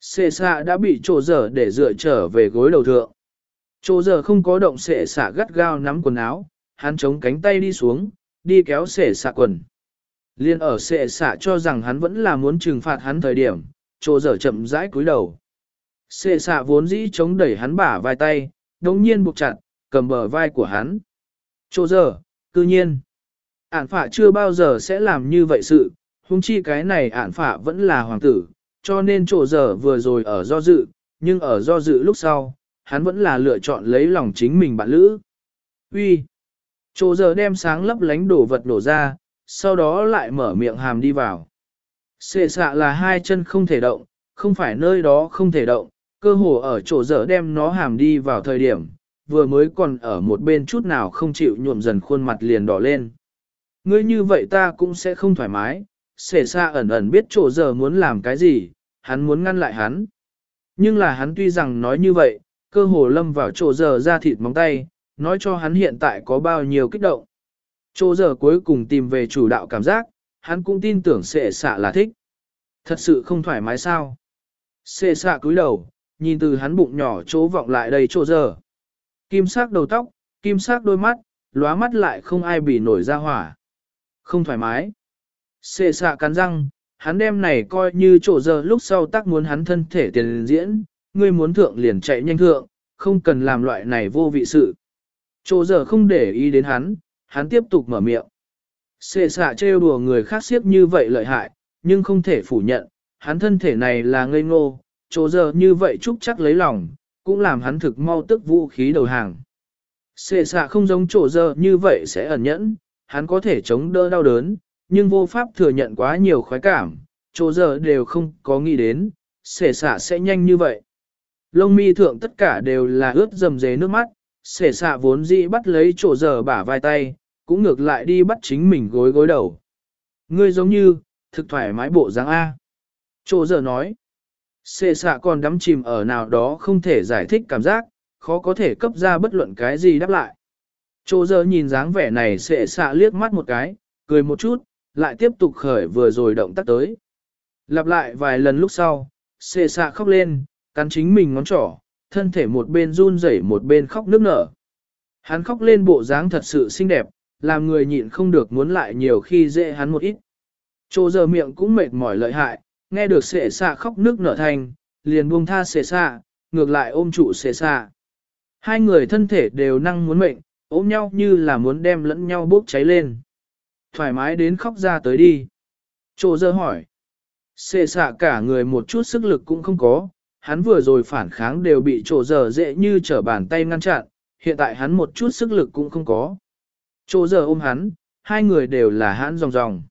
Sệ xạ đã bị chỗ giờ để dựa trở về gối đầu thượng. Chỗ giờ không có động sệ xạ gắt gao nắm quần áo, hắn chống cánh tay đi xuống, đi kéo sệ xạ quần. Liên ở sệ xạ cho rằng hắn vẫn là muốn trừng phạt hắn thời điểm, chỗ giờ chậm rãi cúi đầu. Sệ xạ vốn dĩ chống đẩy hắn bả vai tay, đống nhiên buộc chặt, cầm bờ vai của hắn. Chỗ giờ, cư nhiên, ản phạ chưa bao giờ sẽ làm như vậy sự, huống chi cái này ản phạ vẫn là hoàng tử, cho nên chỗ giờ vừa rồi ở do dự, nhưng ở do dự lúc sau, hắn vẫn là lựa chọn lấy lòng chính mình bạn lữ. Uy, Chỗ giờ đem sáng lấp lánh đổ vật đổ ra, sau đó lại mở miệng hàm đi vào. Xệ xạ là hai chân không thể động, không phải nơi đó không thể động, cơ hồ ở chỗ dở đem nó hàm đi vào thời điểm, vừa mới còn ở một bên chút nào không chịu nhuộm dần khuôn mặt liền đỏ lên. Ngươi như vậy ta cũng sẽ không thoải mái, xể xa ẩn ẩn biết chỗ giờ muốn làm cái gì, hắn muốn ngăn lại hắn. Nhưng là hắn tuy rằng nói như vậy, cơ hồ lâm vào chỗ giờ ra thịt móng tay, nói cho hắn hiện tại có bao nhiêu kích động. Chỗ giờ cuối cùng tìm về chủ đạo cảm giác, hắn cũng tin tưởng xệ xạ là thích. Thật sự không thoải mái sao. Xệ xạ cúi đầu, nhìn từ hắn bụng nhỏ chỗ vọng lại đây chỗ giờ. Kim sắc đầu tóc, kim sắc đôi mắt, lóa mắt lại không ai bị nổi ra hỏa. Không thoải mái. xệ xạ cắn răng, hắn đem này coi như chỗ giờ lúc sau tác muốn hắn thân thể tiền diễn, ngươi muốn thượng liền chạy nhanh thượng, không cần làm loại này vô vị sự. Chỗ giờ không để ý đến hắn, hắn tiếp tục mở miệng. xệ xạ trêu đùa người khác xiếp như vậy lợi hại, nhưng không thể phủ nhận, hắn thân thể này là ngây ngô, chỗ giờ như vậy chúc chắc lấy lòng, cũng làm hắn thực mau tức vũ khí đầu hàng. Sệ xạ không giống chỗ giờ như vậy sẽ ẩn nhẫn, hắn có thể chống đỡ đau đớn, nhưng vô pháp thừa nhận quá nhiều khoái cảm, chỗ giờ đều không có nghĩ đến, sệ xạ sẽ nhanh như vậy. Lông mi thượng tất cả đều là ướt dầm dế nước mắt, sệ xạ vốn dĩ bắt lấy chỗ giờ bả vai tay, cũng ngược lại đi bắt chính mình gối gối đầu. Ngươi giống như, thực thoải mái bộ dáng A. Chỗ giờ nói, Xê xạ còn đắm chìm ở nào đó không thể giải thích cảm giác, khó có thể cấp ra bất luận cái gì đáp lại. Chỗ giờ nhìn dáng vẻ này xệ xạ liếc mắt một cái, cười một chút, lại tiếp tục khởi vừa rồi động tác tới. Lặp lại vài lần lúc sau, xệ xạ khóc lên, cắn chính mình ngón trỏ, thân thể một bên run rẩy một bên khóc nước nở. Hắn khóc lên bộ dáng thật sự xinh đẹp, làm người nhịn không được muốn lại nhiều khi dễ hắn một ít. Chỗ giờ miệng cũng mệt mỏi lợi hại, nghe được sệ xạ khóc nước nở thành, liền buông tha sệ xạ, ngược lại ôm trụ sệ xạ. Hai người thân thể đều năng muốn mệnh, ôm nhau như là muốn đem lẫn nhau bốc cháy lên. Thoải mái đến khóc ra tới đi. Chỗ Dơ hỏi. Sệ xạ cả người một chút sức lực cũng không có, hắn vừa rồi phản kháng đều bị chỗ Dơ dễ như trở bàn tay ngăn chặn, hiện tại hắn một chút sức lực cũng không có. Chỗ Dơ ôm hắn, hai người đều là hắn ròng ròng.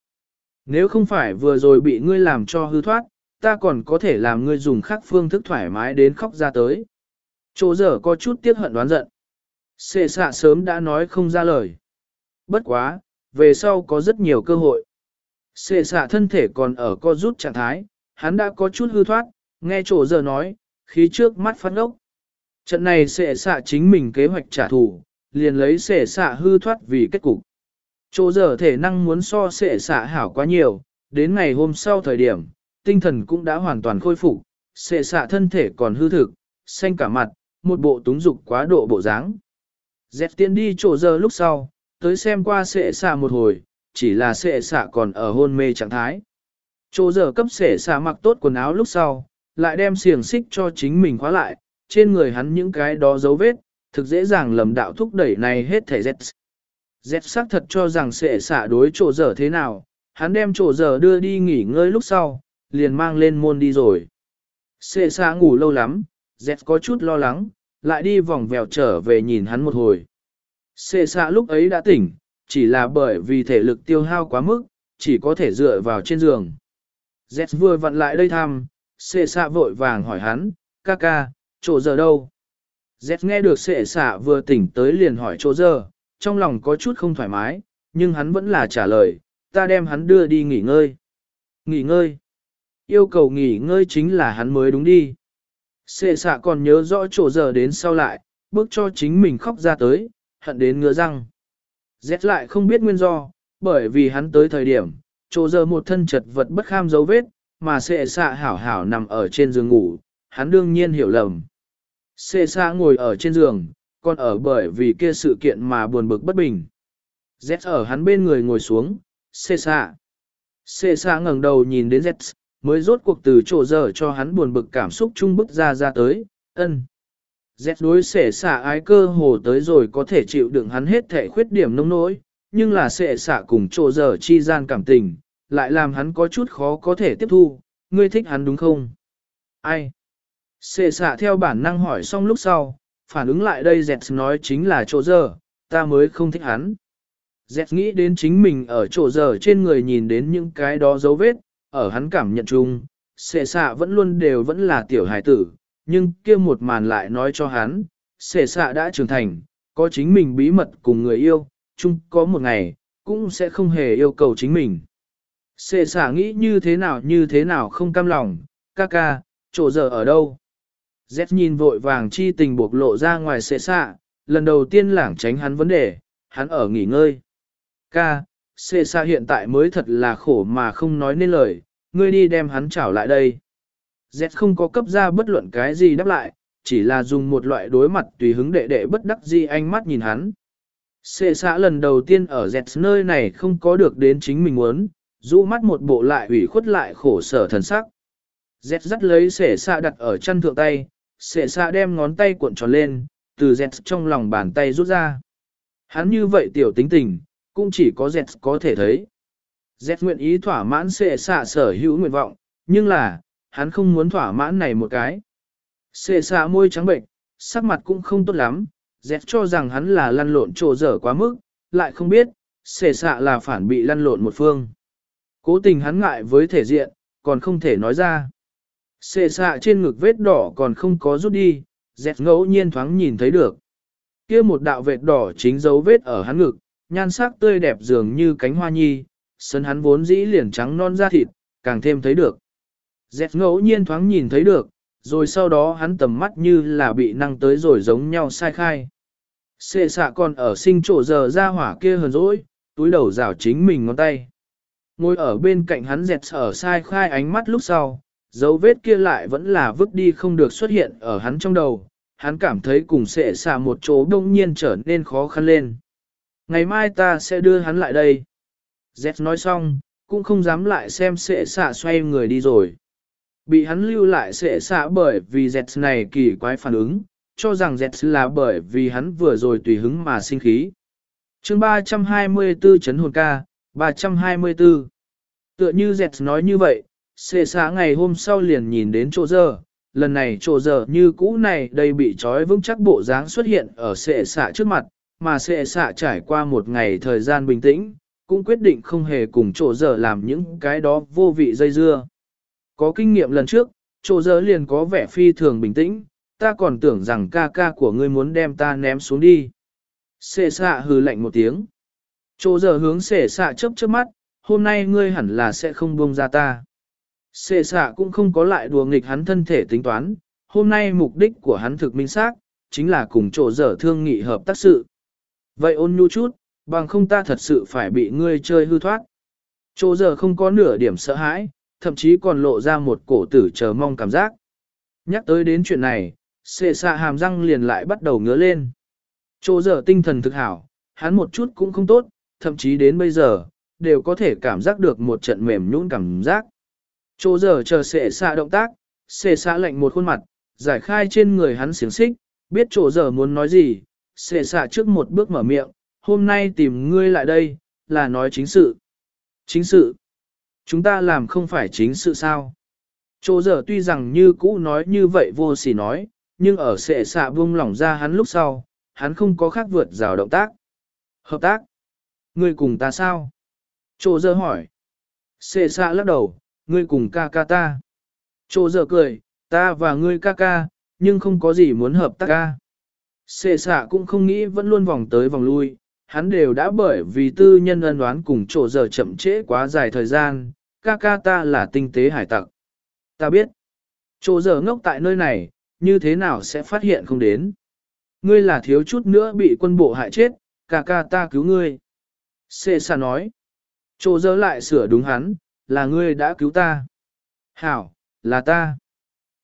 Nếu không phải vừa rồi bị ngươi làm cho hư thoát, ta còn có thể làm ngươi dùng khác phương thức thoải mái đến khóc ra tới. Chỗ giờ có chút tiếc hận đoán giận. Xệ xạ sớm đã nói không ra lời. Bất quá, về sau có rất nhiều cơ hội. Xệ xạ thân thể còn ở co rút trạng thái, hắn đã có chút hư thoát, nghe chỗ giờ nói, khí trước mắt phát ốc. Trận này xệ xạ chính mình kế hoạch trả thù, liền lấy xệ xạ hư thoát vì kết cục. Chỗ giờ thể năng muốn so sệ xạ hảo quá nhiều, đến ngày hôm sau thời điểm, tinh thần cũng đã hoàn toàn khôi phục, sệ xạ thân thể còn hư thực, xanh cả mặt, một bộ túng dục quá độ bộ dáng. Dẹt tiến đi chỗ giờ lúc sau, tới xem qua sệ xạ một hồi, chỉ là sệ xạ còn ở hôn mê trạng thái. Chỗ giờ cấp sệ xạ mặc tốt quần áo lúc sau, lại đem xiềng xích cho chính mình khóa lại, trên người hắn những cái đó dấu vết, thực dễ dàng lầm đạo thúc đẩy này hết thể dẹt. Dẹp xác thật cho rằng sẽ xả đối chỗ dở thế nào, hắn đem chỗ dở đưa đi nghỉ ngơi lúc sau, liền mang lên môn đi rồi. Sệ xả ngủ lâu lắm, dẹp có chút lo lắng, lại đi vòng vèo trở về nhìn hắn một hồi. Sệ xạ lúc ấy đã tỉnh, chỉ là bởi vì thể lực tiêu hao quá mức, chỉ có thể dựa vào trên giường. Z vừa vặn lại đây thăm, sệ xạ vội vàng hỏi hắn, ca ca, chỗ giờ đâu? Z nghe được sệ xạ vừa tỉnh tới liền hỏi chỗ giờ, trong lòng có chút không thoải mái, nhưng hắn vẫn là trả lời, ta đem hắn đưa đi nghỉ ngơi. Nghỉ ngơi? Yêu cầu nghỉ ngơi chính là hắn mới đúng đi. Sệ xạ còn nhớ rõ chỗ giờ đến sau lại, bước cho chính mình khóc ra tới, hận đến ngứa răng. Dét lại không biết nguyên do, bởi vì hắn tới thời điểm, chỗ giờ một thân chật vật bất kham dấu vết, mà sệ xạ hảo hảo nằm ở trên giường ngủ, hắn đương nhiên hiểu lầm. Sệ xạ ngồi ở trên giường, còn ở bởi vì kia sự kiện mà buồn bực bất bình. Z ở hắn bên người ngồi xuống, xê xạ. Xê xạ ngẩng đầu nhìn đến Z, mới rốt cuộc từ chỗ giờ cho hắn buồn bực cảm xúc chung bức ra ra tới, ân. Z đối xệ xạ ái cơ hồ tới rồi có thể chịu đựng hắn hết thể khuyết điểm nông nỗi, nhưng là xệ xạ cùng chỗ giờ chi gian cảm tình, lại làm hắn có chút khó có thể tiếp thu, ngươi thích hắn đúng không? Ai? Xệ xạ theo bản năng hỏi xong lúc sau, phản ứng lại đây Zets nói chính là chỗ giờ, ta mới không thích hắn. Zets nghĩ đến chính mình ở chỗ giờ trên người nhìn đến những cái đó dấu vết, ở hắn cảm nhận chung, xệ xạ vẫn luôn đều vẫn là tiểu hài tử, nhưng kia một màn lại nói cho hắn, xệ xạ đã trưởng thành, có chính mình bí mật cùng người yêu, chung có một ngày, cũng sẽ không hề yêu cầu chính mình. Xệ xạ nghĩ như thế nào như thế nào không cam lòng, ca ca, chỗ giờ ở đâu? Z nhìn vội vàng chi tình buộc lộ ra ngoài xệ xạ, lần đầu tiên lảng tránh hắn vấn đề, hắn ở nghỉ ngơi. Ca, xệ xạ hiện tại mới thật là khổ mà không nói nên lời, ngươi đi đem hắn trảo lại đây. Z không có cấp ra bất luận cái gì đáp lại, chỉ là dùng một loại đối mặt tùy hứng đệ đệ bất đắc dĩ ánh mắt nhìn hắn. Xệ xạ lần đầu tiên ở Z nơi này không có được đến chính mình muốn, rũ mắt một bộ lại ủy khuất lại khổ sở thần sắc. Z dắt lấy xệ xạ đặt ở chân thượng tay, sệ xạ đem ngón tay cuộn tròn lên, từ dẹt trong lòng bàn tay rút ra. Hắn như vậy tiểu tính tình, cũng chỉ có dẹt có thể thấy. Dẹt nguyện ý thỏa mãn sệ xạ sở hữu nguyện vọng, nhưng là, hắn không muốn thỏa mãn này một cái. Sệ xạ môi trắng bệnh, sắc mặt cũng không tốt lắm, dẹt cho rằng hắn là lăn lộn trồ dở quá mức, lại không biết, sệ xạ là phản bị lăn lộn một phương. Cố tình hắn ngại với thể diện, còn không thể nói ra. Xệ xạ trên ngực vết đỏ còn không có rút đi, dẹt ngẫu nhiên thoáng nhìn thấy được. kia một đạo vệt đỏ chính dấu vết ở hắn ngực, nhan sắc tươi đẹp dường như cánh hoa nhi, sân hắn vốn dĩ liền trắng non da thịt, càng thêm thấy được. Dẹt ngẫu nhiên thoáng nhìn thấy được, rồi sau đó hắn tầm mắt như là bị năng tới rồi giống nhau sai khai. Xệ xạ còn ở sinh chỗ giờ ra hỏa kia hờn dỗi, túi đầu rảo chính mình ngón tay. Ngồi ở bên cạnh hắn dẹt ở sai khai ánh mắt lúc sau, dấu vết kia lại vẫn là vứt đi không được xuất hiện ở hắn trong đầu, hắn cảm thấy cùng sẽ xả một chỗ đông nhiên trở nên khó khăn lên. Ngày mai ta sẽ đưa hắn lại đây. Z nói xong, cũng không dám lại xem sẽ xả xoay người đi rồi. Bị hắn lưu lại sẽ xả bởi vì Z này kỳ quái phản ứng, cho rằng Z là bởi vì hắn vừa rồi tùy hứng mà sinh khí. chương 324 chấn hồn ca, 324. Tựa như Z nói như vậy, Xê xã ngày hôm sau liền nhìn đến chỗ giờ, lần này chỗ giờ như cũ này đây bị trói vững chắc bộ dáng xuất hiện ở xệ xạ trước mặt, mà xệ xạ trải qua một ngày thời gian bình tĩnh, cũng quyết định không hề cùng chỗ giờ làm những cái đó vô vị dây dưa. Có kinh nghiệm lần trước, chỗ giờ liền có vẻ phi thường bình tĩnh, ta còn tưởng rằng ca ca của ngươi muốn đem ta ném xuống đi. Xệ xạ hừ lạnh một tiếng. Chỗ giờ hướng xệ xạ chớp chớp mắt, hôm nay ngươi hẳn là sẽ không buông ra ta. Xê xạ cũng không có lại đùa nghịch hắn thân thể tính toán, hôm nay mục đích của hắn thực minh xác, chính là cùng chỗ dở thương nghị hợp tác sự. Vậy ôn nhu chút, bằng không ta thật sự phải bị ngươi chơi hư thoát. Chỗ dở không có nửa điểm sợ hãi, thậm chí còn lộ ra một cổ tử chờ mong cảm giác. Nhắc tới đến chuyện này, Sệ xạ hàm răng liền lại bắt đầu ngứa lên. Chỗ dở tinh thần thực hảo, hắn một chút cũng không tốt, thậm chí đến bây giờ, đều có thể cảm giác được một trận mềm nhũn cảm giác. Chỗ giờ chờ sệ xạ động tác, sệ xạ lệnh một khuôn mặt, giải khai trên người hắn xiềng xích, biết chỗ giờ muốn nói gì, sệ xạ trước một bước mở miệng, hôm nay tìm ngươi lại đây, là nói chính sự. Chính sự? Chúng ta làm không phải chính sự sao? Chỗ giờ tuy rằng như cũ nói như vậy vô sỉ nói, nhưng ở sệ xạ buông lỏng ra hắn lúc sau, hắn không có khác vượt rào động tác. Hợp tác? Ngươi cùng ta sao? Chỗ giờ hỏi. Sệ xạ lắc đầu, ngươi cùng ca ca ta. chỗ giờ cười, ta và ngươi ca ca, nhưng không có gì muốn hợp tác ca. Sệ xạ cũng không nghĩ vẫn luôn vòng tới vòng lui, hắn đều đã bởi vì tư nhân ân đoán cùng chỗ giờ chậm trễ quá dài thời gian, ca ca ta là tinh tế hải tặc. Ta biết, chỗ giờ ngốc tại nơi này, như thế nào sẽ phát hiện không đến. Ngươi là thiếu chút nữa bị quân bộ hại chết, ca ca ta cứu ngươi. Sệ xạ nói, chỗ giờ lại sửa đúng hắn, là ngươi đã cứu ta. Hảo, là ta.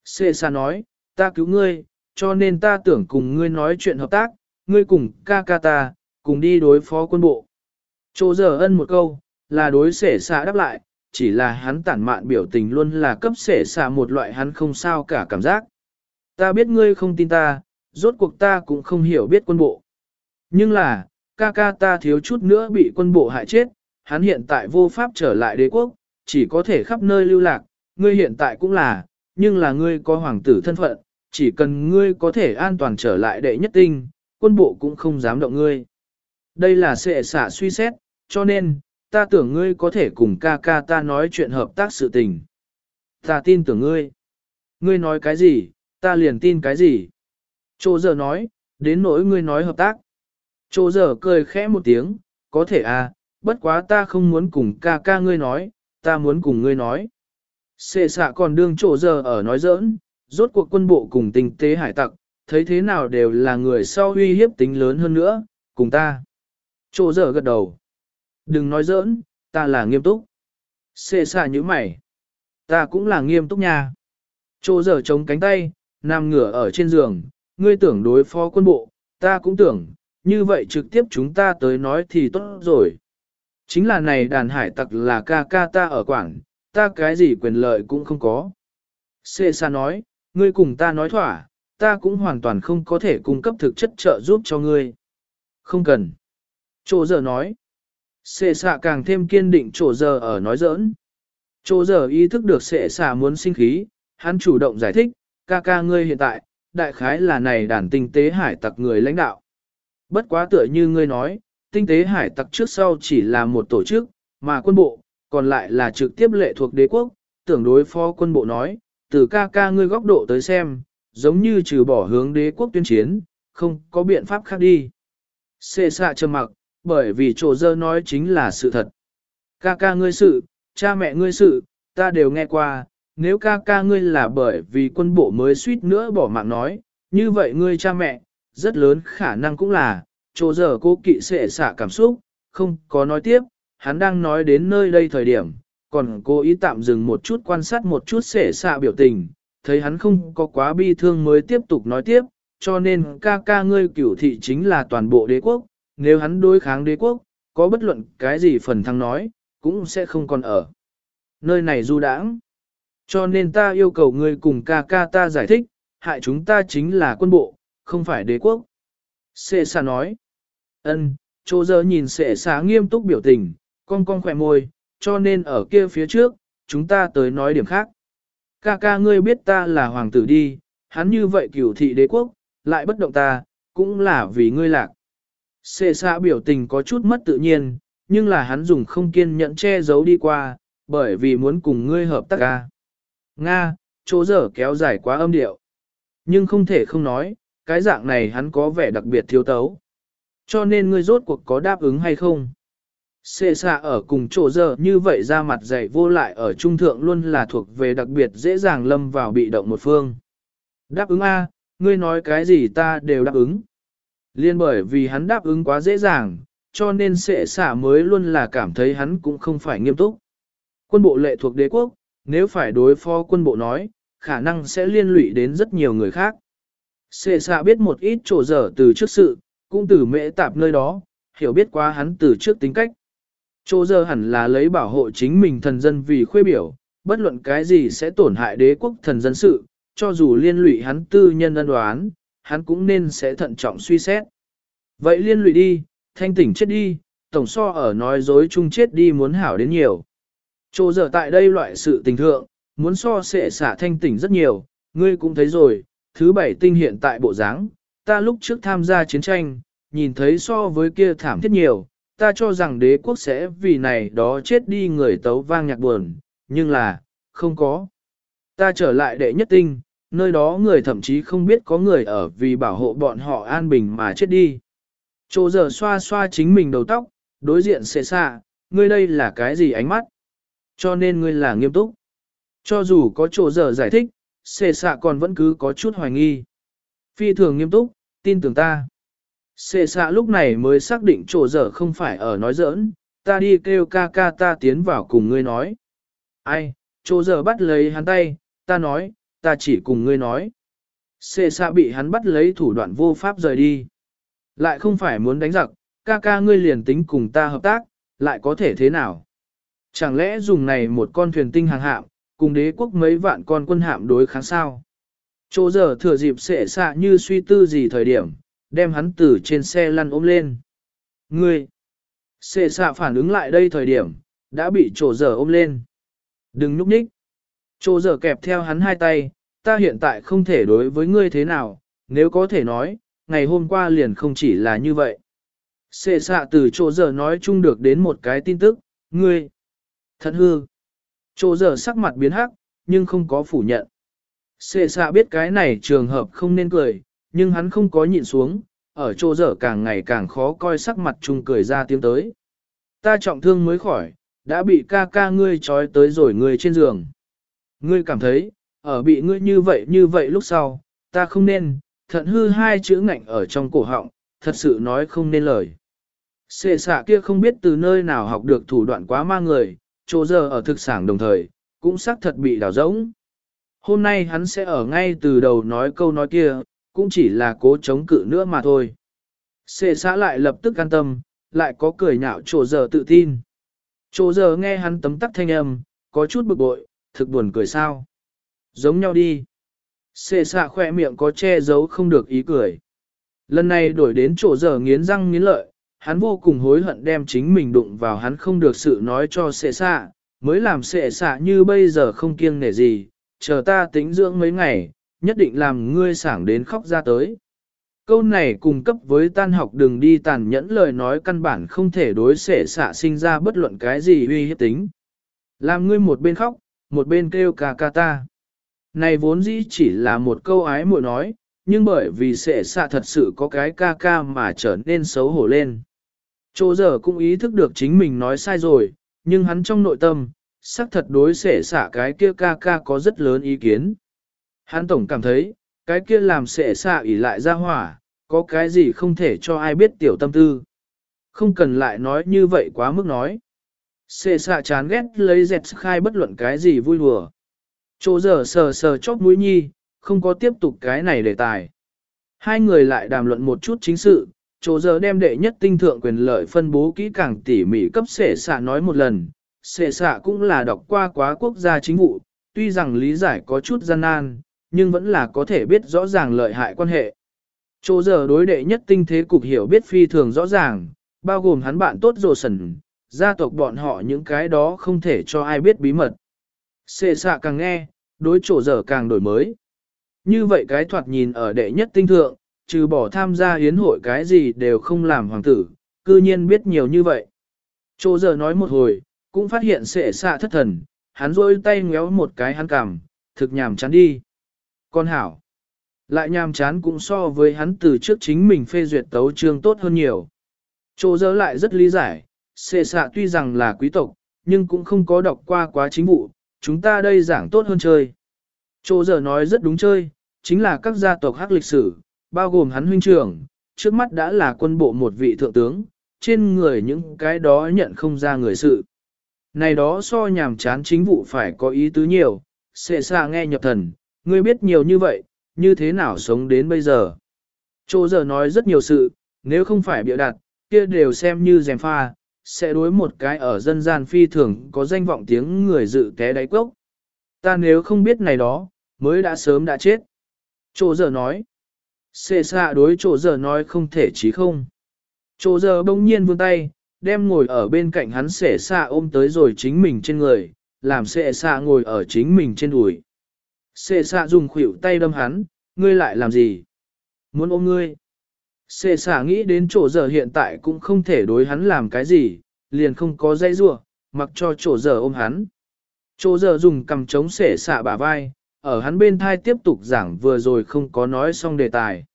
Xê xa nói, ta cứu ngươi, cho nên ta tưởng cùng ngươi nói chuyện hợp tác, ngươi cùng ca ca ta, cùng đi đối phó quân bộ. Chỗ giờ ân một câu, là đối xể xa đáp lại, chỉ là hắn tản mạn biểu tình luôn là cấp xể xa một loại hắn không sao cả cảm giác. Ta biết ngươi không tin ta, rốt cuộc ta cũng không hiểu biết quân bộ. Nhưng là, ca ca ta thiếu chút nữa bị quân bộ hại chết, hắn hiện tại vô pháp trở lại đế quốc, chỉ có thể khắp nơi lưu lạc, ngươi hiện tại cũng là, nhưng là ngươi có hoàng tử thân phận, chỉ cần ngươi có thể an toàn trở lại đệ nhất tinh, quân bộ cũng không dám động ngươi. Đây là sẽ xả suy xét, cho nên, ta tưởng ngươi có thể cùng ca ca ta nói chuyện hợp tác sự tình. Ta tin tưởng ngươi. Ngươi nói cái gì, ta liền tin cái gì. Chô giờ nói, đến nỗi ngươi nói hợp tác. Chô giờ cười khẽ một tiếng, có thể à, bất quá ta không muốn cùng ca ca ngươi nói, ta muốn cùng ngươi nói. Xê xạ còn đương chỗ giờ ở nói giỡn, rốt cuộc quân bộ cùng tinh tế hải tặc, thấy thế nào đều là người sau uy hiếp tính lớn hơn nữa, cùng ta. Chỗ giờ gật đầu. Đừng nói giỡn, ta là nghiêm túc. Xê xạ như mày. Ta cũng là nghiêm túc nha. Chỗ giờ chống cánh tay, nằm ngửa ở trên giường, ngươi tưởng đối phó quân bộ, ta cũng tưởng, như vậy trực tiếp chúng ta tới nói thì tốt rồi. Chính là này đàn hải tặc là ca ca ta ở quảng, ta cái gì quyền lợi cũng không có. Xê xa nói, ngươi cùng ta nói thỏa, ta cũng hoàn toàn không có thể cung cấp thực chất trợ giúp cho ngươi. Không cần. Chỗ giờ nói. Xê xạ càng thêm kiên định chỗ giờ ở nói giỡn. Chỗ giờ ý thức được xệ xạ muốn sinh khí, hắn chủ động giải thích, ca ca ngươi hiện tại, đại khái là này đàn tinh tế hải tặc người lãnh đạo. Bất quá tựa như ngươi nói, tinh tế hải tặc trước sau chỉ là một tổ chức, mà quân bộ, còn lại là trực tiếp lệ thuộc đế quốc, tưởng đối phó quân bộ nói, từ ca ca ngươi góc độ tới xem, giống như trừ bỏ hướng đế quốc tuyên chiến, không có biện pháp khác đi. Xê xạ trầm mặc, bởi vì chỗ dơ nói chính là sự thật. Ca ca ngươi sự, cha mẹ ngươi sự, ta đều nghe qua, nếu ca ca ngươi là bởi vì quân bộ mới suýt nữa bỏ mạng nói, như vậy ngươi cha mẹ, rất lớn khả năng cũng là, chỗ giờ cô kỵ sẽ xả cảm xúc, không có nói tiếp, hắn đang nói đến nơi đây thời điểm, còn cố ý tạm dừng một chút quan sát một chút sẽ xạ biểu tình, thấy hắn không có quá bi thương mới tiếp tục nói tiếp, cho nên ca ca ngươi cửu thị chính là toàn bộ đế quốc, nếu hắn đối kháng đế quốc, có bất luận cái gì phần thăng nói, cũng sẽ không còn ở. Nơi này du đãng. Cho nên ta yêu cầu ngươi cùng ca ca ta giải thích, hại chúng ta chính là quân bộ, không phải đế quốc. Sệ xà nói ân, chỗ giờ nhìn sệ xá nghiêm túc biểu tình, con con khỏe môi, cho nên ở kia phía trước, chúng ta tới nói điểm khác. Ca ca ngươi biết ta là hoàng tử đi, hắn như vậy cửu thị đế quốc, lại bất động ta, cũng là vì ngươi lạc. Sệ xạ biểu tình có chút mất tự nhiên, nhưng là hắn dùng không kiên nhẫn che giấu đi qua, bởi vì muốn cùng ngươi hợp tác ca. Nga, chỗ dở kéo dài quá âm điệu. Nhưng không thể không nói, cái dạng này hắn có vẻ đặc biệt thiếu tấu. Cho nên ngươi rốt cuộc có đáp ứng hay không? Xê xạ ở cùng chỗ dở như vậy ra mặt dày vô lại ở trung thượng luôn là thuộc về đặc biệt dễ dàng lâm vào bị động một phương. Đáp ứng A, ngươi nói cái gì ta đều đáp ứng. Liên bởi vì hắn đáp ứng quá dễ dàng, cho nên xệ xạ mới luôn là cảm thấy hắn cũng không phải nghiêm túc. Quân bộ lệ thuộc đế quốc, nếu phải đối phó quân bộ nói, khả năng sẽ liên lụy đến rất nhiều người khác. Xệ xạ biết một ít chỗ dở từ trước sự, cũng từ mễ tạp nơi đó, hiểu biết quá hắn từ trước tính cách. Chỗ giờ hẳn là lấy bảo hộ chính mình thần dân vì khuê biểu, bất luận cái gì sẽ tổn hại đế quốc thần dân sự, cho dù liên lụy hắn tư nhân ân đoán, hắn cũng nên sẽ thận trọng suy xét. Vậy liên lụy đi, thanh tỉnh chết đi, tổng so ở nói dối chung chết đi muốn hảo đến nhiều. Chỗ giờ tại đây loại sự tình thượng, muốn so sẽ xả thanh tỉnh rất nhiều, ngươi cũng thấy rồi, thứ bảy tinh hiện tại bộ dáng, ta lúc trước tham gia chiến tranh, nhìn thấy so với kia thảm thiết nhiều, ta cho rằng đế quốc sẽ vì này đó chết đi người tấu vang nhạc buồn, nhưng là, không có. Ta trở lại đệ nhất tinh, nơi đó người thậm chí không biết có người ở vì bảo hộ bọn họ an bình mà chết đi. Chỗ giờ xoa xoa chính mình đầu tóc, đối diện xệ xạ, ngươi đây là cái gì ánh mắt? Cho nên ngươi là nghiêm túc. Cho dù có chỗ giờ giải thích, xệ xạ còn vẫn cứ có chút hoài nghi. Phi thường nghiêm túc, tin tưởng ta. Xê xạ lúc này mới xác định chỗ dở không phải ở nói giỡn, ta đi kêu ca ca ta tiến vào cùng ngươi nói. Ai, chỗ dở bắt lấy hắn tay, ta nói, ta chỉ cùng ngươi nói. Xê xạ bị hắn bắt lấy thủ đoạn vô pháp rời đi. Lại không phải muốn đánh giặc, ca ca ngươi liền tính cùng ta hợp tác, lại có thể thế nào? Chẳng lẽ dùng này một con thuyền tinh hàng hạm, cùng đế quốc mấy vạn con quân hạm đối kháng sao? Chỗ giờ thừa dịp sệ xạ như suy tư gì thời điểm, đem hắn từ trên xe lăn ôm lên. Ngươi! Sệ xạ phản ứng lại đây thời điểm, đã bị chỗ giờ ôm lên. Đừng núp nhích. Chỗ giờ kẹp theo hắn hai tay, ta hiện tại không thể đối với ngươi thế nào, nếu có thể nói, ngày hôm qua liền không chỉ là như vậy. Sệ xạ từ chỗ giờ nói chung được đến một cái tin tức, ngươi, thật hư. Chỗ giờ sắc mặt biến hắc, nhưng không có phủ nhận. Xê xạ biết cái này trường hợp không nên cười, nhưng hắn không có nhịn xuống, ở chỗ dở càng ngày càng khó coi sắc mặt chung cười ra tiếng tới. Ta trọng thương mới khỏi, đã bị ca ca ngươi trói tới rồi người trên giường. Ngươi cảm thấy, Ở bị ngươi như vậy như vậy lúc sau, ta không nên, thận hư hai chữ ngạnh ở trong cổ họng, thật sự nói không nên lời. Xê xạ kia không biết từ nơi nào học được thủ đoạn quá ma người, chỗ giờ ở thực sản đồng thời, cũng xác thật bị đào rỗng. Hôm nay hắn sẽ ở ngay từ đầu nói câu nói kia, cũng chỉ là cố chống cự nữa mà thôi. Sệ xã lại lập tức an tâm, lại có cười nhạo trổ giờ tự tin. Trổ giờ nghe hắn tấm tắc thanh âm, có chút bực bội, thực buồn cười sao. Giống nhau đi. Sệ xạ khoe miệng có che giấu không được ý cười. Lần này đổi đến chỗ giờ nghiến răng nghiến lợi, hắn vô cùng hối hận đem chính mình đụng vào hắn không được sự nói cho Sệ xạ, mới làm Sệ xạ như bây giờ không kiêng nể gì, chờ ta tính dưỡng mấy ngày, nhất định làm ngươi sảng đến khóc ra tới. Câu này cùng cấp với tan học đừng đi tàn nhẫn lời nói căn bản không thể đối xệ xạ sinh ra bất luận cái gì uy hiếp tính. Làm ngươi một bên khóc, một bên kêu ca ca ta. Này vốn dĩ chỉ là một câu ái muội nói, nhưng bởi vì xệ xạ thật sự có cái ca ca mà trở nên xấu hổ lên. Chỗ giờ cũng ý thức được chính mình nói sai rồi, nhưng hắn trong nội tâm, xác thật đối xệ xả cái kia ca ca có rất lớn ý kiến. Hắn tổng cảm thấy, cái kia làm xệ xạ ỉ lại ra hỏa, có cái gì không thể cho ai biết tiểu tâm tư. Không cần lại nói như vậy quá mức nói. Xệ xạ chán ghét lấy dẹt khai bất luận cái gì vui đùa. Chỗ giờ sờ sờ chóp mũi nhi, không có tiếp tục cái này đề tài. Hai người lại đàm luận một chút chính sự, chỗ giờ đem đệ nhất tinh thượng quyền lợi phân bố kỹ càng tỉ mỉ cấp xệ xạ nói một lần. Sệ xạ cũng là đọc qua quá quốc gia chính vụ, tuy rằng lý giải có chút gian nan, nhưng vẫn là có thể biết rõ ràng lợi hại quan hệ. Chỗ giờ đối đệ nhất tinh thế cục hiểu biết phi thường rõ ràng, bao gồm hắn bạn tốt rồ sần, gia tộc bọn họ những cái đó không thể cho ai biết bí mật. Sệ xạ càng nghe, đối chỗ giờ càng đổi mới. Như vậy cái thoạt nhìn ở đệ nhất tinh thượng, trừ bỏ tham gia hiến hội cái gì đều không làm hoàng tử, cư nhiên biết nhiều như vậy. Chỗ giờ nói một hồi, cũng phát hiện sệ xạ thất thần, hắn rôi tay ngéo một cái hắn cằm, thực nhàm chán đi. Con hảo, lại nhàm chán cũng so với hắn từ trước chính mình phê duyệt tấu trương tốt hơn nhiều. Chỗ giờ lại rất lý giải, sệ xạ tuy rằng là quý tộc, nhưng cũng không có đọc qua quá chính vụ, chúng ta đây giảng tốt hơn chơi. Chỗ giờ nói rất đúng chơi, chính là các gia tộc hắc lịch sử, bao gồm hắn huynh trưởng, trước mắt đã là quân bộ một vị thượng tướng, trên người những cái đó nhận không ra người sự. Này đó so nhàm chán chính vụ phải có ý tứ nhiều, xệ xa nghe nhập thần, ngươi biết nhiều như vậy, như thế nào sống đến bây giờ. Chỗ giờ nói rất nhiều sự, nếu không phải biểu đặt, kia đều xem như dèm pha, sẽ đối một cái ở dân gian phi thường có danh vọng tiếng người dự té đáy cốc. Ta nếu không biết này đó, mới đã sớm đã chết. Chỗ giờ nói. xệ xa đối chỗ giờ nói không thể chí không. Chỗ giờ bỗng nhiên vươn tay, đem ngồi ở bên cạnh hắn xệ xạ ôm tới rồi chính mình trên người, làm xệ xạ ngồi ở chính mình trên đùi. Xệ xạ dùng khuỷu tay đâm hắn, ngươi lại làm gì? Muốn ôm ngươi? Xệ xạ nghĩ đến chỗ giờ hiện tại cũng không thể đối hắn làm cái gì, liền không có dây rua, mặc cho chỗ giờ ôm hắn. Chỗ giờ dùng cầm chống xệ xạ bả vai, ở hắn bên thai tiếp tục giảng vừa rồi không có nói xong đề tài.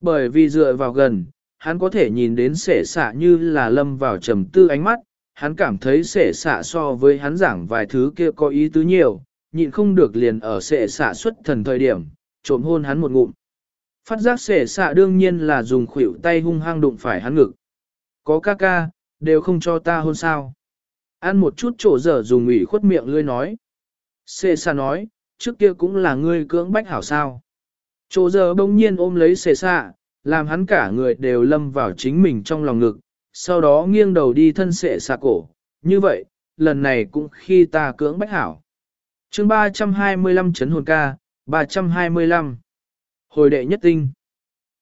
Bởi vì dựa vào gần, hắn có thể nhìn đến sể xạ như là lâm vào trầm tư ánh mắt, hắn cảm thấy sể xạ so với hắn giảng vài thứ kia có ý tứ nhiều, nhịn không được liền ở sể xạ xuất thần thời điểm, trộm hôn hắn một ngụm. Phát giác sể xạ đương nhiên là dùng khuỷu tay hung hăng đụng phải hắn ngực. Có ca ca, đều không cho ta hôn sao. Ăn một chút chỗ dở dùng ủy khuất miệng lươi nói. Sệ xạ nói, trước kia cũng là ngươi cưỡng bách hảo sao. Chỗ dở bỗng nhiên ôm lấy sệ xạ, làm hắn cả người đều lâm vào chính mình trong lòng ngực, sau đó nghiêng đầu đi thân sệ xạ cổ. Như vậy, lần này cũng khi ta cưỡng bách hảo. chương 325 chấn hồn ca, 325. Hồi đệ nhất tinh.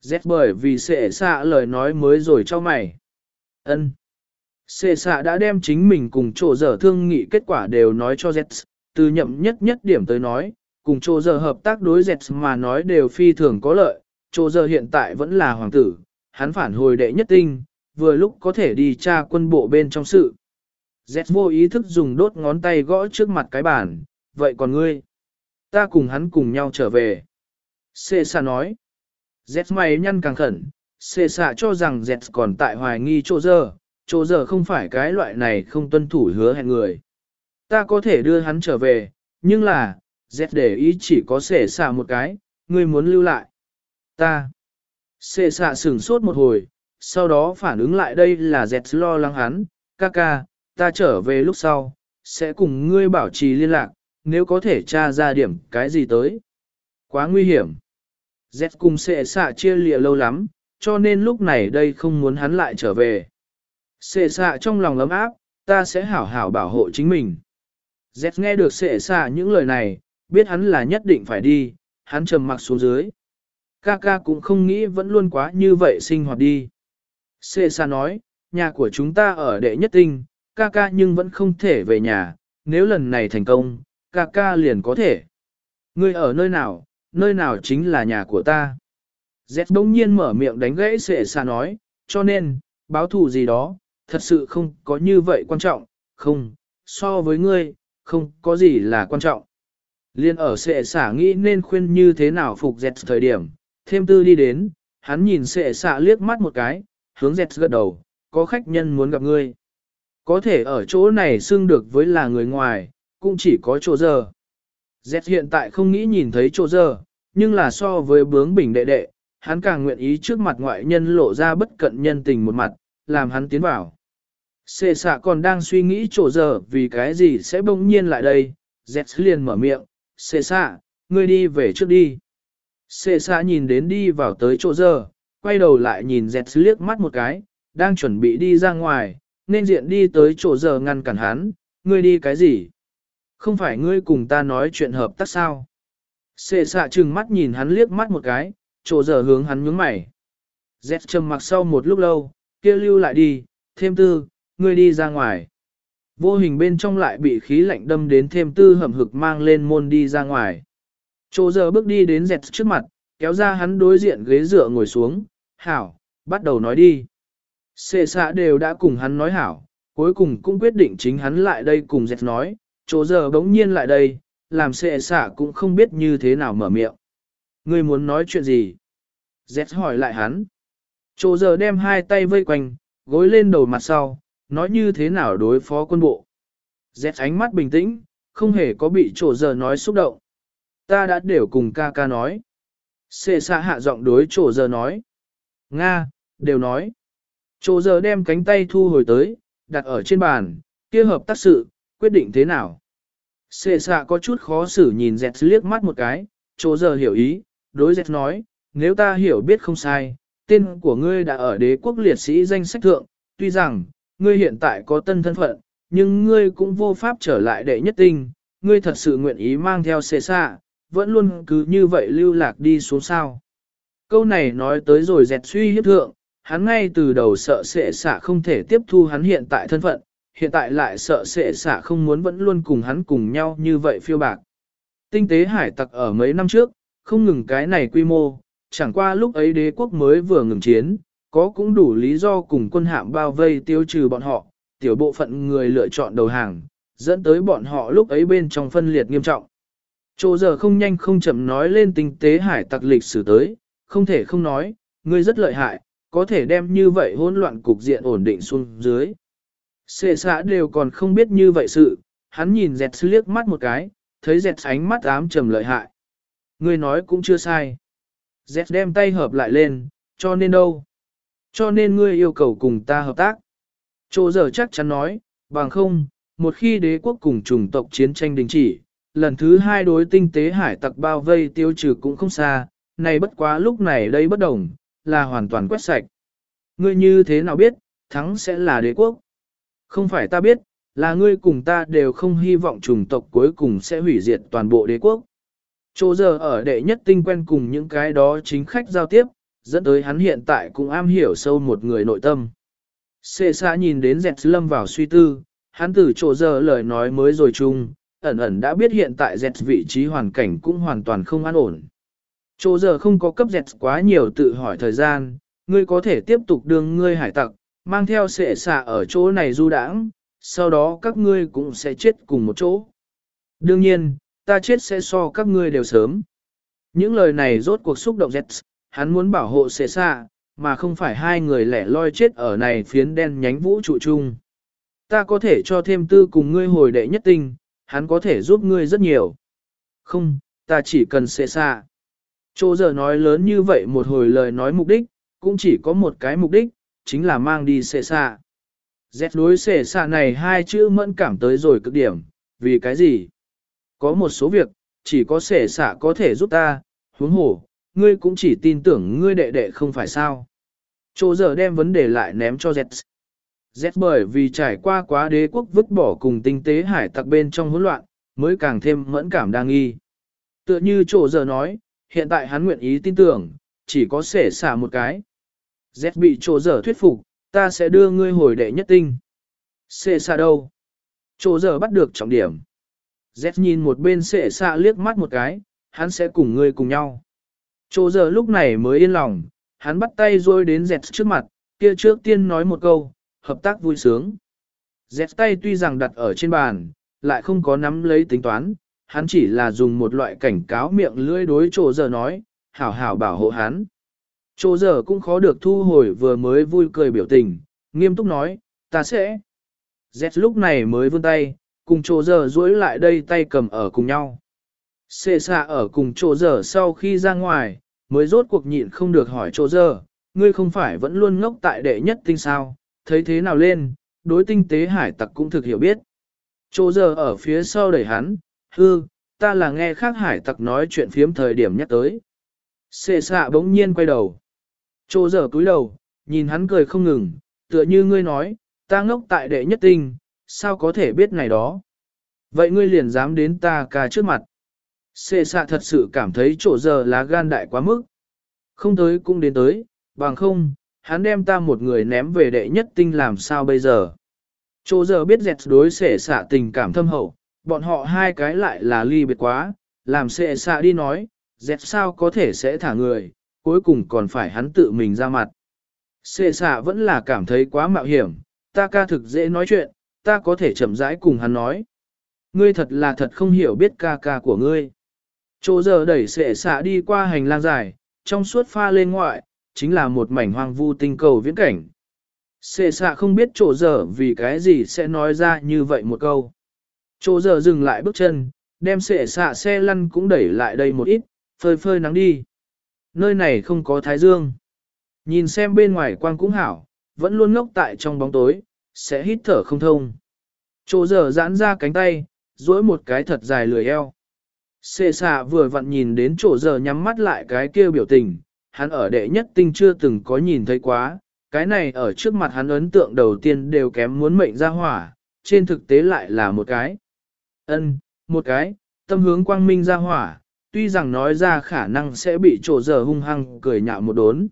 Z bởi vì sệ xạ lời nói mới rồi cho mày. ân Sệ xạ đã đem chính mình cùng chỗ dở thương nghị kết quả đều nói cho Z, từ nhậm nhất nhất điểm tới nói, cùng chỗ dở hợp tác đối dẹt mà nói đều phi thường có lợi, chỗ giờ hiện tại vẫn là hoàng tử, hắn phản hồi đệ nhất tinh, vừa lúc có thể đi tra quân bộ bên trong sự. Dẹt vô ý thức dùng đốt ngón tay gõ trước mặt cái bàn, vậy còn ngươi? Ta cùng hắn cùng nhau trở về. Xê xa nói. Dẹt mày nhăn càng khẩn, xê xa cho rằng dẹt còn tại hoài nghi chỗ giờ, chỗ giờ không phải cái loại này không tuân thủ hứa hẹn người ta có thể đưa hắn trở về, nhưng là, Z để ý chỉ có xê xa một cái, ngươi muốn lưu lại. Ta. Xê xạ sửng sốt một hồi, sau đó phản ứng lại đây là dẹt lo lắng hắn, ca ca, ta trở về lúc sau, sẽ cùng ngươi bảo trì liên lạc, nếu có thể tra ra điểm cái gì tới. Quá nguy hiểm. Z cùng xệ xạ chia lịa lâu lắm, cho nên lúc này đây không muốn hắn lại trở về. Xệ xạ trong lòng ấm áp, ta sẽ hảo hảo bảo hộ chính mình. Z nghe được xệ xạ những lời này, biết hắn là nhất định phải đi, hắn trầm mặc xuống dưới. Ca ca cũng không nghĩ vẫn luôn quá như vậy sinh hoạt đi. Xệ xạ nói, nhà của chúng ta ở đệ nhất tinh, ca ca nhưng vẫn không thể về nhà, nếu lần này thành công, ca ca liền có thể. Ngươi ở nơi nào, nơi nào chính là nhà của ta. Dẹt bỗng nhiên mở miệng đánh gãy xệ xạ nói, cho nên, báo thù gì đó, thật sự không có như vậy quan trọng, không, so với ngươi, không có gì là quan trọng. Liên ở sệ xả nghĩ nên khuyên như thế nào phục dẹt thời điểm, thêm tư đi đến, hắn nhìn sệ xạ liếc mắt một cái, hướng dẹt gật đầu, có khách nhân muốn gặp ngươi. Có thể ở chỗ này xưng được với là người ngoài, cũng chỉ có chỗ giờ. Dẹt hiện tại không nghĩ nhìn thấy chỗ giờ, nhưng là so với bướng bình đệ đệ, hắn càng nguyện ý trước mặt ngoại nhân lộ ra bất cận nhân tình một mặt, làm hắn tiến vào. Sệ xạ còn đang suy nghĩ chỗ giờ vì cái gì sẽ bỗng nhiên lại đây, dẹt liền mở miệng, sệ xạ, ngươi đi về trước đi. Sệ xa nhìn đến đi vào tới chỗ giờ, quay đầu lại nhìn dẹt liếc mắt một cái, đang chuẩn bị đi ra ngoài, nên diện đi tới chỗ giờ ngăn cản hắn, ngươi đi cái gì? Không phải ngươi cùng ta nói chuyện hợp tác sao? Sệ xạ trừng mắt nhìn hắn liếc mắt một cái, chỗ giờ hướng hắn nhướng mày. Dẹt trầm mặc sau một lúc lâu, kia lưu lại đi, thêm tư, ngươi đi ra ngoài. Vô hình bên trong lại bị khí lạnh đâm đến thêm tư hầm hực mang lên môn đi ra ngoài. Chỗ giờ bước đi đến dẹt trước mặt, kéo ra hắn đối diện ghế dựa ngồi xuống, hảo, bắt đầu nói đi. Sệ xạ đều đã cùng hắn nói hảo, cuối cùng cũng quyết định chính hắn lại đây cùng dẹt nói, chỗ giờ bỗng nhiên lại đây, làm sệ xạ cũng không biết như thế nào mở miệng. Ngươi muốn nói chuyện gì? Dẹt hỏi lại hắn. Chỗ giờ đem hai tay vây quanh, gối lên đầu mặt sau, nói như thế nào đối phó quân bộ. Dẹt ánh mắt bình tĩnh, không hề có bị chỗ giờ nói xúc động. Ta đã đều cùng ca ca nói. Xê xa hạ giọng đối chỗ giờ nói. Nga, đều nói. Chỗ giờ đem cánh tay thu hồi tới, đặt ở trên bàn, kia hợp tác sự, quyết định thế nào. Xê xa có chút khó xử nhìn dẹt liếc mắt một cái, chỗ giờ hiểu ý, đối dẹt nói, nếu ta hiểu biết không sai, tên của ngươi đã ở đế quốc liệt sĩ danh sách thượng, tuy rằng, ngươi hiện tại có tân thân phận, nhưng ngươi cũng vô pháp trở lại đệ nhất tinh, ngươi thật sự nguyện ý mang theo xê xạ, vẫn luôn cứ như vậy lưu lạc đi xuống sao. Câu này nói tới rồi dẹt suy hiếp thượng, hắn ngay từ đầu sợ sệ xả không thể tiếp thu hắn hiện tại thân phận, hiện tại lại sợ sệ xả không muốn vẫn luôn cùng hắn cùng nhau như vậy phiêu bạc. Tinh tế hải tặc ở mấy năm trước, không ngừng cái này quy mô, chẳng qua lúc ấy đế quốc mới vừa ngừng chiến, có cũng đủ lý do cùng quân hạm bao vây tiêu trừ bọn họ, tiểu bộ phận người lựa chọn đầu hàng, dẫn tới bọn họ lúc ấy bên trong phân liệt nghiêm trọng. Chỗ giờ không nhanh không chậm nói lên tinh tế hải tặc lịch sử tới, không thể không nói, ngươi rất lợi hại, có thể đem như vậy hỗn loạn cục diện ổn định xuống dưới. Sệ xã đều còn không biết như vậy sự, hắn nhìn dẹt liếc mắt một cái, thấy dẹt ánh mắt ám trầm lợi hại. Ngươi nói cũng chưa sai. Dẹt đem tay hợp lại lên, cho nên đâu? Cho nên ngươi yêu cầu cùng ta hợp tác. Chỗ giờ chắc chắn nói, bằng không, một khi đế quốc cùng chủng tộc chiến tranh đình chỉ, lần thứ hai đối tinh tế hải tặc bao vây tiêu trừ cũng không xa, này bất quá lúc này đây bất đồng, là hoàn toàn quét sạch. Ngươi như thế nào biết, thắng sẽ là đế quốc? Không phải ta biết, là ngươi cùng ta đều không hy vọng chủng tộc cuối cùng sẽ hủy diệt toàn bộ đế quốc. Chỗ giờ ở đệ nhất tinh quen cùng những cái đó chính khách giao tiếp, dẫn tới hắn hiện tại cũng am hiểu sâu một người nội tâm. Xê xa nhìn đến dẹt lâm vào suy tư, hắn từ chỗ giờ lời nói mới rồi chung, ẩn ẩn đã biết hiện tại dẹt vị trí hoàn cảnh cũng hoàn toàn không an ổn. Chỗ giờ không có cấp dẹt quá nhiều tự hỏi thời gian, ngươi có thể tiếp tục đường ngươi hải tặc, mang theo sệ xạ ở chỗ này du đãng, sau đó các ngươi cũng sẽ chết cùng một chỗ. Đương nhiên, ta chết sẽ so các ngươi đều sớm. Những lời này rốt cuộc xúc động Jets, hắn muốn bảo hộ xệ xạ, mà không phải hai người lẻ loi chết ở này phiến đen nhánh vũ trụ chung. Ta có thể cho thêm tư cùng ngươi hồi đệ nhất tinh, hắn có thể giúp ngươi rất nhiều. Không, ta chỉ cần xệ xa. Chô giờ nói lớn như vậy một hồi lời nói mục đích, cũng chỉ có một cái mục đích, chính là mang đi xệ xa. Dẹt đối xệ xa này hai chữ mẫn cảm tới rồi cực điểm, vì cái gì? Có một số việc, chỉ có xệ xạ có thể giúp ta, huống hồ, ngươi cũng chỉ tin tưởng ngươi đệ đệ không phải sao. Chô giờ đem vấn đề lại ném cho Dẹt. Z bởi vì trải qua quá đế quốc vứt bỏ cùng tinh tế hải tặc bên trong hỗn loạn, mới càng thêm mẫn cảm đa nghi. Tựa như chỗ giờ nói, hiện tại hắn nguyện ý tin tưởng, chỉ có sể xả một cái. Z bị chỗ giờ thuyết phục, ta sẽ đưa ngươi hồi đệ nhất tinh. Sể xả đâu? Chỗ giờ bắt được trọng điểm. Z nhìn một bên sể xả liếc mắt một cái, hắn sẽ cùng ngươi cùng nhau. Chỗ giờ lúc này mới yên lòng, hắn bắt tay rồi đến Z trước mặt, kia trước tiên nói một câu, hợp tác vui sướng. Dẹt tay tuy rằng đặt ở trên bàn, lại không có nắm lấy tính toán, hắn chỉ là dùng một loại cảnh cáo miệng lưỡi đối chỗ giờ nói, hảo hảo bảo hộ hắn. Chỗ giờ cũng khó được thu hồi vừa mới vui cười biểu tình, nghiêm túc nói, ta sẽ. Z lúc này mới vươn tay, cùng chỗ giờ duỗi lại đây tay cầm ở cùng nhau. Xê xạ ở cùng chỗ giờ sau khi ra ngoài, mới rốt cuộc nhịn không được hỏi chỗ giờ, ngươi không phải vẫn luôn ngốc tại đệ nhất tinh sao, thấy thế nào lên, đối tinh tế hải tặc cũng thực hiểu biết. Chỗ giờ ở phía sau đẩy hắn, hư, ta là nghe khác hải tặc nói chuyện phiếm thời điểm nhắc tới. Xê xạ bỗng nhiên quay đầu. Chỗ giờ cúi đầu, nhìn hắn cười không ngừng, tựa như ngươi nói, ta ngốc tại đệ nhất tinh, sao có thể biết này đó. Vậy ngươi liền dám đến ta ca trước mặt. Xê xạ thật sự cảm thấy chỗ giờ lá gan đại quá mức. Không tới cũng đến tới, bằng không, hắn đem ta một người ném về đệ nhất tinh làm sao bây giờ. Chỗ giờ biết dẹt đối xệ xạ tình cảm thâm hậu, bọn họ hai cái lại là ly biệt quá, làm xệ xạ đi nói, dẹt sao có thể sẽ thả người, cuối cùng còn phải hắn tự mình ra mặt. Xệ xạ vẫn là cảm thấy quá mạo hiểm, ta ca thực dễ nói chuyện, ta có thể chậm rãi cùng hắn nói. Ngươi thật là thật không hiểu biết ca ca của ngươi. Chỗ giờ đẩy xệ xạ đi qua hành lang dài, trong suốt pha lên ngoại, chính là một mảnh hoang vu tinh cầu viễn cảnh. Xê xạ không biết chỗ giờ vì cái gì sẽ nói ra như vậy một câu. Chỗ giờ dừng lại bước chân, đem xệ xạ xe lăn cũng đẩy lại đây một ít, phơi phơi nắng đi. Nơi này không có thái dương. Nhìn xem bên ngoài quang cũng hảo, vẫn luôn ngốc tại trong bóng tối, sẽ hít thở không thông. Chỗ giờ giãn ra cánh tay, duỗi một cái thật dài lười eo. Xê xạ vừa vặn nhìn đến chỗ giờ nhắm mắt lại cái kia biểu tình, hắn ở đệ nhất tinh chưa từng có nhìn thấy quá, cái này ở trước mặt hắn ấn tượng đầu tiên đều kém muốn mệnh ra hỏa, trên thực tế lại là một cái. ân một cái, tâm hướng quang minh ra hỏa, tuy rằng nói ra khả năng sẽ bị trổ giờ hung hăng cười nhạo một đốn.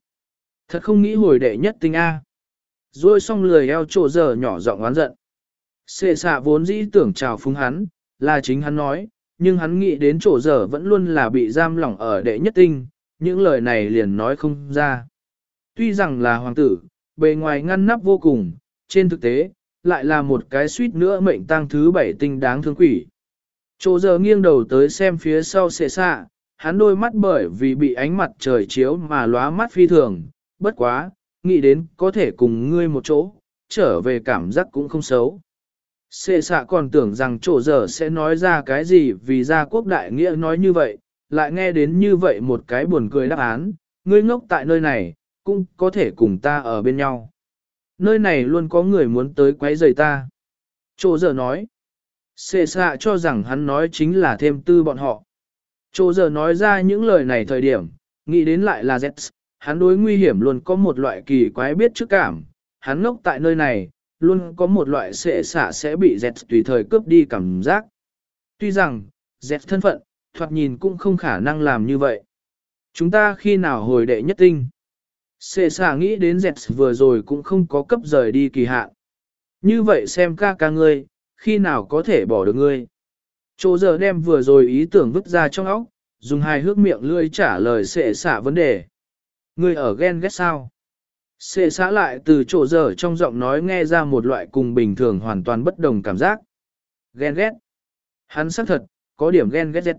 Thật không nghĩ hồi đệ nhất tinh A. Rồi xong lười eo trổ giờ nhỏ giọng oán giận. Xệ xạ vốn dĩ tưởng chào phúng hắn, là chính hắn nói, nhưng hắn nghĩ đến chỗ giờ vẫn luôn là bị giam lỏng ở đệ nhất tinh, những lời này liền nói không ra. Tuy rằng là hoàng tử, bề ngoài ngăn nắp vô cùng, trên thực tế, lại là một cái suýt nữa mệnh tăng thứ bảy tinh đáng thương quỷ. Chỗ giờ nghiêng đầu tới xem phía sau xệ xạ, hắn đôi mắt bởi vì bị ánh mặt trời chiếu mà lóa mắt phi thường, bất quá, nghĩ đến có thể cùng ngươi một chỗ, trở về cảm giác cũng không xấu. Xệ xạ còn tưởng rằng chỗ giờ sẽ nói ra cái gì vì gia quốc đại nghĩa nói như vậy, lại nghe đến như vậy một cái buồn cười đáp án, ngươi ngốc tại nơi này, cũng có thể cùng ta ở bên nhau. Nơi này luôn có người muốn tới quấy rầy ta. Chỗ giờ nói, xệ xạ cho rằng hắn nói chính là thêm tư bọn họ. Chỗ giờ nói ra những lời này thời điểm, nghĩ đến lại là Z, hắn đối nguy hiểm luôn có một loại kỳ quái biết trước cảm, hắn ngốc tại nơi này, luôn có một loại xệ xạ sẽ bị Z tùy thời cướp đi cảm giác. Tuy rằng, Z thân phận, thoạt nhìn cũng không khả năng làm như vậy. Chúng ta khi nào hồi đệ nhất tinh? Sệ xả nghĩ đến Z vừa rồi cũng không có cấp rời đi kỳ hạn. Như vậy xem ca ca ngươi, khi nào có thể bỏ được ngươi? Chỗ giờ đem vừa rồi ý tưởng vứt ra trong óc, dùng hai hước miệng lưỡi trả lời sệ xả vấn đề. Ngươi ở ghen ghét sao? Sệ xã lại từ chỗ giờ trong giọng nói nghe ra một loại cùng bình thường hoàn toàn bất đồng cảm giác. Ghen ghét. Hắn xác thật, có điểm ghen ghét ghét.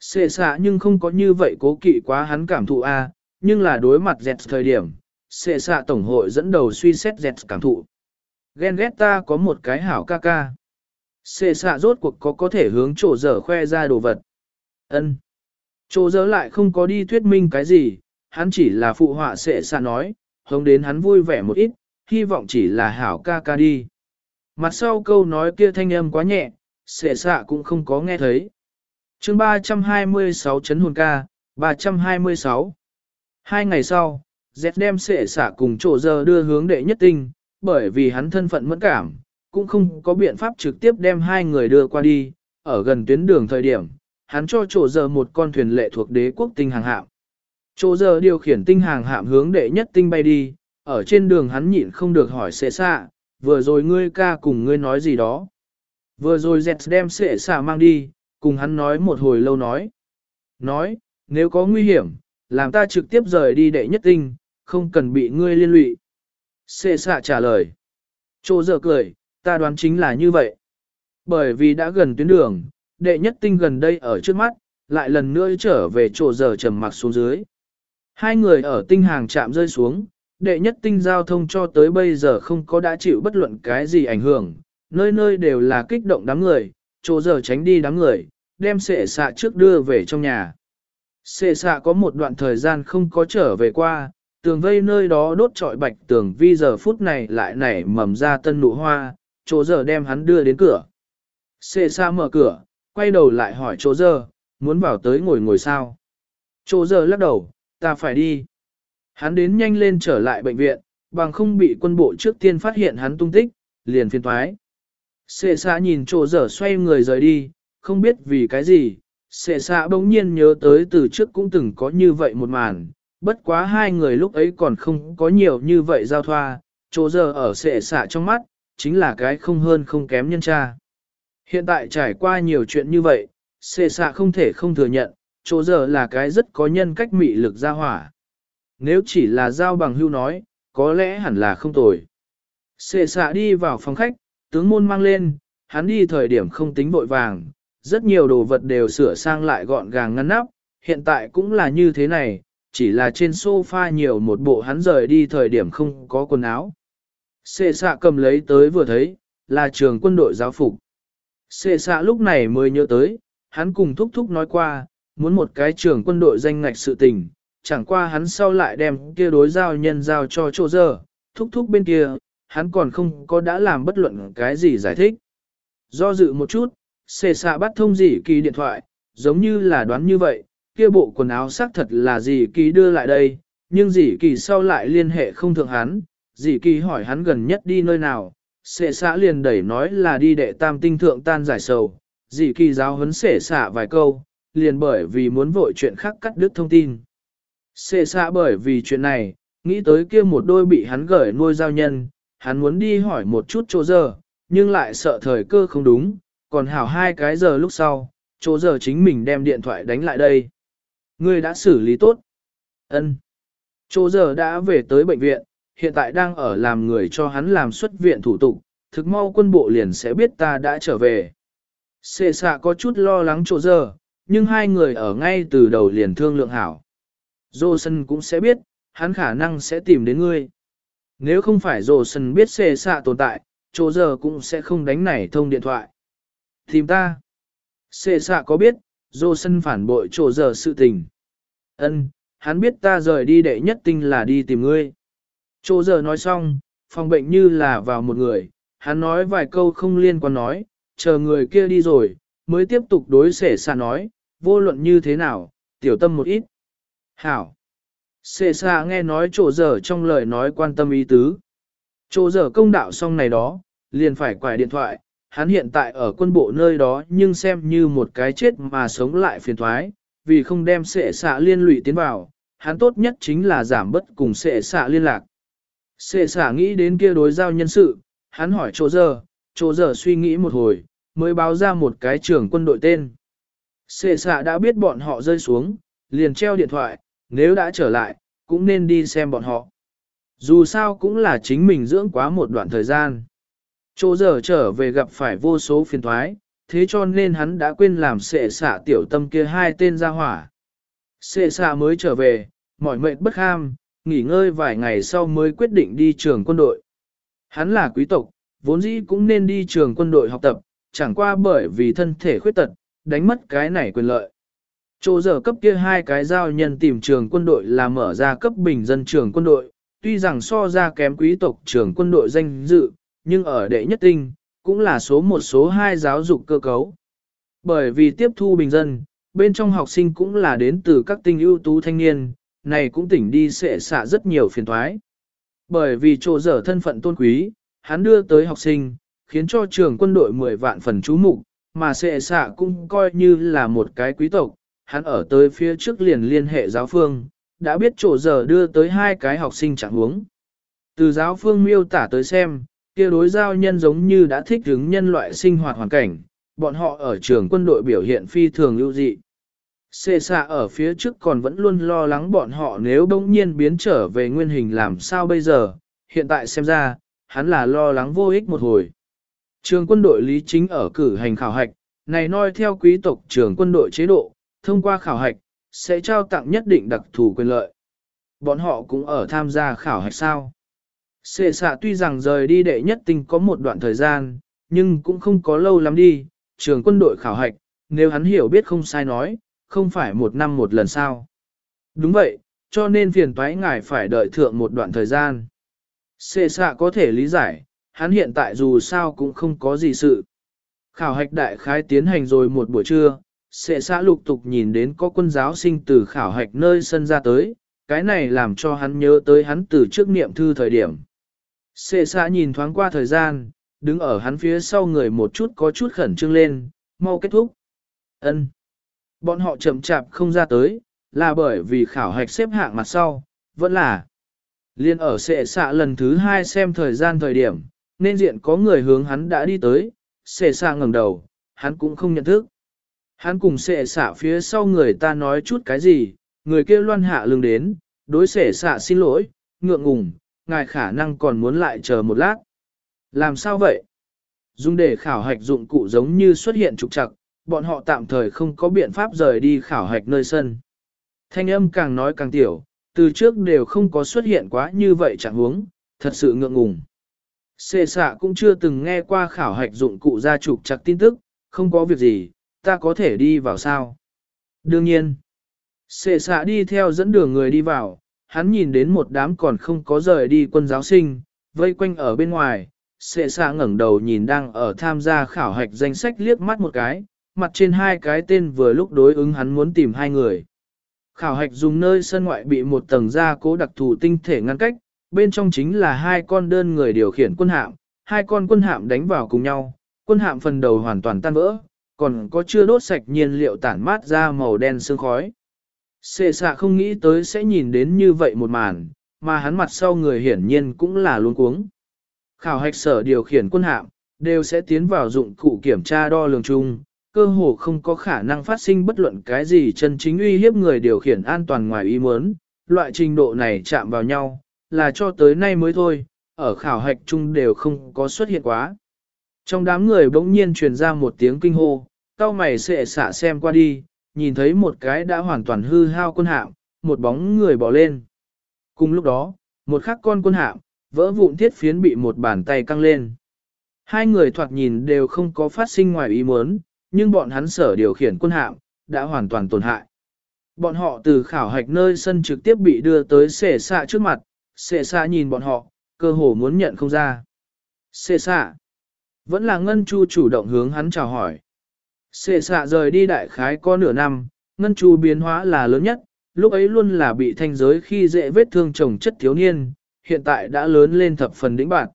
Xệ xạ nhưng không có như vậy cố kỵ quá hắn cảm thụ A, nhưng là đối mặt dẹt thời điểm, xệ xạ tổng hội dẫn đầu suy xét dẹt cảm thụ. Ghen ghét ta có một cái hảo ca ca. Xệ xạ rốt cuộc có có thể hướng chỗ dở khoe ra đồ vật. ân Chỗ dở lại không có đi thuyết minh cái gì, hắn chỉ là phụ họa sẽ xạ nói, hống đến hắn vui vẻ một ít, hy vọng chỉ là hảo ca ca đi. Mặt sau câu nói kia thanh âm quá nhẹ, sẽ xạ cũng không có nghe thấy chương 326 chấn hồn ca, 326. Hai ngày sau, Z đem sệ xả cùng chỗ giờ đưa hướng đệ nhất tinh, bởi vì hắn thân phận mẫn cảm, cũng không có biện pháp trực tiếp đem hai người đưa qua đi, ở gần tuyến đường thời điểm, hắn cho chỗ giờ một con thuyền lệ thuộc đế quốc tinh hàng hạm. Chỗ giờ điều khiển tinh hàng hạm hướng đệ nhất tinh bay đi, ở trên đường hắn nhịn không được hỏi sệ xạ, vừa rồi ngươi ca cùng ngươi nói gì đó. Vừa rồi Z đem sệ xạ mang đi, cùng hắn nói một hồi lâu nói. Nói, nếu có nguy hiểm, làm ta trực tiếp rời đi đệ nhất tinh, không cần bị ngươi liên lụy. Xê xạ trả lời. Chô giờ cười, ta đoán chính là như vậy. Bởi vì đã gần tuyến đường, đệ nhất tinh gần đây ở trước mắt, lại lần nữa trở về chỗ giờ trầm mặc xuống dưới. Hai người ở tinh hàng chạm rơi xuống, đệ nhất tinh giao thông cho tới bây giờ không có đã chịu bất luận cái gì ảnh hưởng, nơi nơi đều là kích động đám người, chỗ giờ tránh đi đám người, đem sệ xạ trước đưa về trong nhà. Sệ xạ có một đoạn thời gian không có trở về qua, tường vây nơi đó đốt trọi bạch tường vi giờ phút này lại nảy mầm ra tân nụ hoa, chỗ giờ đem hắn đưa đến cửa. Sệ xạ mở cửa, quay đầu lại hỏi chỗ giờ, muốn vào tới ngồi ngồi sao. Chỗ giờ lắc đầu, ta phải đi. Hắn đến nhanh lên trở lại bệnh viện, bằng không bị quân bộ trước tiên phát hiện hắn tung tích, liền phiền thoái. Sệ xạ nhìn chỗ giờ xoay người rời đi, không biết vì cái gì, xệ xạ bỗng nhiên nhớ tới từ trước cũng từng có như vậy một màn, bất quá hai người lúc ấy còn không có nhiều như vậy giao thoa, chỗ giờ ở xệ xạ trong mắt, chính là cái không hơn không kém nhân cha. Hiện tại trải qua nhiều chuyện như vậy, xệ xạ không thể không thừa nhận, chỗ giờ là cái rất có nhân cách mị lực ra hỏa. Nếu chỉ là giao bằng hưu nói, có lẽ hẳn là không tồi. xệ xạ đi vào phòng khách, tướng môn mang lên, hắn đi thời điểm không tính vội vàng, rất nhiều đồ vật đều sửa sang lại gọn gàng ngăn nắp, hiện tại cũng là như thế này, chỉ là trên sofa nhiều một bộ hắn rời đi thời điểm không có quần áo. Xê xạ cầm lấy tới vừa thấy, là trường quân đội giáo phục. Xê xạ lúc này mới nhớ tới, hắn cùng thúc thúc nói qua, muốn một cái trường quân đội danh ngạch sự tình, chẳng qua hắn sau lại đem kia đối giao nhân giao cho chỗ giờ, thúc thúc bên kia, hắn còn không có đã làm bất luận cái gì giải thích. Do dự một chút, xê xạ bắt thông dì kỳ điện thoại, giống như là đoán như vậy, kia bộ quần áo xác thật là dì kỳ đưa lại đây, nhưng dì kỳ sau lại liên hệ không thượng hắn, dì kỳ hỏi hắn gần nhất đi nơi nào, xệ xạ liền đẩy nói là đi đệ tam tinh thượng tan giải sầu, dì kỳ giáo huấn xệ xạ vài câu, liền bởi vì muốn vội chuyện khác cắt đứt thông tin. Xệ xạ bởi vì chuyện này, nghĩ tới kia một đôi bị hắn gửi nuôi giao nhân, hắn muốn đi hỏi một chút chỗ giờ, nhưng lại sợ thời cơ không đúng, còn hảo hai cái giờ lúc sau, chỗ giờ chính mình đem điện thoại đánh lại đây. Ngươi đã xử lý tốt. Ân. Chỗ giờ đã về tới bệnh viện, hiện tại đang ở làm người cho hắn làm xuất viện thủ tục, thực mau quân bộ liền sẽ biết ta đã trở về. Xê xạ có chút lo lắng chỗ giờ, nhưng hai người ở ngay từ đầu liền thương lượng hảo. Dô sân cũng sẽ biết, hắn khả năng sẽ tìm đến ngươi. Nếu không phải dô sân biết xê xạ tồn tại, chỗ giờ cũng sẽ không đánh nảy thông điện thoại. Tìm ta. Xê xạ có biết, dô sân phản bội trổ giờ sự tình. Ân, hắn biết ta rời đi đệ nhất tinh là đi tìm ngươi. Trổ giờ nói xong, phòng bệnh như là vào một người, hắn nói vài câu không liên quan nói, chờ người kia đi rồi, mới tiếp tục đối xệ xạ nói, vô luận như thế nào, tiểu tâm một ít. Hảo. Xệ xạ nghe nói trổ giờ trong lời nói quan tâm ý tứ. Trổ giờ công đạo xong này đó, liền phải quải điện thoại, hắn hiện tại ở quân bộ nơi đó nhưng xem như một cái chết mà sống lại phiền thoái, vì không đem sệ xạ liên lụy tiến vào, hắn tốt nhất chính là giảm bất cùng sệ xạ liên lạc. Sệ xạ nghĩ đến kia đối giao nhân sự, hắn hỏi chỗ giờ, chỗ giờ suy nghĩ một hồi, mới báo ra một cái trưởng quân đội tên. Sệ xạ đã biết bọn họ rơi xuống, liền treo điện thoại, nếu đã trở lại, cũng nên đi xem bọn họ. Dù sao cũng là chính mình dưỡng quá một đoạn thời gian. Chỗ giờ trở về gặp phải vô số phiền thoái, thế cho nên hắn đã quên làm sệ xạ tiểu tâm kia hai tên ra hỏa. Sệ xạ mới trở về, mỏi mệt bất ham, nghỉ ngơi vài ngày sau mới quyết định đi trường quân đội. Hắn là quý tộc, vốn dĩ cũng nên đi trường quân đội học tập, chẳng qua bởi vì thân thể khuyết tật, đánh mất cái này quyền lợi. Chỗ giờ cấp kia hai cái giao nhân tìm trường quân đội là mở ra cấp bình dân trường quân đội, tuy rằng so ra kém quý tộc trường quân đội danh dự, nhưng ở đệ nhất tinh, cũng là số một số hai giáo dục cơ cấu. Bởi vì tiếp thu bình dân, bên trong học sinh cũng là đến từ các tinh ưu tú thanh niên, này cũng tỉnh đi sẽ xạ rất nhiều phiền thoái. Bởi vì chỗ dở thân phận tôn quý, hắn đưa tới học sinh, khiến cho trường quân đội 10 vạn phần chú mục, mà sẽ xạ cũng coi như là một cái quý tộc, hắn ở tới phía trước liền liên hệ giáo phương, đã biết chỗ giờ đưa tới hai cái học sinh chẳng huống. Từ giáo phương miêu tả tới xem, kia đối giao nhân giống như đã thích ứng nhân loại sinh hoạt hoàn cảnh, bọn họ ở trường quân đội biểu hiện phi thường lưu dị. Xê xạ ở phía trước còn vẫn luôn lo lắng bọn họ nếu bỗng nhiên biến trở về nguyên hình làm sao bây giờ, hiện tại xem ra, hắn là lo lắng vô ích một hồi. Trường quân đội lý chính ở cử hành khảo hạch, này noi theo quý tộc trường quân đội chế độ, thông qua khảo hạch, sẽ trao tặng nhất định đặc thù quyền lợi. Bọn họ cũng ở tham gia khảo hạch sao. Sệ xạ tuy rằng rời đi đệ nhất tinh có một đoạn thời gian, nhưng cũng không có lâu lắm đi, trường quân đội khảo hạch, nếu hắn hiểu biết không sai nói, không phải một năm một lần sao. Đúng vậy, cho nên phiền toái ngài phải đợi thượng một đoạn thời gian. Sệ xạ có thể lý giải, hắn hiện tại dù sao cũng không có gì sự. Khảo hạch đại khái tiến hành rồi một buổi trưa, Sệ xã lục tục nhìn đến có quân giáo sinh từ khảo hạch nơi sân ra tới, cái này làm cho hắn nhớ tới hắn từ trước niệm thư thời điểm. Sệ xã nhìn thoáng qua thời gian, đứng ở hắn phía sau người một chút có chút khẩn trương lên, mau kết thúc. Ân. Bọn họ chậm chạp không ra tới, là bởi vì khảo hạch xếp hạng mặt sau, vẫn là. Liên ở sệ xạ lần thứ hai xem thời gian thời điểm, nên diện có người hướng hắn đã đi tới, sệ xạ ngẩng đầu, hắn cũng không nhận thức. Hắn cùng sệ xạ phía sau người ta nói chút cái gì, người kia loan hạ lưng đến, đối sệ xạ xin lỗi, ngượng ngùng, ngài khả năng còn muốn lại chờ một lát. Làm sao vậy? Dùng để khảo hạch dụng cụ giống như xuất hiện trục trặc, bọn họ tạm thời không có biện pháp rời đi khảo hạch nơi sân. Thanh âm càng nói càng tiểu, từ trước đều không có xuất hiện quá như vậy chẳng huống, thật sự ngượng ngùng. Xê xạ cũng chưa từng nghe qua khảo hạch dụng cụ ra trục trặc tin tức, không có việc gì, ta có thể đi vào sao? Đương nhiên, xê xạ đi theo dẫn đường người đi vào, hắn nhìn đến một đám còn không có rời đi quân giáo sinh, vây quanh ở bên ngoài, xệ xạ ngẩng đầu nhìn đang ở tham gia khảo hạch danh sách liếc mắt một cái, mặt trên hai cái tên vừa lúc đối ứng hắn muốn tìm hai người. Khảo hạch dùng nơi sân ngoại bị một tầng gia cố đặc thù tinh thể ngăn cách, bên trong chính là hai con đơn người điều khiển quân hạm, hai con quân hạm đánh vào cùng nhau, quân hạm phần đầu hoàn toàn tan vỡ, còn có chưa đốt sạch nhiên liệu tản mát ra màu đen sương khói. Xệ xạ không nghĩ tới sẽ nhìn đến như vậy một màn, mà hắn mặt sau người hiển nhiên cũng là luôn cuống. Khảo hạch sở điều khiển quân hạm, đều sẽ tiến vào dụng cụ kiểm tra đo lường chung, cơ hồ không có khả năng phát sinh bất luận cái gì chân chính uy hiếp người điều khiển an toàn ngoài ý muốn. Loại trình độ này chạm vào nhau, là cho tới nay mới thôi, ở khảo hạch chung đều không có xuất hiện quá. Trong đám người bỗng nhiên truyền ra một tiếng kinh hô, cao mày sệ xạ xem qua đi, nhìn thấy một cái đã hoàn toàn hư hao quân hạm, một bóng người bỏ lên. Cùng lúc đó, một khắc con quân hạm, vỡ vụn thiết phiến bị một bàn tay căng lên. Hai người thoạt nhìn đều không có phát sinh ngoài ý muốn, nhưng bọn hắn sở điều khiển quân hạm, đã hoàn toàn tổn hại. Bọn họ từ khảo hạch nơi sân trực tiếp bị đưa tới xệ xạ trước mặt, xệ xạ nhìn bọn họ, cơ hồ muốn nhận không ra. Xệ xạ. Vẫn là Ngân Chu chủ động hướng hắn chào hỏi. Xệ xạ rời đi đại khái có nửa năm, Ngân Chu biến hóa là lớn nhất, lúc ấy luôn là bị thanh giới khi dễ vết thương chồng chất thiếu niên, hiện tại đã lớn lên thập phần đỉnh bạt.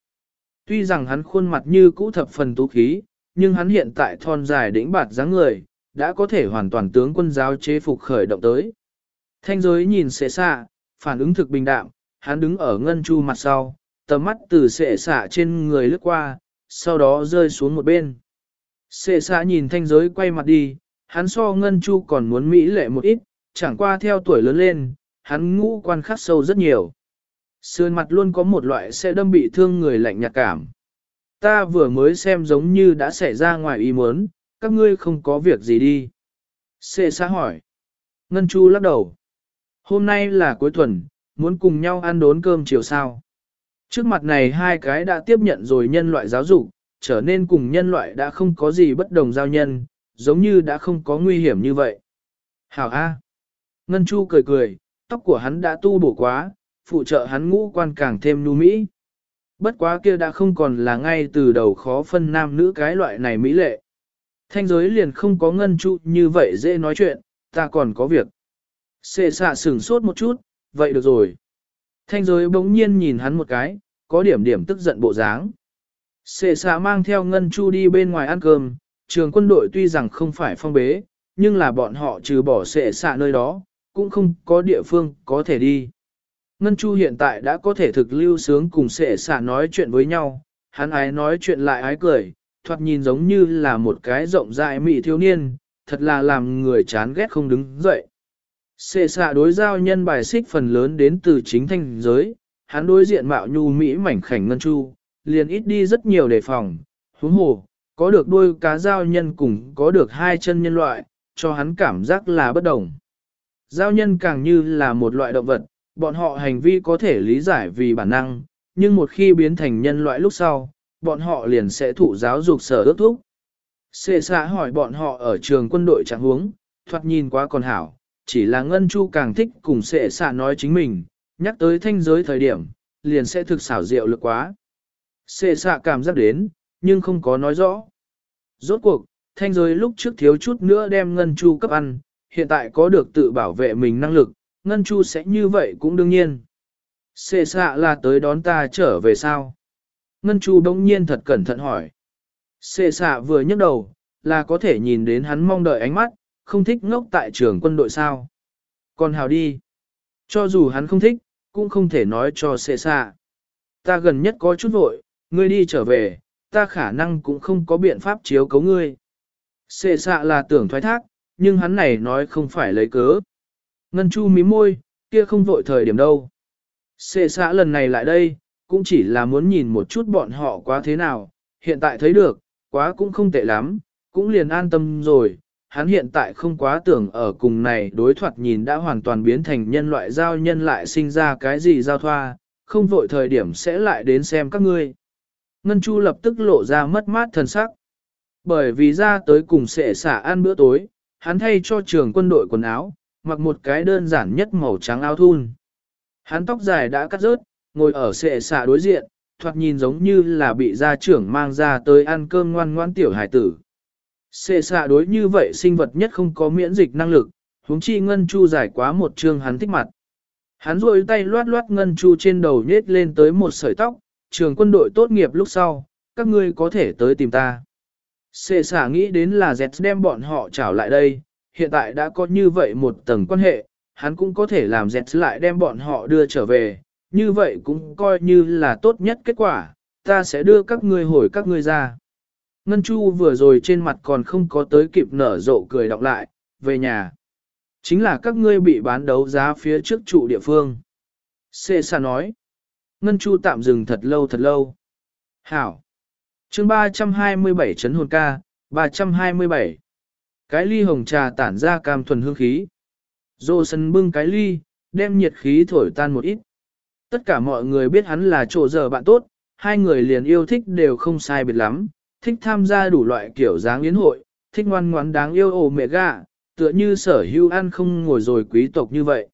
Tuy rằng hắn khuôn mặt như cũ thập phần tú khí, nhưng hắn hiện tại thon dài đỉnh bạt dáng người, đã có thể hoàn toàn tướng quân giáo chế phục khởi động tới. Thanh giới nhìn xệ xạ, phản ứng thực bình đạm, hắn đứng ở Ngân Chu mặt sau, tầm mắt từ xệ xạ trên người lướt qua, sau đó rơi xuống một bên. Sệ xã nhìn thanh giới quay mặt đi, hắn so ngân chu còn muốn mỹ lệ một ít, chẳng qua theo tuổi lớn lên, hắn ngũ quan khắc sâu rất nhiều. Sườn mặt luôn có một loại sẽ đâm bị thương người lạnh nhạt cảm. Ta vừa mới xem giống như đã xảy ra ngoài ý muốn, các ngươi không có việc gì đi. Sệ xã hỏi. Ngân chu lắc đầu. Hôm nay là cuối tuần, muốn cùng nhau ăn đốn cơm chiều sao. Trước mặt này hai cái đã tiếp nhận rồi nhân loại giáo dục, trở nên cùng nhân loại đã không có gì bất đồng giao nhân, giống như đã không có nguy hiểm như vậy. Hảo A. Ngân Chu cười cười, tóc của hắn đã tu bổ quá, phụ trợ hắn ngũ quan càng thêm nhu mỹ. Bất quá kia đã không còn là ngay từ đầu khó phân nam nữ cái loại này mỹ lệ. Thanh giới liền không có Ngân Chu như vậy dễ nói chuyện, ta còn có việc. Xê xạ sửng sốt một chút, vậy được rồi. Thanh giới bỗng nhiên nhìn hắn một cái, có điểm điểm tức giận bộ dáng. Sệ xạ mang theo Ngân Chu đi bên ngoài ăn cơm, trường quân đội tuy rằng không phải phong bế, nhưng là bọn họ trừ bỏ sệ xạ nơi đó, cũng không có địa phương có thể đi. Ngân Chu hiện tại đã có thể thực lưu sướng cùng sệ xạ nói chuyện với nhau, hắn ái nói chuyện lại ái cười, thoạt nhìn giống như là một cái rộng rãi mị thiếu niên, thật là làm người chán ghét không đứng dậy. Sệ xạ đối giao nhân bài xích phần lớn đến từ chính thanh giới, hắn đối diện mạo nhu mỹ mảnh khảnh Ngân Chu, liền ít đi rất nhiều đề phòng, huống hồ, có được đôi cá giao nhân cùng có được hai chân nhân loại, cho hắn cảm giác là bất đồng. Giao nhân càng như là một loại động vật, bọn họ hành vi có thể lý giải vì bản năng, nhưng một khi biến thành nhân loại lúc sau, bọn họ liền sẽ thụ giáo dục sở ước thúc. Xê xã hỏi bọn họ ở trường quân đội trạng huống, thoạt nhìn quá còn hảo, chỉ là Ngân Chu càng thích cùng xệ xạ nói chính mình, nhắc tới thanh giới thời điểm, liền sẽ thực xảo diệu lực quá. Xệ xạ cảm giác đến, nhưng không có nói rõ. Rốt cuộc, thanh giới lúc trước thiếu chút nữa đem Ngân Chu cấp ăn, hiện tại có được tự bảo vệ mình năng lực, Ngân Chu sẽ như vậy cũng đương nhiên. Xê xạ là tới đón ta trở về sao? Ngân Chu đông nhiên thật cẩn thận hỏi. Xê xạ vừa nhấc đầu, là có thể nhìn đến hắn mong đợi ánh mắt, không thích ngốc tại trường quân đội sao. Còn hào đi. Cho dù hắn không thích, cũng không thể nói cho xê xạ. Ta gần nhất có chút vội, ngươi đi trở về, ta khả năng cũng không có biện pháp chiếu cấu ngươi. Xê xạ là tưởng thoái thác, nhưng hắn này nói không phải lấy cớ. Ngân Chu mí môi, kia không vội thời điểm đâu. Xê xạ lần này lại đây, cũng chỉ là muốn nhìn một chút bọn họ quá thế nào, hiện tại thấy được, quá cũng không tệ lắm, cũng liền an tâm rồi. Hắn hiện tại không quá tưởng ở cùng này đối thoạt nhìn đã hoàn toàn biến thành nhân loại giao nhân lại sinh ra cái gì giao thoa, không vội thời điểm sẽ lại đến xem các ngươi. Ngân Chu lập tức lộ ra mất mát thần sắc. Bởi vì ra tới cùng sệ xả ăn bữa tối, hắn thay cho trường quân đội quần áo, mặc một cái đơn giản nhất màu trắng áo thun. Hắn tóc dài đã cắt rớt, ngồi ở sệ xả đối diện, thoạt nhìn giống như là bị gia trưởng mang ra tới ăn cơm ngoan ngoan tiểu hải tử. Sệ xạ đối như vậy sinh vật nhất không có miễn dịch năng lực, huống chi ngân chu dài quá một chương hắn thích mặt. Hắn rôi tay loát loát ngân chu trên đầu nhết lên tới một sợi tóc, trường quân đội tốt nghiệp lúc sau, các ngươi có thể tới tìm ta. Sệ xả nghĩ đến là dẹt đem bọn họ trảo lại đây, hiện tại đã có như vậy một tầng quan hệ, hắn cũng có thể làm dẹt lại đem bọn họ đưa trở về, như vậy cũng coi như là tốt nhất kết quả, ta sẽ đưa các ngươi hồi các ngươi ra. Ngân Chu vừa rồi trên mặt còn không có tới kịp nở rộ cười đọc lại, về nhà. Chính là các ngươi bị bán đấu giá phía trước trụ địa phương. Xê xả nói. Ngân Chu tạm dừng thật lâu thật lâu. Hảo. chương 327 chấn hồn ca, 327. Cái ly hồng trà tản ra cam thuần hương khí. Dô sân bưng cái ly, đem nhiệt khí thổi tan một ít. Tất cả mọi người biết hắn là chỗ giờ bạn tốt, hai người liền yêu thích đều không sai biệt lắm, thích tham gia đủ loại kiểu dáng yến hội, thích ngoan ngoãn đáng yêu ồ mẹ gà, tựa như sở hưu ăn không ngồi rồi quý tộc như vậy.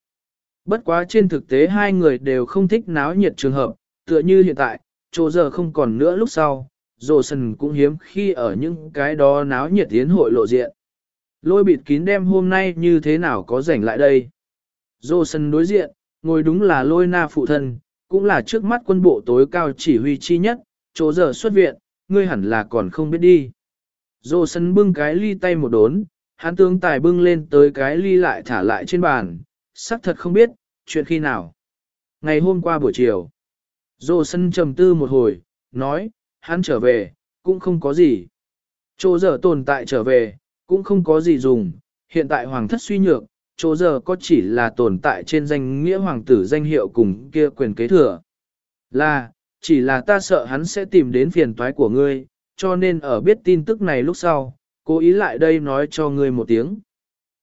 Bất quá trên thực tế hai người đều không thích náo nhiệt trường hợp, tựa như hiện tại, chỗ giờ không còn nữa lúc sau, dồ sần cũng hiếm khi ở những cái đó náo nhiệt tiến hội lộ diện. Lôi bịt kín đem hôm nay như thế nào có rảnh lại đây. Rồ sần đối diện, ngồi đúng là lôi na phụ thân, cũng là trước mắt quân bộ tối cao chỉ huy chi nhất, chỗ giờ xuất viện, ngươi hẳn là còn không biết đi. Rồ sần bưng cái ly tay một đốn, hắn tướng tài bưng lên tới cái ly lại thả lại trên bàn, xác thật không biết, chuyện khi nào. Ngày hôm qua buổi chiều, Dô sân trầm tư một hồi, nói, hắn trở về, cũng không có gì. Chỗ giờ tồn tại trở về, cũng không có gì dùng, hiện tại hoàng thất suy nhược, chỗ giờ có chỉ là tồn tại trên danh nghĩa hoàng tử danh hiệu cùng kia quyền kế thừa. Là, chỉ là ta sợ hắn sẽ tìm đến phiền toái của ngươi, cho nên ở biết tin tức này lúc sau, cố ý lại đây nói cho ngươi một tiếng.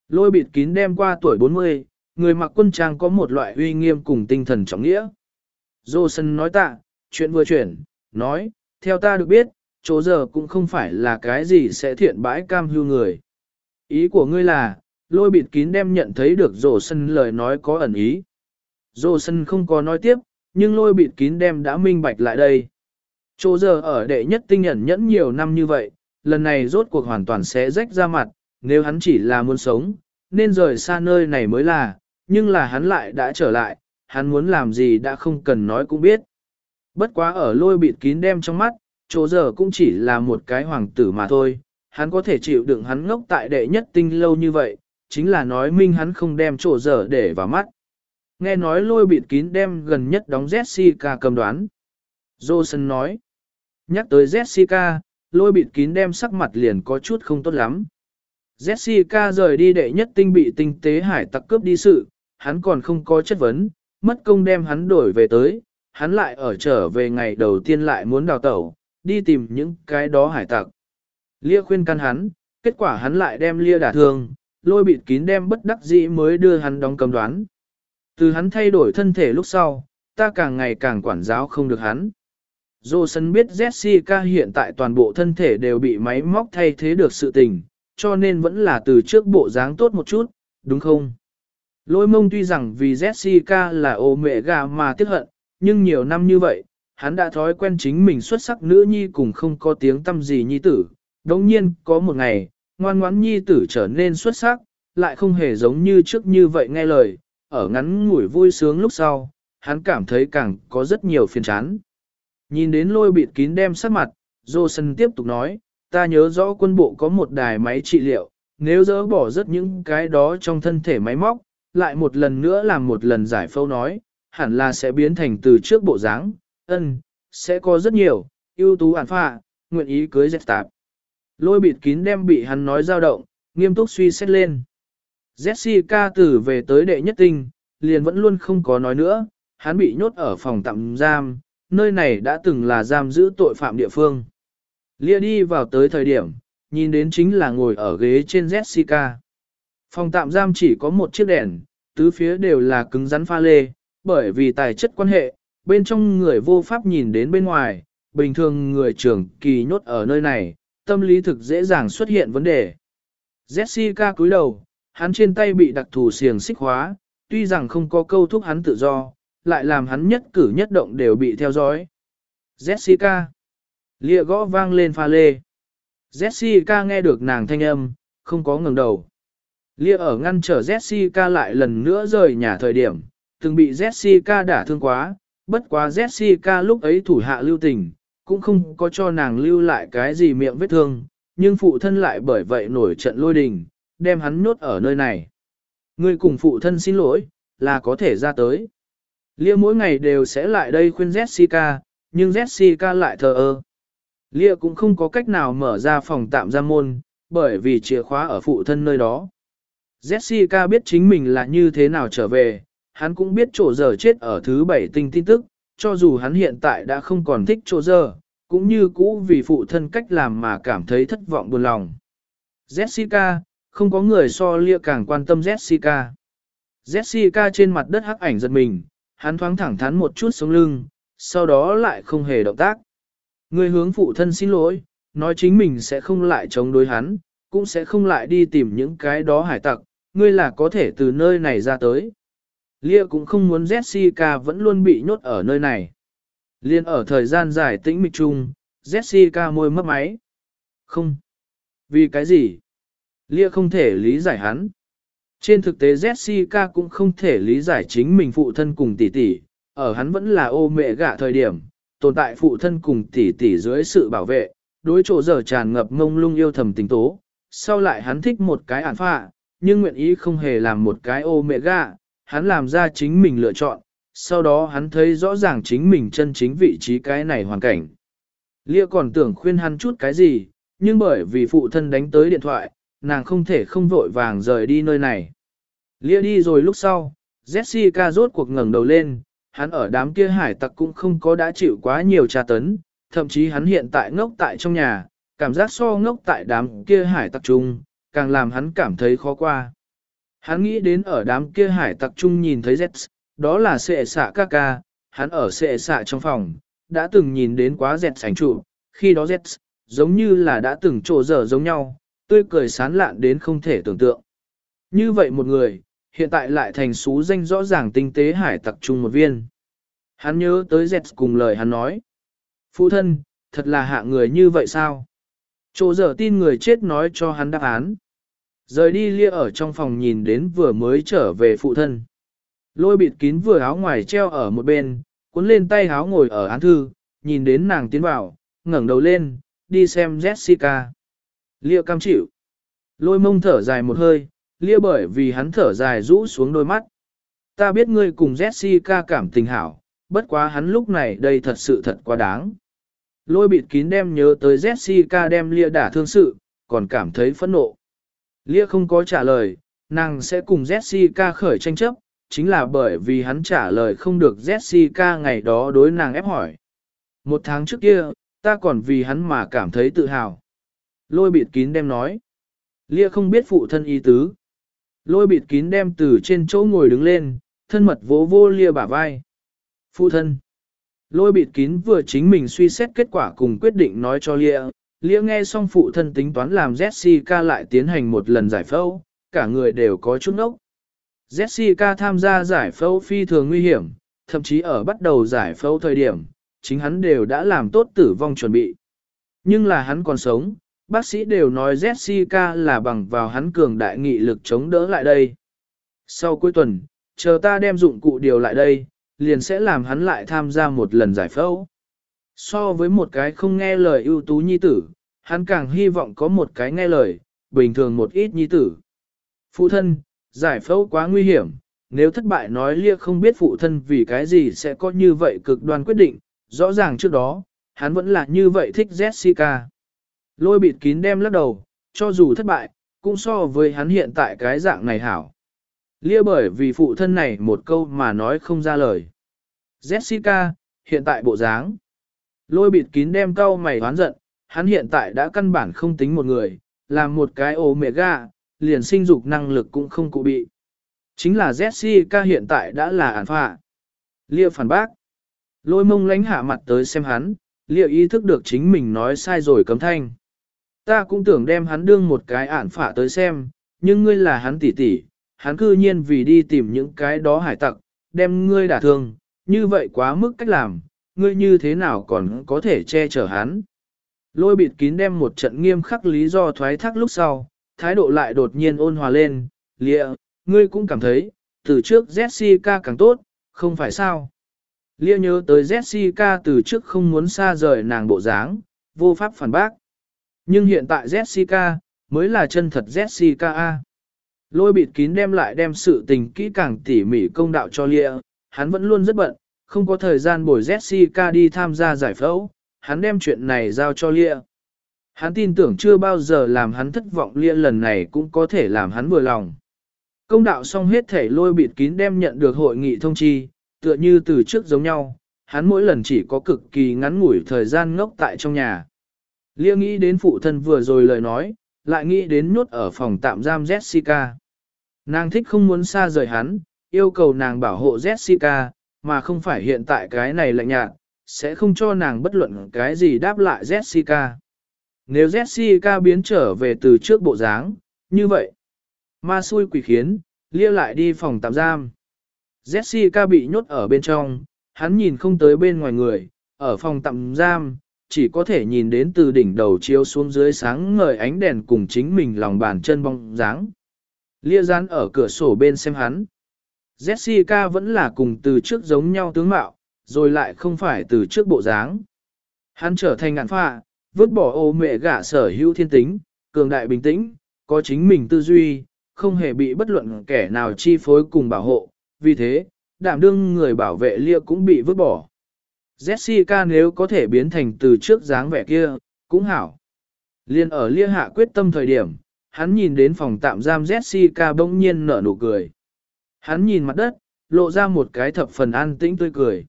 Lôi bịt kín đem qua tuổi 40, người mặc quân trang có một loại uy nghiêm cùng tinh thần trọng nghĩa. Johnson nói tạ, chuyện vừa chuyển, nói, theo ta được biết, chỗ giờ cũng không phải là cái gì sẽ thiện bãi cam hưu người. Ý của ngươi là, lôi bịt kín đem nhận thấy được rổ sân lời nói có ẩn ý. Rổ sân không có nói tiếp, nhưng lôi bịt kín đem đã minh bạch lại đây. Chỗ giờ ở đệ nhất tinh nhận nhẫn nhiều năm như vậy, lần này rốt cuộc hoàn toàn sẽ rách ra mặt, nếu hắn chỉ là muốn sống, nên rời xa nơi này mới là, nhưng là hắn lại đã trở lại, hắn muốn làm gì đã không cần nói cũng biết. Bất quá ở lôi bịt kín đem trong mắt, chỗ giờ cũng chỉ là một cái hoàng tử mà thôi, hắn có thể chịu đựng hắn ngốc tại đệ nhất tinh lâu như vậy, chính là nói minh hắn không đem chỗ giờ để vào mắt. Nghe nói lôi bịt kín đem gần nhất đóng Jessica cầm đoán. Johnson nói, nhắc tới Jessica, lôi bịt kín đem sắc mặt liền có chút không tốt lắm. Jessica rời đi đệ nhất tinh bị tinh tế hải tặc cướp đi sự, hắn còn không có chất vấn, mất công đem hắn đổi về tới, hắn lại ở trở về ngày đầu tiên lại muốn đào tẩu, đi tìm những cái đó hải tặc. Lia khuyên can hắn, kết quả hắn lại đem Lia đả thương, lôi bịt kín đem bất đắc dĩ mới đưa hắn đóng cầm đoán. Từ hắn thay đổi thân thể lúc sau, ta càng ngày càng quản giáo không được hắn. Johnson biết Jessica hiện tại toàn bộ thân thể đều bị máy móc thay thế được sự tình, cho nên vẫn là từ trước bộ dáng tốt một chút, đúng không? Lôi mông tuy rằng vì Jessica là ô mẹ gà mà tiếc hận, nhưng nhiều năm như vậy, hắn đã thói quen chính mình xuất sắc nữ nhi cùng không có tiếng tâm gì nhi tử. Đồng nhiên, có một ngày, ngoan ngoãn nhi tử trở nên xuất sắc, lại không hề giống như trước như vậy nghe lời, ở ngắn ngủi vui sướng lúc sau, hắn cảm thấy càng có rất nhiều phiền chán. Nhìn đến lôi bịt kín đem sắc mặt, Johnson tiếp tục nói, ta nhớ rõ quân bộ có một đài máy trị liệu, nếu dỡ bỏ rất những cái đó trong thân thể máy móc, lại một lần nữa làm một lần giải phẫu nói, hẳn là sẽ biến thành từ trước bộ dáng, ân, sẽ có rất nhiều, ưu tú ản phạ, nguyện ý cưới dẹt tạp. Lôi bịt kín đem bị hắn nói dao động, nghiêm túc suy xét lên. Jessica từ về tới đệ nhất tinh, liền vẫn luôn không có nói nữa, hắn bị nhốt ở phòng tạm giam, nơi này đã từng là giam giữ tội phạm địa phương. Lia đi vào tới thời điểm, nhìn đến chính là ngồi ở ghế trên Jessica. Phòng tạm giam chỉ có một chiếc đèn, tứ phía đều là cứng rắn pha lê, bởi vì tài chất quan hệ, bên trong người vô pháp nhìn đến bên ngoài, bình thường người trưởng kỳ nhốt ở nơi này, tâm lý thực dễ dàng xuất hiện vấn đề. Jessica cúi đầu, hắn trên tay bị đặc thù xiềng xích hóa, tuy rằng không có câu thúc hắn tự do, lại làm hắn nhất cử nhất động đều bị theo dõi. Jessica. Lịa gõ vang lên pha lê. Jessica nghe được nàng thanh âm, không có ngừng đầu. Lia ở ngăn trở Jessica lại lần nữa rời nhà thời điểm, từng bị Jessica đả thương quá, bất quá Jessica lúc ấy thủ hạ lưu tình, cũng không có cho nàng lưu lại cái gì miệng vết thương, nhưng phụ thân lại bởi vậy nổi trận lôi đình, đem hắn nhốt ở nơi này. Người cùng phụ thân xin lỗi, là có thể ra tới. Lia mỗi ngày đều sẽ lại đây khuyên Jessica, nhưng Jessica lại thờ ơ. Lia cũng không có cách nào mở ra phòng tạm giam môn, bởi vì chìa khóa ở phụ thân nơi đó. Jessica biết chính mình là như thế nào trở về, hắn cũng biết chỗ giờ chết ở thứ bảy tinh tin tức, cho dù hắn hiện tại đã không còn thích chỗ giờ, cũng như cũ vì phụ thân cách làm mà cảm thấy thất vọng buồn lòng. Jessica, không có người so lia càng quan tâm Jessica. Jessica trên mặt đất hắc ảnh giật mình, hắn thoáng thẳng thắn một chút sống lưng, sau đó lại không hề động tác. Người hướng phụ thân xin lỗi, nói chính mình sẽ không lại chống đối hắn, cũng sẽ không lại đi tìm những cái đó hải tặc, ngươi là có thể từ nơi này ra tới. Lia cũng không muốn Jessica vẫn luôn bị nhốt ở nơi này. Liên ở thời gian dài tĩnh mịch chung, Jessica môi mất máy. Không. Vì cái gì? Lia không thể lý giải hắn. Trên thực tế Jessica cũng không thể lý giải chính mình phụ thân cùng tỷ tỷ, ở hắn vẫn là ô mẹ gạ thời điểm, tồn tại phụ thân cùng tỷ tỷ dưới sự bảo vệ, đối chỗ giờ tràn ngập ngông lung yêu thầm tình tố. Sau lại hắn thích một cái ản phạ, nhưng nguyện ý không hề làm một cái ô mẹ gạ, hắn làm ra chính mình lựa chọn, sau đó hắn thấy rõ ràng chính mình chân chính vị trí cái này hoàn cảnh. Lia còn tưởng khuyên hắn chút cái gì, nhưng bởi vì phụ thân đánh tới điện thoại, nàng không thể không vội vàng rời đi nơi này. Lia đi rồi lúc sau, Jessica rốt cuộc ngẩng đầu lên, hắn ở đám kia hải tặc cũng không có đã chịu quá nhiều tra tấn, thậm chí hắn hiện tại ngốc tại trong nhà, cảm giác so ngốc tại đám kia hải tặc chung, càng làm hắn cảm thấy khó qua. Hắn nghĩ đến ở đám kia hải tặc trung nhìn thấy Zets, đó là sệ xạ ca ca, hắn ở sệ xạ trong phòng, đã từng nhìn đến quá Zets ảnh trụ, khi đó Zets, giống như là đã từng trổ dở giống nhau, tươi cười sán lạn đến không thể tưởng tượng. Như vậy một người, hiện tại lại thành xú danh rõ ràng tinh tế hải tặc trung một viên. Hắn nhớ tới Zets cùng lời hắn nói. Phụ thân, thật là hạ người như vậy sao? Chỗ dở tin người chết nói cho hắn đáp án. Rời đi lia ở trong phòng nhìn đến vừa mới trở về phụ thân. Lôi bịt kín vừa áo ngoài treo ở một bên, cuốn lên tay áo ngồi ở án thư, nhìn đến nàng tiến vào, ngẩng đầu lên, đi xem Jessica. Lia cam chịu. Lôi mông thở dài một hơi, lia bởi vì hắn thở dài rũ xuống đôi mắt. Ta biết ngươi cùng Jessica cảm tình hảo, bất quá hắn lúc này đây thật sự thật quá đáng. Lôi bịt kín đem nhớ tới Jessica đem lia đả thương sự, còn cảm thấy phẫn nộ. Lia không có trả lời, nàng sẽ cùng Jessica khởi tranh chấp, chính là bởi vì hắn trả lời không được Jessica ngày đó đối nàng ép hỏi. Một tháng trước kia, ta còn vì hắn mà cảm thấy tự hào. Lôi bịt kín đem nói. Lia không biết phụ thân ý tứ. Lôi bịt kín đem từ trên chỗ ngồi đứng lên, thân mật vỗ vô Lia bả vai. Phụ thân. Lôi bịt kín vừa chính mình suy xét kết quả cùng quyết định nói cho Lia. Liễu nghe xong phụ thân tính toán làm Jessica lại tiến hành một lần giải phẫu, cả người đều có chút ngốc. Jessica tham gia giải phẫu phi thường nguy hiểm, thậm chí ở bắt đầu giải phẫu thời điểm, chính hắn đều đã làm tốt tử vong chuẩn bị. Nhưng là hắn còn sống, bác sĩ đều nói Jessica là bằng vào hắn cường đại nghị lực chống đỡ lại đây. Sau cuối tuần, chờ ta đem dụng cụ điều lại đây, liền sẽ làm hắn lại tham gia một lần giải phẫu. So với một cái không nghe lời ưu tú nhi tử, hắn càng hy vọng có một cái nghe lời, bình thường một ít nhi tử. Phụ thân, giải phẫu quá nguy hiểm, nếu thất bại nói lia không biết phụ thân vì cái gì sẽ có như vậy cực đoan quyết định, rõ ràng trước đó, hắn vẫn là như vậy thích Jessica. Lôi bịt kín đem lắc đầu, cho dù thất bại, cũng so với hắn hiện tại cái dạng này hảo. Lia bởi vì phụ thân này một câu mà nói không ra lời. Jessica, hiện tại bộ dáng. Lôi bịt kín đem cau mày hoán giận, hắn hiện tại đã căn bản không tính một người, làm một cái omega, liền sinh dục năng lực cũng không cụ bị. Chính là Jessica hiện tại đã là ản phạ. Lia phản bác. Lôi mông lánh hạ mặt tới xem hắn, liệu ý thức được chính mình nói sai rồi cấm thanh. Ta cũng tưởng đem hắn đương một cái ản phả tới xem, nhưng ngươi là hắn tỷ tỷ, hắn cư nhiên vì đi tìm những cái đó hải tặc, đem ngươi đả thương, như vậy quá mức cách làm, ngươi như thế nào còn có thể che chở hắn. Lôi bịt kín đem một trận nghiêm khắc lý do thoái thác lúc sau, thái độ lại đột nhiên ôn hòa lên, lịa, ngươi cũng cảm thấy, từ trước Jessica càng tốt, không phải sao. Lia nhớ tới Jessica từ trước không muốn xa rời nàng bộ dáng, vô pháp phản bác. Nhưng hiện tại Jessica, mới là chân thật Jessica A. Lôi bịt kín đem lại đem sự tình kỹ càng tỉ mỉ công đạo cho Lia, hắn vẫn luôn rất bận, không có thời gian bồi Jessica đi tham gia giải phẫu, hắn đem chuyện này giao cho Lia. Hắn tin tưởng chưa bao giờ làm hắn thất vọng Lia lần này cũng có thể làm hắn vừa lòng. Công đạo xong hết thể lôi bịt kín đem nhận được hội nghị thông chi, tựa như từ trước giống nhau, hắn mỗi lần chỉ có cực kỳ ngắn ngủi thời gian ngốc tại trong nhà. Lia nghĩ đến phụ thân vừa rồi lời nói, lại nghĩ đến nhốt ở phòng tạm giam Jessica. Nàng thích không muốn xa rời hắn, yêu cầu nàng bảo hộ Jessica, mà không phải hiện tại cái này lạnh nhạt, sẽ không cho nàng bất luận cái gì đáp lại Jessica. Nếu Jessica biến trở về từ trước bộ dáng, như vậy, ma xui quỷ khiến, lia lại đi phòng tạm giam. Jessica bị nhốt ở bên trong, hắn nhìn không tới bên ngoài người, ở phòng tạm giam, chỉ có thể nhìn đến từ đỉnh đầu chiếu xuống dưới sáng ngời ánh đèn cùng chính mình lòng bàn chân bong dáng. Lia dán ở cửa sổ bên xem hắn. Jessica vẫn là cùng từ trước giống nhau tướng mạo, rồi lại không phải từ trước bộ dáng. Hắn trở thành ngạn phạ, vứt bỏ ô mẹ gả sở hữu thiên tính, cường đại bình tĩnh, có chính mình tư duy, không hề bị bất luận kẻ nào chi phối cùng bảo hộ, vì thế, đảm đương người bảo vệ lia cũng bị vứt bỏ. Jessica nếu có thể biến thành từ trước dáng vẻ kia, cũng hảo. Liên ở lia hạ quyết tâm thời điểm, hắn nhìn đến phòng tạm giam Jessica bỗng nhiên nở nụ cười. Hắn nhìn mặt đất, lộ ra một cái thập phần an tĩnh tươi cười.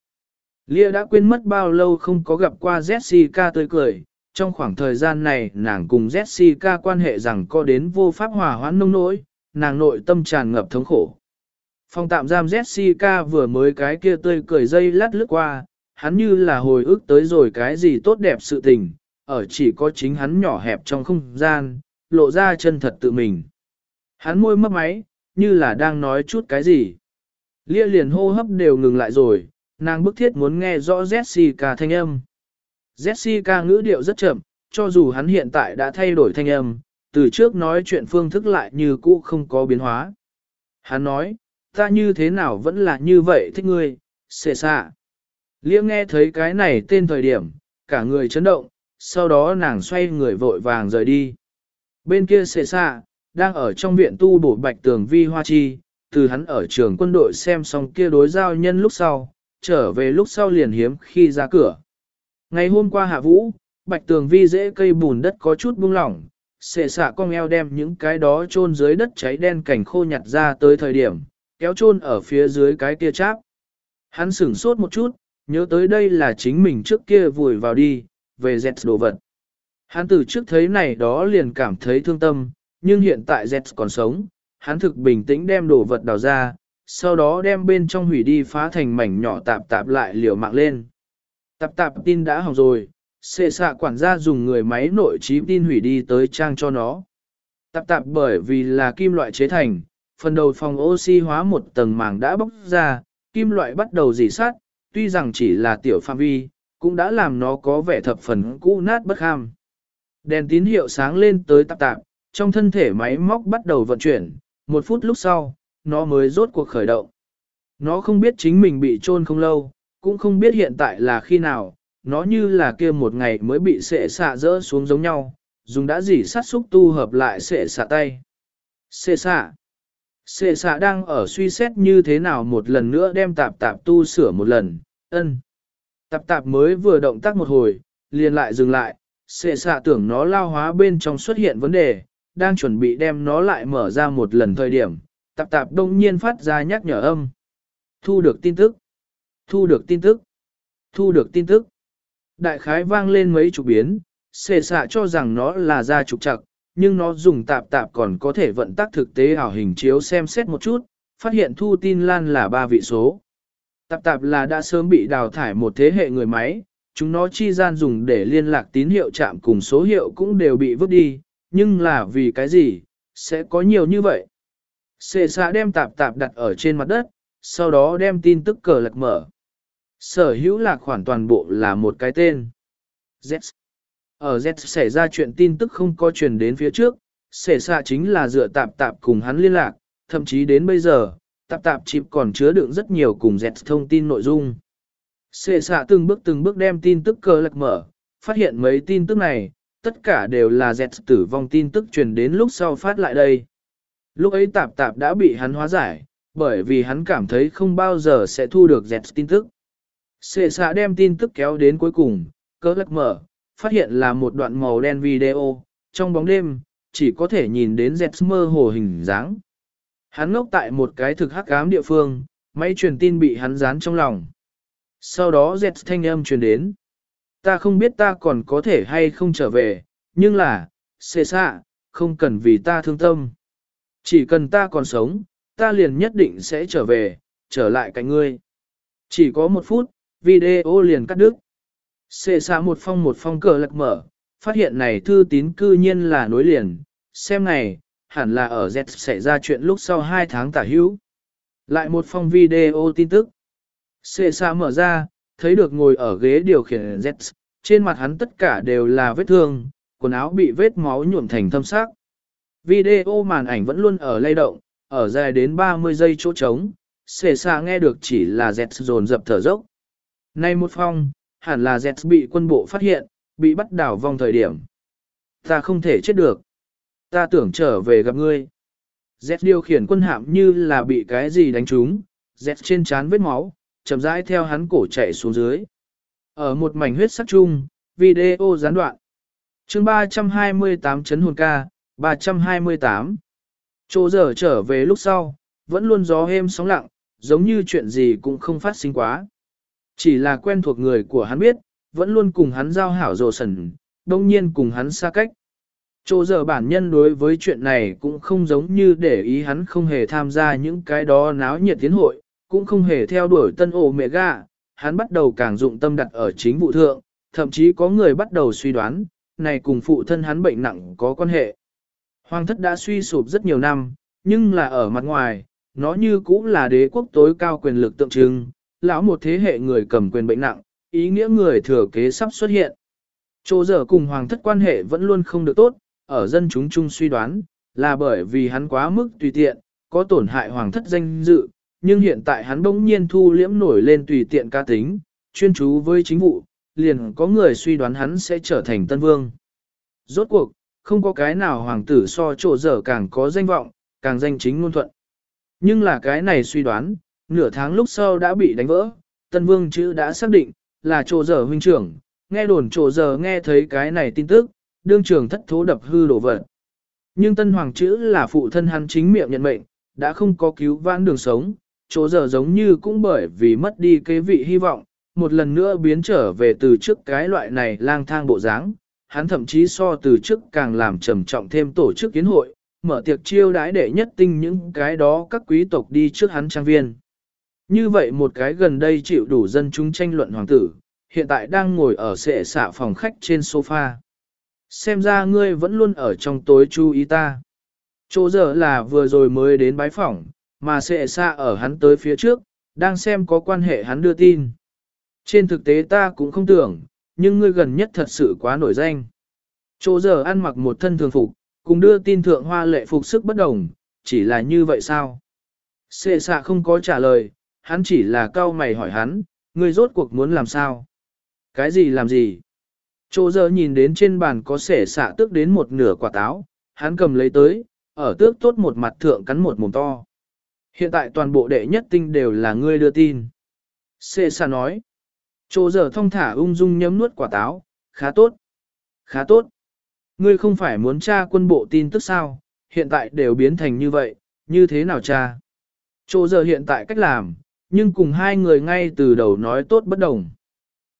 Lia đã quên mất bao lâu không có gặp qua Jessica tươi cười, trong khoảng thời gian này nàng cùng Jessica quan hệ rằng có đến vô pháp hòa hoãn nông nỗi, nàng nội tâm tràn ngập thống khổ. Phòng tạm giam Jessica vừa mới cái kia tươi cười dây lát lướt qua, hắn như là hồi ức tới rồi cái gì tốt đẹp sự tình, ở chỉ có chính hắn nhỏ hẹp trong không gian, lộ ra chân thật tự mình. Hắn môi mấp máy, như là đang nói chút cái gì. Lia liền hô hấp đều ngừng lại rồi, nàng bức thiết muốn nghe rõ Jessica thanh âm. Jessica ngữ điệu rất chậm, cho dù hắn hiện tại đã thay đổi thanh âm, từ trước nói chuyện phương thức lại như cũ không có biến hóa. Hắn nói, ta như thế nào vẫn là như vậy thích ngươi, xệ xạ. Lia nghe thấy cái này tên thời điểm, cả người chấn động, sau đó nàng xoay người vội vàng rời đi. Bên kia xệ xạ, đang ở trong viện tu bổ bạch tường vi hoa chi, từ hắn ở trường quân đội xem xong kia đối giao nhân lúc sau, trở về lúc sau liền hiếm khi ra cửa. Ngày hôm qua hạ vũ, bạch tường vi dễ cây bùn đất có chút buông lỏng, xệ xạ con eo đem những cái đó chôn dưới đất cháy đen cảnh khô nhặt ra tới thời điểm, kéo chôn ở phía dưới cái kia cháp. Hắn sửng sốt một chút, nhớ tới đây là chính mình trước kia vùi vào đi, về dẹt đồ vật. Hắn từ trước thấy này đó liền cảm thấy thương tâm, nhưng hiện tại dẹt còn sống, hắn thực bình tĩnh đem đồ vật đào ra, sau đó đem bên trong hủy đi phá thành mảnh nhỏ tạp tạp lại liều mạng lên. Tạp tạp tin đã hỏng rồi, xệ xạ quản gia dùng người máy nội trí tin hủy đi tới trang cho nó. Tạp tạp bởi vì là kim loại chế thành, phần đầu phòng oxy hóa một tầng màng đã bóc ra, kim loại bắt đầu dỉ sát, tuy rằng chỉ là tiểu phạm vi, cũng đã làm nó có vẻ thập phần cũ nát bất ham. Đèn tín hiệu sáng lên tới tạp tạp, trong thân thể máy móc bắt đầu vận chuyển, một phút lúc sau, nó mới rốt cuộc khởi động. Nó không biết chính mình bị trôn không lâu, cũng không biết hiện tại là khi nào, nó như là kia một ngày mới bị sệ xạ rỡ xuống giống nhau, dùng đã dỉ sát xúc tu hợp lại sệ xạ tay. Sệ xạ. Sệ xạ đang ở suy xét như thế nào một lần nữa đem tạp tạp tu sửa một lần, ân. Tạp tạp mới vừa động tác một hồi, liền lại dừng lại, sệ xạ tưởng nó lao hóa bên trong xuất hiện vấn đề, đang chuẩn bị đem nó lại mở ra một lần thời điểm, tạp tạp đông nhiên phát ra nhắc nhở âm. Thu được tin tức. Thu được tin tức. Thu được tin tức. Đại khái vang lên mấy chục biến, xệ xạ cho rằng nó là ra trục chặt, nhưng nó dùng tạp tạp còn có thể vận tác thực tế ảo hình chiếu xem xét một chút, phát hiện thu tin lan là ba vị số. Tạp tạp là đã sớm bị đào thải một thế hệ người máy, chúng nó chi gian dùng để liên lạc tín hiệu chạm cùng số hiệu cũng đều bị vứt đi, nhưng là vì cái gì, sẽ có nhiều như vậy. Sệ xạ đem tạp tạp đặt ở trên mặt đất, sau đó đem tin tức cờ lật mở. Sở hữu lạc khoản toàn bộ là một cái tên. Z. Ở Z xảy ra chuyện tin tức không có truyền đến phía trước, sệ xạ chính là dựa tạp tạp cùng hắn liên lạc, thậm chí đến bây giờ, tạp tạp chịp còn chứa đựng rất nhiều cùng Z thông tin nội dung. Sệ xạ từng bước từng bước đem tin tức cờ lật mở, phát hiện mấy tin tức này, tất cả đều là Z tử vong tin tức truyền đến lúc sau phát lại đây. Lúc ấy tạp tạp đã bị hắn hóa giải, bởi vì hắn cảm thấy không bao giờ sẽ thu được dẹt tin tức. Sệ xạ đem tin tức kéo đến cuối cùng, cỡ lắc mở, phát hiện là một đoạn màu đen video, trong bóng đêm, chỉ có thể nhìn đến dẹt mơ hồ hình dáng. Hắn ngốc tại một cái thực hắc ám địa phương, máy truyền tin bị hắn dán trong lòng. Sau đó dẹt thanh âm truyền đến. Ta không biết ta còn có thể hay không trở về, nhưng là, xê xạ, không cần vì ta thương tâm. Chỉ cần ta còn sống, ta liền nhất định sẽ trở về, trở lại cạnh ngươi. Chỉ có một phút, video liền cắt đứt. Xệ xạ một phong một phong cờ lật mở, phát hiện này thư tín cư nhiên là nối liền, xem này, hẳn là ở Z xảy ra chuyện lúc sau 2 tháng tả hữu. Lại một phong video tin tức. Xệ xạ mở ra, thấy được ngồi ở ghế điều khiển Z, trên mặt hắn tất cả đều là vết thương, quần áo bị vết máu nhuộm thành thâm sắc. Video màn ảnh vẫn luôn ở lay động, ở dài đến 30 giây chỗ trống, xề xạ nghe được chỉ là Z dồn dập thở dốc. Nay một phong, hẳn là Z bị quân bộ phát hiện, bị bắt đảo vòng thời điểm. Ta không thể chết được. Ta tưởng trở về gặp ngươi. Z điều khiển quân hạm như là bị cái gì đánh trúng, Z trên trán vết máu, chậm rãi theo hắn cổ chạy xuống dưới. Ở một mảnh huyết sắc chung, video gián đoạn. chương 328 chấn hồn ca, 328. Chỗ giờ trở về lúc sau, vẫn luôn gió êm sóng lặng, giống như chuyện gì cũng không phát sinh quá. Chỉ là quen thuộc người của hắn biết, vẫn luôn cùng hắn giao hảo rồ sần, đông nhiên cùng hắn xa cách. Chỗ giờ bản nhân đối với chuyện này cũng không giống như để ý hắn không hề tham gia những cái đó náo nhiệt tiến hội, cũng không hề theo đuổi tân ổ mẹ gà, hắn bắt đầu càng dụng tâm đặt ở chính vụ thượng, thậm chí có người bắt đầu suy đoán, này cùng phụ thân hắn bệnh nặng có quan hệ. Hoàng thất đã suy sụp rất nhiều năm, Nhưng là ở mặt ngoài, nó như cũng là đế quốc tối cao quyền lực tượng trưng, lão một thế hệ người cầm quyền bệnh nặng, ý nghĩa người thừa kế sắp xuất hiện. Chỗ giờ cùng hoàng thất quan hệ vẫn luôn không được tốt, ở dân chúng chung suy đoán, là bởi vì hắn quá mức tùy tiện, có tổn hại hoàng thất danh dự, nhưng hiện tại hắn bỗng nhiên thu liễm nổi lên tùy tiện ca tính, chuyên chú với chính vụ, liền có người suy đoán hắn sẽ trở thành tân vương. Rốt cuộc, không có cái nào hoàng tử so chỗ dở càng có danh vọng, càng danh chính ngôn thuận. Nhưng là cái này suy đoán, nửa tháng lúc sau đã bị đánh vỡ, tân vương chữ đã xác định, là chỗ dở huynh trưởng, nghe đồn chỗ dở nghe thấy cái này tin tức, đương trường thất thố đập hư đổ vật. Nhưng tân hoàng chữ là phụ thân hắn chính miệng nhận mệnh, đã không có cứu vãn đường sống, chỗ dở giống như cũng bởi vì mất đi kế vị hy vọng, một lần nữa biến trở về từ trước cái loại này lang thang bộ dáng. Hắn thậm chí so từ trước càng làm trầm trọng thêm tổ chức kiến hội, mở tiệc chiêu đãi để nhất tinh những cái đó các quý tộc đi trước hắn trang viên. Như vậy một cái gần đây chịu đủ dân chúng tranh luận hoàng tử, hiện tại đang ngồi ở sệ xạ phòng khách trên sofa. Xem ra ngươi vẫn luôn ở trong tối chú ý ta. Chỗ giờ là vừa rồi mới đến bái phỏng, mà sệ xạ ở hắn tới phía trước, đang xem có quan hệ hắn đưa tin. Trên thực tế ta cũng không tưởng, nhưng ngươi gần nhất thật sự quá nổi danh. Chỗ giờ ăn mặc một thân thường phục, cùng đưa tin thượng hoa lệ phục sức bất đồng, chỉ là như vậy sao? Xê xạ không có trả lời, hắn chỉ là cao mày hỏi hắn, ngươi rốt cuộc muốn làm sao? Cái gì làm gì? Chỗ giờ nhìn đến trên bàn có xể xạ tước đến một nửa quả táo, hắn cầm lấy tới, ở tước tốt một mặt thượng cắn một mồm to. Hiện tại toàn bộ đệ nhất tinh đều là ngươi đưa tin. Xê xạ nói. Chỗ giờ thông thả ung dung nhấm nuốt quả táo, khá tốt. Khá tốt. Ngươi không phải muốn tra quân bộ tin tức sao, hiện tại đều biến thành như vậy, như thế nào cha? Chỗ giờ hiện tại cách làm, nhưng cùng hai người ngay từ đầu nói tốt bất đồng.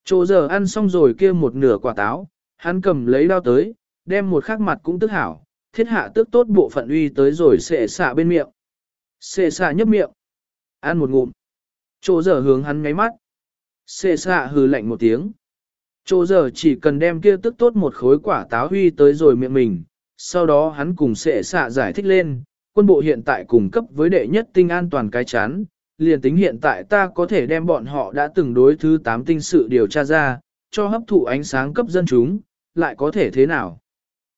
Chỗ giờ ăn xong rồi kia một nửa quả táo, hắn cầm lấy đao tới, đem một khắc mặt cũng tức hảo, thiết hạ tước tốt bộ phận uy tới rồi xệ xạ bên miệng. Xệ xạ nhấp miệng, ăn một ngụm. Chỗ giờ hướng hắn ngáy mắt. Xê xạ hừ lạnh một tiếng. Chỗ giờ chỉ cần đem kia tức tốt một khối quả táo huy tới rồi miệng mình, sau đó hắn cùng xệ xạ giải thích lên, quân bộ hiện tại cung cấp với đệ nhất tinh an toàn cái chán, liền tính hiện tại ta có thể đem bọn họ đã từng đối thứ 8 tinh sự điều tra ra, cho hấp thụ ánh sáng cấp dân chúng, lại có thể thế nào?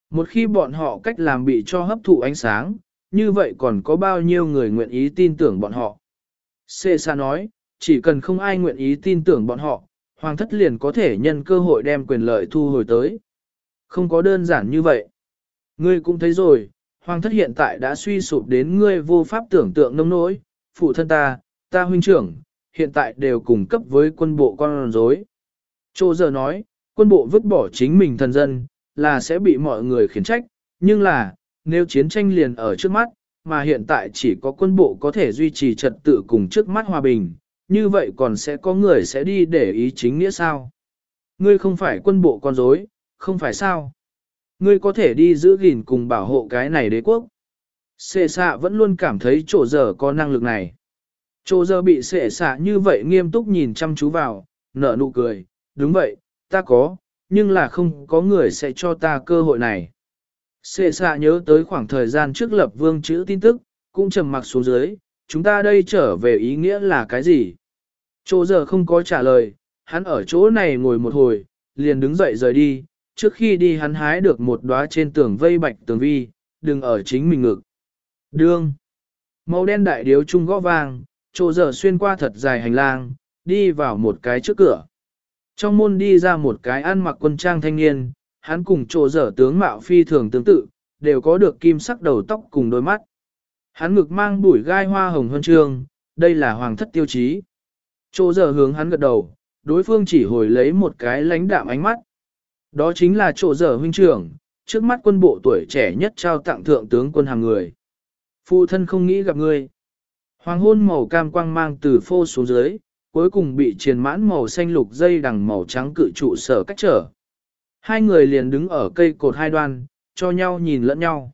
Một khi bọn họ cách làm bị cho hấp thụ ánh sáng, như vậy còn có bao nhiêu người nguyện ý tin tưởng bọn họ? Xê xa nói, chỉ cần không ai nguyện ý tin tưởng bọn họ, Hoàng thất liền có thể nhân cơ hội đem quyền lợi thu hồi tới. Không có đơn giản như vậy. Ngươi cũng thấy rồi, Hoàng thất hiện tại đã suy sụp đến ngươi vô pháp tưởng tượng nông nỗi, phụ thân ta, ta huynh trưởng, hiện tại đều cùng cấp với quân bộ con rối. Chô giờ nói, quân bộ vứt bỏ chính mình thần dân, là sẽ bị mọi người khiển trách, nhưng là, nếu chiến tranh liền ở trước mắt, mà hiện tại chỉ có quân bộ có thể duy trì trật tự cùng trước mắt hòa bình, như vậy còn sẽ có người sẽ đi để ý chính nghĩa sao? Ngươi không phải quân bộ con rối, không phải sao? Ngươi có thể đi giữ gìn cùng bảo hộ cái này đế quốc. Sệ xạ vẫn luôn cảm thấy chỗ giờ có năng lực này. Chỗ giờ bị sệ xạ như vậy nghiêm túc nhìn chăm chú vào, nở nụ cười, đúng vậy, ta có, nhưng là không có người sẽ cho ta cơ hội này. Sệ xạ nhớ tới khoảng thời gian trước lập vương chữ tin tức, cũng trầm mặc xuống dưới, chúng ta đây trở về ý nghĩa là cái gì? Chỗ giờ không có trả lời, hắn ở chỗ này ngồi một hồi, liền đứng dậy rời đi, trước khi đi hắn hái được một đóa trên tường vây bạch tường vi, đừng ở chính mình ngực. Đương. Màu đen đại điếu trung gõ vàng, Chỗ giờ xuyên qua thật dài hành lang, đi vào một cái trước cửa. Trong môn đi ra một cái ăn mặc quân trang thanh niên, hắn cùng chỗ giờ tướng mạo phi thường tương tự, đều có được kim sắc đầu tóc cùng đôi mắt. Hắn ngực mang bụi gai hoa hồng huân trương, đây là hoàng thất tiêu chí. Chỗ giờ hướng hắn gật đầu, đối phương chỉ hồi lấy một cái lãnh đạm ánh mắt. Đó chính là chỗ giờ huynh trưởng, trước mắt quân bộ tuổi trẻ nhất trao tặng thượng tướng quân hàng người. Phụ thân không nghĩ gặp ngươi. Hoàng hôn màu cam quang mang từ phô xuống dưới, cuối cùng bị triền mãn màu xanh lục dây đằng màu trắng cự trụ sở cách trở. Hai người liền đứng ở cây cột hai đoan, cho nhau nhìn lẫn nhau.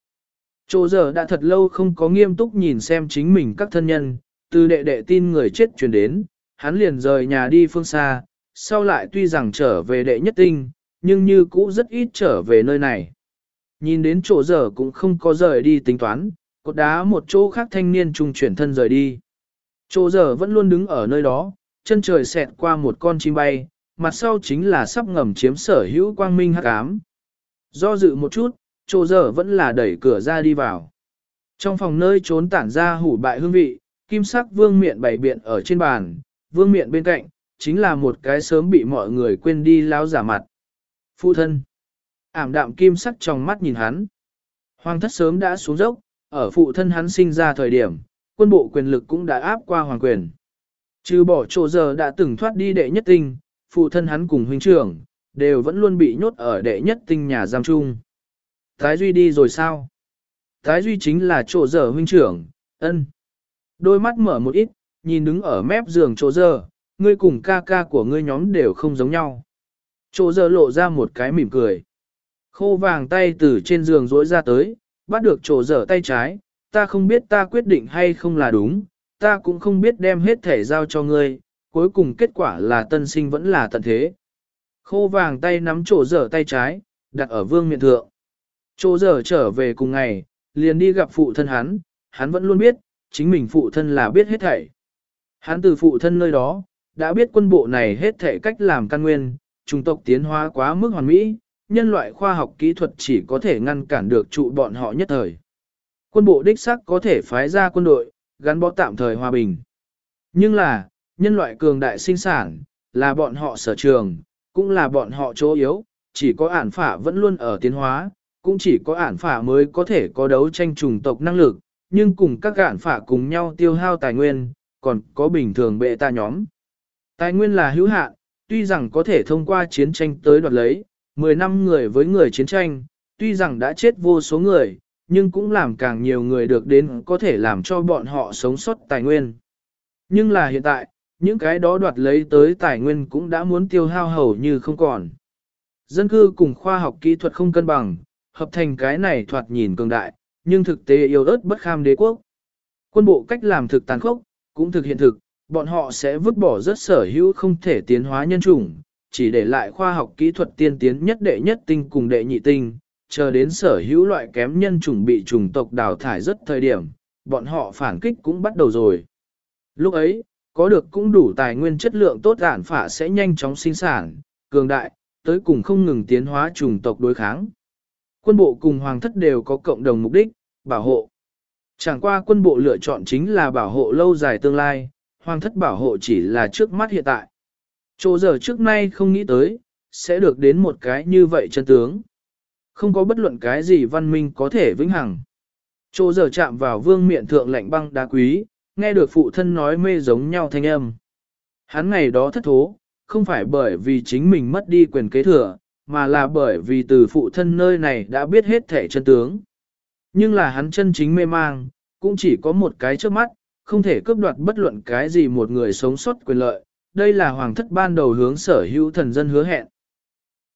Chỗ giờ đã thật lâu không có nghiêm túc nhìn xem chính mình các thân nhân, từ đệ đệ tin người chết truyền đến, hắn liền rời nhà đi phương xa, sau lại tuy rằng trở về đệ nhất tinh, nhưng như cũ rất ít trở về nơi này. Nhìn đến chỗ giờ cũng không có rời đi tính toán, cột đá một chỗ khác thanh niên trung chuyển thân rời đi. Chỗ giờ vẫn luôn đứng ở nơi đó, chân trời xẹt qua một con chim bay, mặt sau chính là sắp ngầm chiếm sở hữu quang minh hắc ám. Do dự một chút, chỗ giờ vẫn là đẩy cửa ra đi vào. Trong phòng nơi trốn tản ra hủ bại hương vị, kim sắc vương miện bày biện ở trên bàn, vương miện bên cạnh, chính là một cái sớm bị mọi người quên đi láo giả mặt. Phụ thân. Ảm đạm kim sắc trong mắt nhìn hắn. Hoàng thất sớm đã xuống dốc, ở phụ thân hắn sinh ra thời điểm, quân bộ quyền lực cũng đã áp qua hoàng quyền. Trừ bỏ chỗ giờ đã từng thoát đi đệ nhất tinh, phụ thân hắn cùng huynh trưởng, đều vẫn luôn bị nhốt ở đệ nhất tinh nhà giam chung. Thái Duy đi rồi sao? Thái Duy chính là chỗ giờ huynh trưởng, ân. Đôi mắt mở một ít, nhìn đứng ở mép giường chỗ giờ, ngươi cùng ca ca của ngươi nhóm đều không giống nhau. Chỗ giờ lộ ra một cái mỉm cười. Khô vàng tay từ trên giường rỗi ra tới, bắt được chỗ giờ tay trái, ta không biết ta quyết định hay không là đúng, ta cũng không biết đem hết thể giao cho ngươi, cuối cùng kết quả là tân sinh vẫn là tận thế. Khô vàng tay nắm chỗ dở tay trái, đặt ở vương miện thượng. Chỗ giờ trở về cùng ngày, liền đi gặp phụ thân hắn, hắn vẫn luôn biết, chính mình phụ thân là biết hết thảy. Hắn từ phụ thân nơi đó, đã biết quân bộ này hết thảy cách làm căn nguyên, trung tộc tiến hóa quá mức hoàn mỹ, nhân loại khoa học kỹ thuật chỉ có thể ngăn cản được trụ bọn họ nhất thời. Quân bộ đích sắc có thể phái ra quân đội, gắn bó tạm thời hòa bình. Nhưng là, nhân loại cường đại sinh sản, là bọn họ sở trường, cũng là bọn họ chỗ yếu, chỉ có ản phả vẫn luôn ở tiến hóa, cũng chỉ có ản phả mới có thể có đấu tranh trùng tộc năng lực, nhưng cùng các ản phả cùng nhau tiêu hao tài nguyên, còn có bình thường bệ ta nhóm. Tài nguyên là hữu hạn, tuy rằng có thể thông qua chiến tranh tới đoạt lấy, 10 năm người với người chiến tranh, tuy rằng đã chết vô số người, nhưng cũng làm càng nhiều người được đến có thể làm cho bọn họ sống sót tài nguyên. Nhưng là hiện tại, những cái đó đoạt lấy tới tài nguyên cũng đã muốn tiêu hao hầu như không còn. Dân cư cùng khoa học kỹ thuật không cân bằng, hợp thành cái này thoạt nhìn cường đại, nhưng thực tế yếu ớt bất kham đế quốc. Quân bộ cách làm thực tàn khốc, cũng thực hiện thực, bọn họ sẽ vứt bỏ rất sở hữu không thể tiến hóa nhân chủng, chỉ để lại khoa học kỹ thuật tiên tiến nhất đệ nhất tinh cùng đệ nhị tinh, chờ đến sở hữu loại kém nhân chủng bị chủng tộc đào thải rất thời điểm, bọn họ phản kích cũng bắt đầu rồi. Lúc ấy, có được cũng đủ tài nguyên chất lượng tốt giản phả sẽ nhanh chóng sinh sản, cường đại, tới cùng không ngừng tiến hóa chủng tộc đối kháng. Quân bộ cùng hoàng thất đều có cộng đồng mục đích, bảo hộ. Chẳng qua quân bộ lựa chọn chính là bảo hộ lâu dài tương lai, hoàng thất bảo hộ chỉ là trước mắt hiện tại. Chỗ giờ trước nay không nghĩ tới, sẽ được đến một cái như vậy chân tướng. Không có bất luận cái gì văn minh có thể vĩnh hằng. Chỗ giờ chạm vào vương miện thượng lạnh băng đá quý, nghe được phụ thân nói mê giống nhau thanh âm. Hắn ngày đó thất thố, không phải bởi vì chính mình mất đi quyền kế thừa, mà là bởi vì từ phụ thân nơi này đã biết hết thể chân tướng. Nhưng là hắn chân chính mê mang, cũng chỉ có một cái trước mắt, không thể cướp đoạt bất luận cái gì một người sống sót quyền lợi. Đây là hoàng thất ban đầu hướng sở hữu thần dân hứa hẹn.